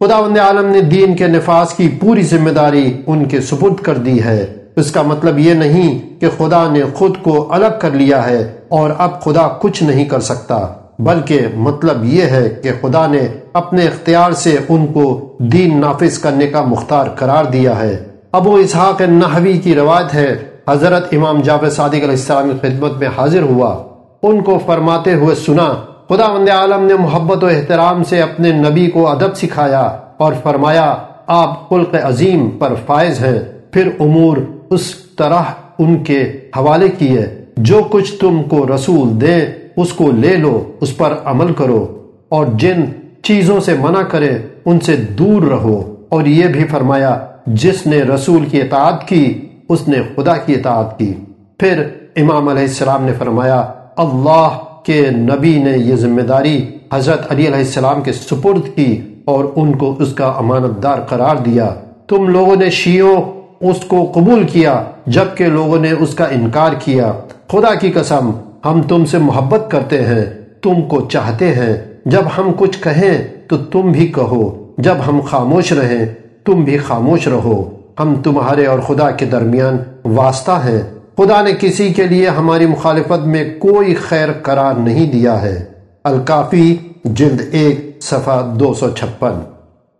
خداوند عالم نے دین کے نفاذ کی پوری ذمہ داری ان کے سپرد کر دی ہے۔ اس کا مطلب یہ نہیں کہ خدا نے خود کو الگ کر لیا ہے اور اب خدا کچھ نہیں کر سکتا، بلکہ مطلب یہ ہے کہ خدا نے اپنے اختیار سے ان کو دین نافذ کرنے کا مختار قرار دیا ہے۔ ابو اسحاق نحوی کی روایت ہے، حضرت امام جاب صادق علیہ السلام کی خدمت میں حاضر ہوا۔ ان کو فرماتے ہوئے سنا، خدا وند عالم نے محبت و احترام سے اپنے نبی کو ادب سکھایا اور فرمایا، آپ خلق عظیم پر فائز ہیں، پھر امور اس طرح ان کے حوالے کیے۔ جو کچھ تم کو رسول دے، اس کو لے لو، اس پر عمل کرو۔ اور جن چیزوں سے منع کرے، ان سے دور رہو۔ اور یہ بھی فرمایا، جس نے رسول کی اطاعت کی، اس نے خدا کی اطاعت کی۔ پھر امام علیہ السلام نے فرمایا، اللہ کہ نبی نے یہ ذمہ داری حضرت علی علیہ السلام کے سپرد کی اور ان کو اس کا امانت دار قرار دیا۔ تم لوگوں نے شیعوں اس کو قبول کیا جبکہ لوگوں نے اس کا انکار کیا۔ خدا کی قسم، ہم تم سے محبت کرتے ہیں، تم کو چاہتے ہیں۔ جب ہم کچھ کہیں تو تم بھی کہو۔ جب ہم خاموش رہیں، تم بھی خاموش رہو۔ ہم تمہارے اور خدا کے درمیان واسطہ ہیں۔ خدا نے کسی کے لیے ہماری مخالفت میں کوئی خیر قرار نہیں دیا ہے۔ الکافی، جلد ایک، صفحہ دو سو چھپن۔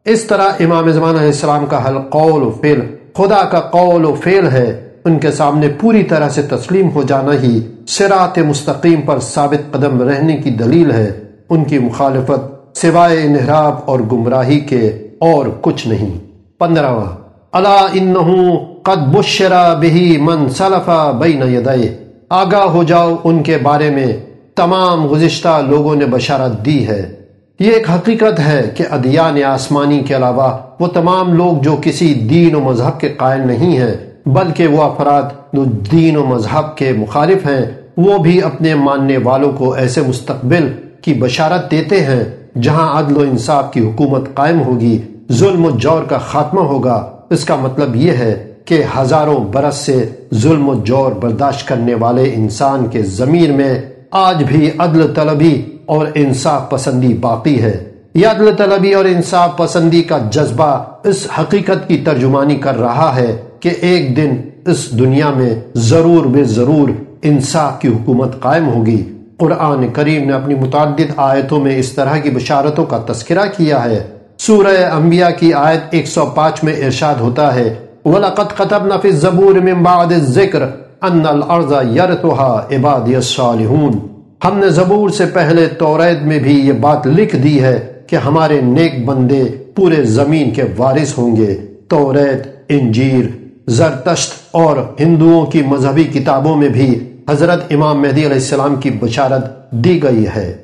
اس طرح امام زمان علیہ السلام کا حل قول و فعل خدا کا قول و فعل ہے، ان کے سامنے پوری طرح سے تسلیم ہو جانا ہی سرات مستقیم پر ثابت قدم رہنے کی دلیل ہے۔ ان کی مخالفت سوائے انحراب اور گمراہی کے اور کچھ نہیں۔ پندرہواں اللہ انہوں قد بشرا بہی من سلفا بین یدئے آگاہ ہو جاؤ ان کے بارے میں، تمام گزشتہ لوگوں نے بشارت دی ہے۔ یہ ایک حقیقت ہے کہ ادیان آسمانی کے علاوہ وہ تمام لوگ جو کسی دین و مذہب کے قائل نہیں ہیں، بلکہ وہ افراد جو دین و مذہب کے مخالف ہیں، وہ بھی اپنے ماننے والوں کو ایسے مستقبل کی بشارت دیتے ہیں جہاں عدل و انصاف کی حکومت قائم ہوگی، ظلم و جور کا خاتمہ ہوگا۔ اس کا مطلب یہ ہے کہ ہزاروں برس سے ظلم و جور برداشت کرنے والے انسان کے ضمیر میں آج بھی عدل طلبی اور انصاف پسندی باقی ہے۔ یہ عدل طلبی اور انصاف پسندی کا جذبہ اس حقیقت کی ترجمانی کر رہا ہے کہ ایک دن اس دنیا میں ضرور بے ضرور انصاف کی حکومت قائم ہوگی۔ قرآن کریم نے اپنی متعدد آیتوں میں اس طرح کی بشارتوں کا تذکرہ کیا ہے۔ سورہ انبیاء کی آیت 105 میں ارشاد ہوتا ہے، وَلَقَدْ قَتَبْنَا فِي الزَّبُورِ مِن بَعْدِ الذِّكْرِ أَنَّ الْأَرْضَ يَرْتُهَا عِبَادِيَ الصَّالِحُونَ۔ ہم نے زبور سے پہلے توریت میں بھی یہ بات لکھ دی ہے کہ ہمارے نیک بندے پورے زمین کے وارث ہوں گے۔ توریت، انجیر، زرتشت اور ہندوؤں کی مذہبی کتابوں میں بھی حضرت امام مہدی علیہ السلام کی بشارت دی گئی ہے۔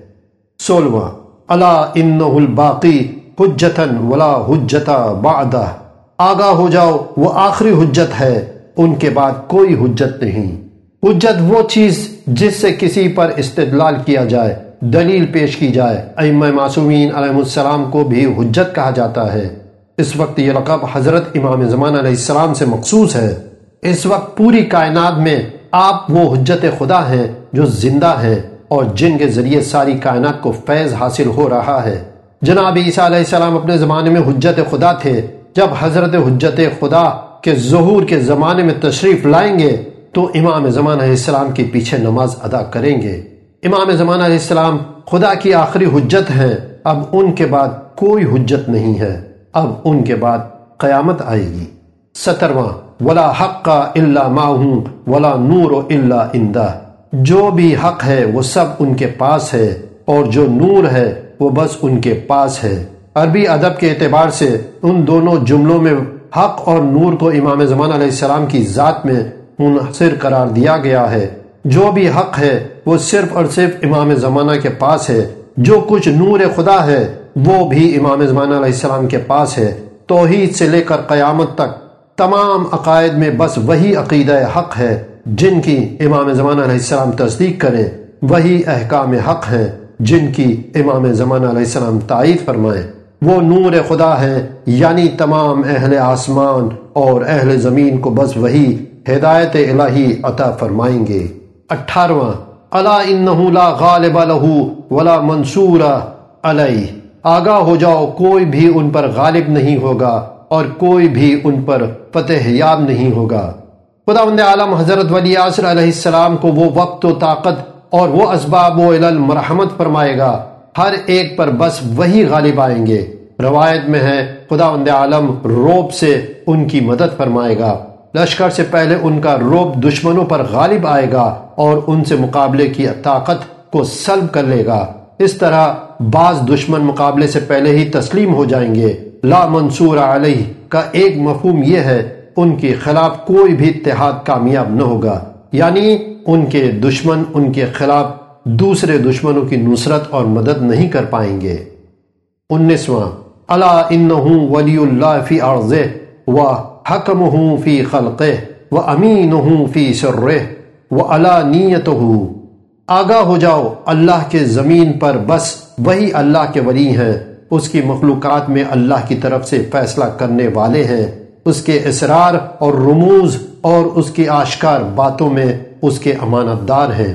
سولواں اللہ انہ الباقی حجتن ولا حجتا بعدہ۔ آگاہ ہو جاؤ، وہ آخری حجت ہے، ان کے بعد کوئی حجت نہیں۔ حجت وہ چیز جس سے کسی پر استدلال کیا جائے، دلیل پیش کی جائے۔ ائمہ معصومین علیہ السلام کو بھی حجت کہا جاتا ہے۔ اس وقت یہ لقب حضرت امام زمان علیہ السلام سے مخصوص ہے۔ اس وقت پوری کائنات میں آپ وہ حجت خدا ہیں جو زندہ ہیں اور جن کے ذریعے ساری کائنات کو فیض حاصل ہو رہا ہے۔ جناب عیسیٰ علیہ السلام اپنے زمانے میں حجت خدا تھے۔ جب حضرت حجت خدا کے ظہور کے زمانے میں تشریف لائیں گے تو امام زمان علیہ السلام کے پیچھے نماز ادا کریں گے۔ امام زمان علیہ السلام خدا کی آخری حجت ہیں۔ اب ان کے بعد کوئی حجت نہیں ہے۔ اب ان کے بعد قیامت آئے گی۔ سترواں، ولا حق کا اللہ ماہوں ولا نور و اللہ اندہ۔ جو بھی حق ہے وہ سب ان کے پاس ہے، اور جو نور ہے وہ بس ان کے پاس ہے۔ عربی ادب کے اعتبار سے ان دونوں جملوں میں حق اور نور کو امام زمان علیہ السلام کی ذات میں منحصر قرار دیا گیا ہے۔ جو بھی حق ہے، وہ صرف اور صرف امام زمانہ کے پاس ہے۔ جو کچھ نور خدا ہے، وہ بھی امام زمانہ علیہ السلام کے پاس ہے۔ توحید سے لے کر قیامت تک تمام عقائد میں بس وہی عقیدہ حق ہے، جن کی امام زمانہ علیہ السلام تصدیق کریں۔ وہی احکام حق ہیں، جن کی امام زمانہ علیہ السلام تائید فرمائیں۔ وہ نور خدا ہے یعنی تمام اہل آسمان اور اہل زمین کو بس وہی ہدایت الہی عطا فرمائیں گے۔ اٹھارواں اللہ انہو لا غالب لہو ولا منصور علیہ۔ آگاہ ہو جاؤ، کوئی بھی ان پر غالب نہیں ہوگا اور کوئی بھی ان پر فتح یاب نہیں ہوگا۔ خدا عالم حضرت ولی عصر علیہ السلام کو وہ وقت و طاقت اور وہ اسباب و مرحمت فرمائے گا۔ ہر ایک پر بس وہی غالب آئیں گے۔ روایت میں ہے خدا عالم روب سے ان کی مدد فرمائے گا۔ لشکر سے پہلے ان کا روب دشمنوں پر غالب آئے گا اور ان سے مقابلے کی طاقت کو سلب کر لے گا۔ اس طرح بعض دشمن مقابلے سے پہلے ہی تسلیم ہو جائیں گے۔ لا منصور علیہ کا ایک مفہوم یہ ہے، ان کے خلاف کوئی بھی اتحاد کامیاب نہ ہوگا۔ یعنی ان کے دشمن ان کے خلاف دوسرے دشمنوں کی نصرت اور مدد نہیں کر پائیں گے۔ انیسواں اللہ انہوں ولی اللہ فی عرض و حکم ہوں فی خلق و امین ہوں فی سر و اللہ نیت آگاہ ہو جاؤ، اللہ کے زمین پر بس وہی اللہ کے ولی ہیں۔ اس کی مخلوقات میں اللہ کی طرف سے فیصلہ کرنے والے ہیں۔ اس کے اسرار اور رموز اور اس کی آشکار باتوں میں اس کے امانت دار ہیں۔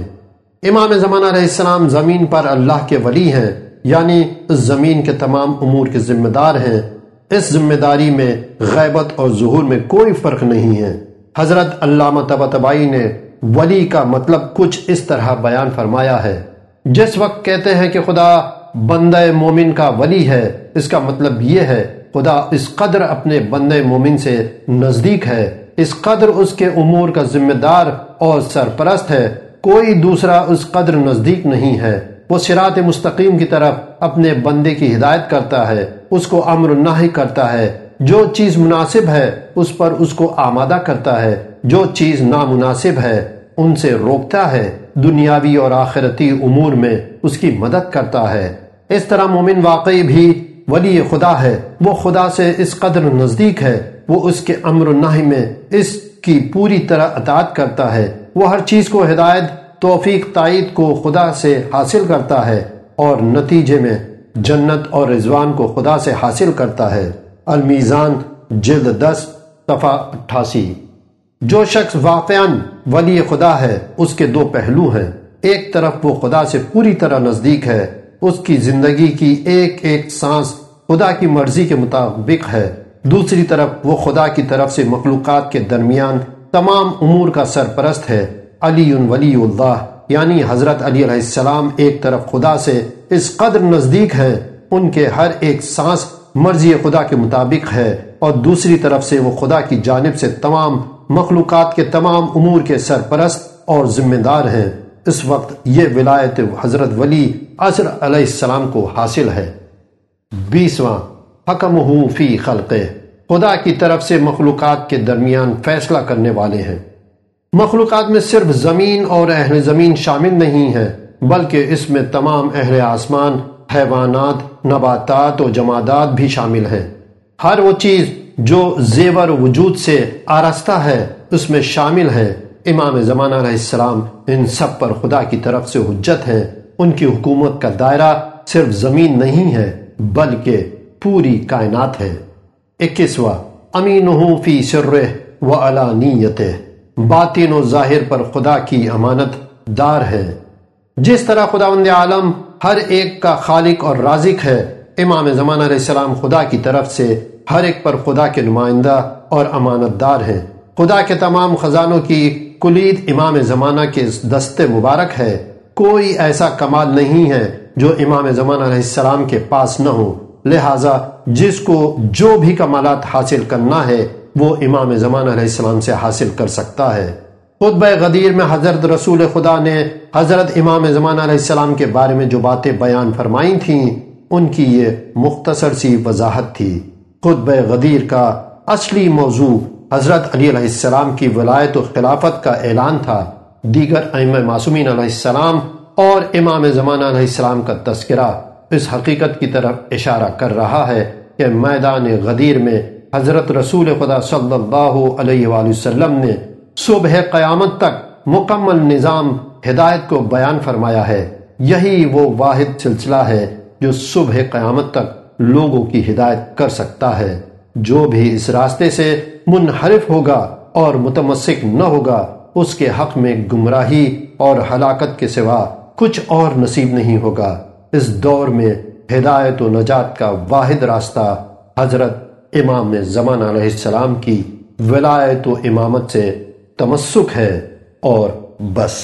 امام زمانہ علیہ السلام زمین پر اللہ کے ولی ہیں یعنی اس زمین کے تمام امور کے ذمہ دار ہیں۔ اس ذمہ داری میں غیبت اور ظہور میں کوئی فرق نہیں ہے۔ حضرت علامہ تبائی نے ولی کا مطلب کچھ اس طرح بیان فرمایا ہے۔ جس وقت کہتے ہیں کہ خدا بندہ مومن کا ولی ہے، اس کا مطلب یہ ہے، خدا اس قدر اپنے بندے مومن سے نزدیک ہے، اس قدر اس کے امور کا ذمہ دار اور سرپرست ہے، کوئی دوسرا اس قدر نزدیک نہیں ہے۔ وہ سرات مستقیم کی طرف اپنے بندے کی ہدایت کرتا ہے، اس کو امر نہ کرتا ہے۔ جو چیز مناسب ہے، اس پر اس کو آمادہ کرتا ہے۔ جو چیز نامناسب ہے، ان سے روکتا ہے۔ دنیاوی اور آخرتی امور میں اس کی مدد کرتا ہے۔ اس طرح مومن واقعی بھی ولی خدا ہے۔ وہ خدا سے اس قدر نزدیک ہے۔ وہ اس کے امر ناہی میں اس کی پوری طرح اطاعت کرتا ہے۔ وہ ہر چیز کو ہدایت، توفیق، تائید کو خدا سے حاصل کرتا ہے۔ اور نتیجے میں جنت اور رضوان کو خدا سے حاصل کرتا ہے۔ المیزان، جلد دس، صفحہ اٹھاسی۔ جو شخص واقعا ولی خدا ہے، اس کے دو پہلو ہیں۔ ایک طرف وہ خدا سے پوری طرح نزدیک ہے، اس کی زندگی کی ایک ایک سانس خدا کی مرضی کے مطابق ہے۔ دوسری طرف وہ خدا کی طرف سے مخلوقات کے درمیان تمام امور کا سرپرست ہے۔ علی ولی اللہ۔ یعنی حضرت علی علیہ السلام ایک طرف خدا سے اس قدر نزدیک ہے ان کے ہر ایک سانس مرضی خدا کے مطابق ہے اور دوسری طرف سے وہ خدا کی جانب سے تمام مخلوقات کے تمام امور کے سرپرست اور ذمہ دار ہیں۔ اس وقت یہ ولایت حضرت ولی عصر علیہ السلام کو حاصل ہے۔ بیسواں حکم فی خلق خدا کی طرف سے مخلوقات کے درمیان فیصلہ کرنے والے ہیں۔ مخلوقات میں صرف زمین اور اہل زمین شامل نہیں ہے بلکہ اس میں تمام اہل آسمان، حیوانات، نباتات و جمادات بھی شامل ہیں۔ ہر وہ چیز جو زیور وجود سے آرستہ ہے، اس میں شامل ہے امام زمانہ علیہ السلام ان سب پر خدا کی طرف سے حجت ہے ان کی حکومت کا دائرہ صرف زمین نہیں ہے، بلکہ پوری کائنات ہے۔ اکیسواں امین فی سر و علانیت باطن و ظاہر پر خدا کی امانت دار ہے۔ جس طرح خدا وند عالم ہر ایک کا خالق اور رازق ہے، امام زمانہ علیہ السلام خدا کی طرف سے ہر ایک پر خدا کے نمائندہ اور امانت دار ہیں خدا کے تمام خزانوں کی کلید امام زمانہ کے دستے مبارک ہے۔ کوئی ایسا کمال نہیں ہے جو امام زمانہ علیہ السلام کے پاس نہ ہو۔ لہٰذا جس کو جو بھی کمالات حاصل کرنا ہے وہ امام زمانہ علیہ السلام سے حاصل کر سکتا ہے۔ خطبہ غدیر میں حضرت رسول خدا نے حضرت امام زمانہ علیہ السلام کے بارے میں جو باتیں بیان فرمائی تھیں، ان کی یہ مختصر سی وضاحت تھی۔ خطب غدیر کا اصلی موضوع حضرت علی علیہ السلام کی ولایت و خلافت کا اعلان تھا۔ دیگر ائمہ معصومین علیہ السلام اور امام زمانہ علیہ السلام کا تذکرہ اس حقیقت کی طرف اشارہ کر رہا ہے کہ میدان غدیر میں حضرت رسول خدا صلی اللہ علیہ وآلہ وسلم نے صبح قیامت تک مکمل نظام ہدایت کو بیان فرمایا ہے۔ یہی وہ واحد سلسلہ ہے جو صبح قیامت تک لوگوں کی ہدایت کر سکتا ہے۔ جو بھی اس راستے سے منحرف ہوگا اور متمسک نہ ہوگا، اس کے حق میں گمراہی اور ہلاکت کے سوا کچھ اور نصیب نہیں ہوگا۔ اس دور میں ہدایت و نجات کا واحد راستہ حضرت امام زمان علیہ السلام کی ولایت و امامت سے تمسک ہے اور بس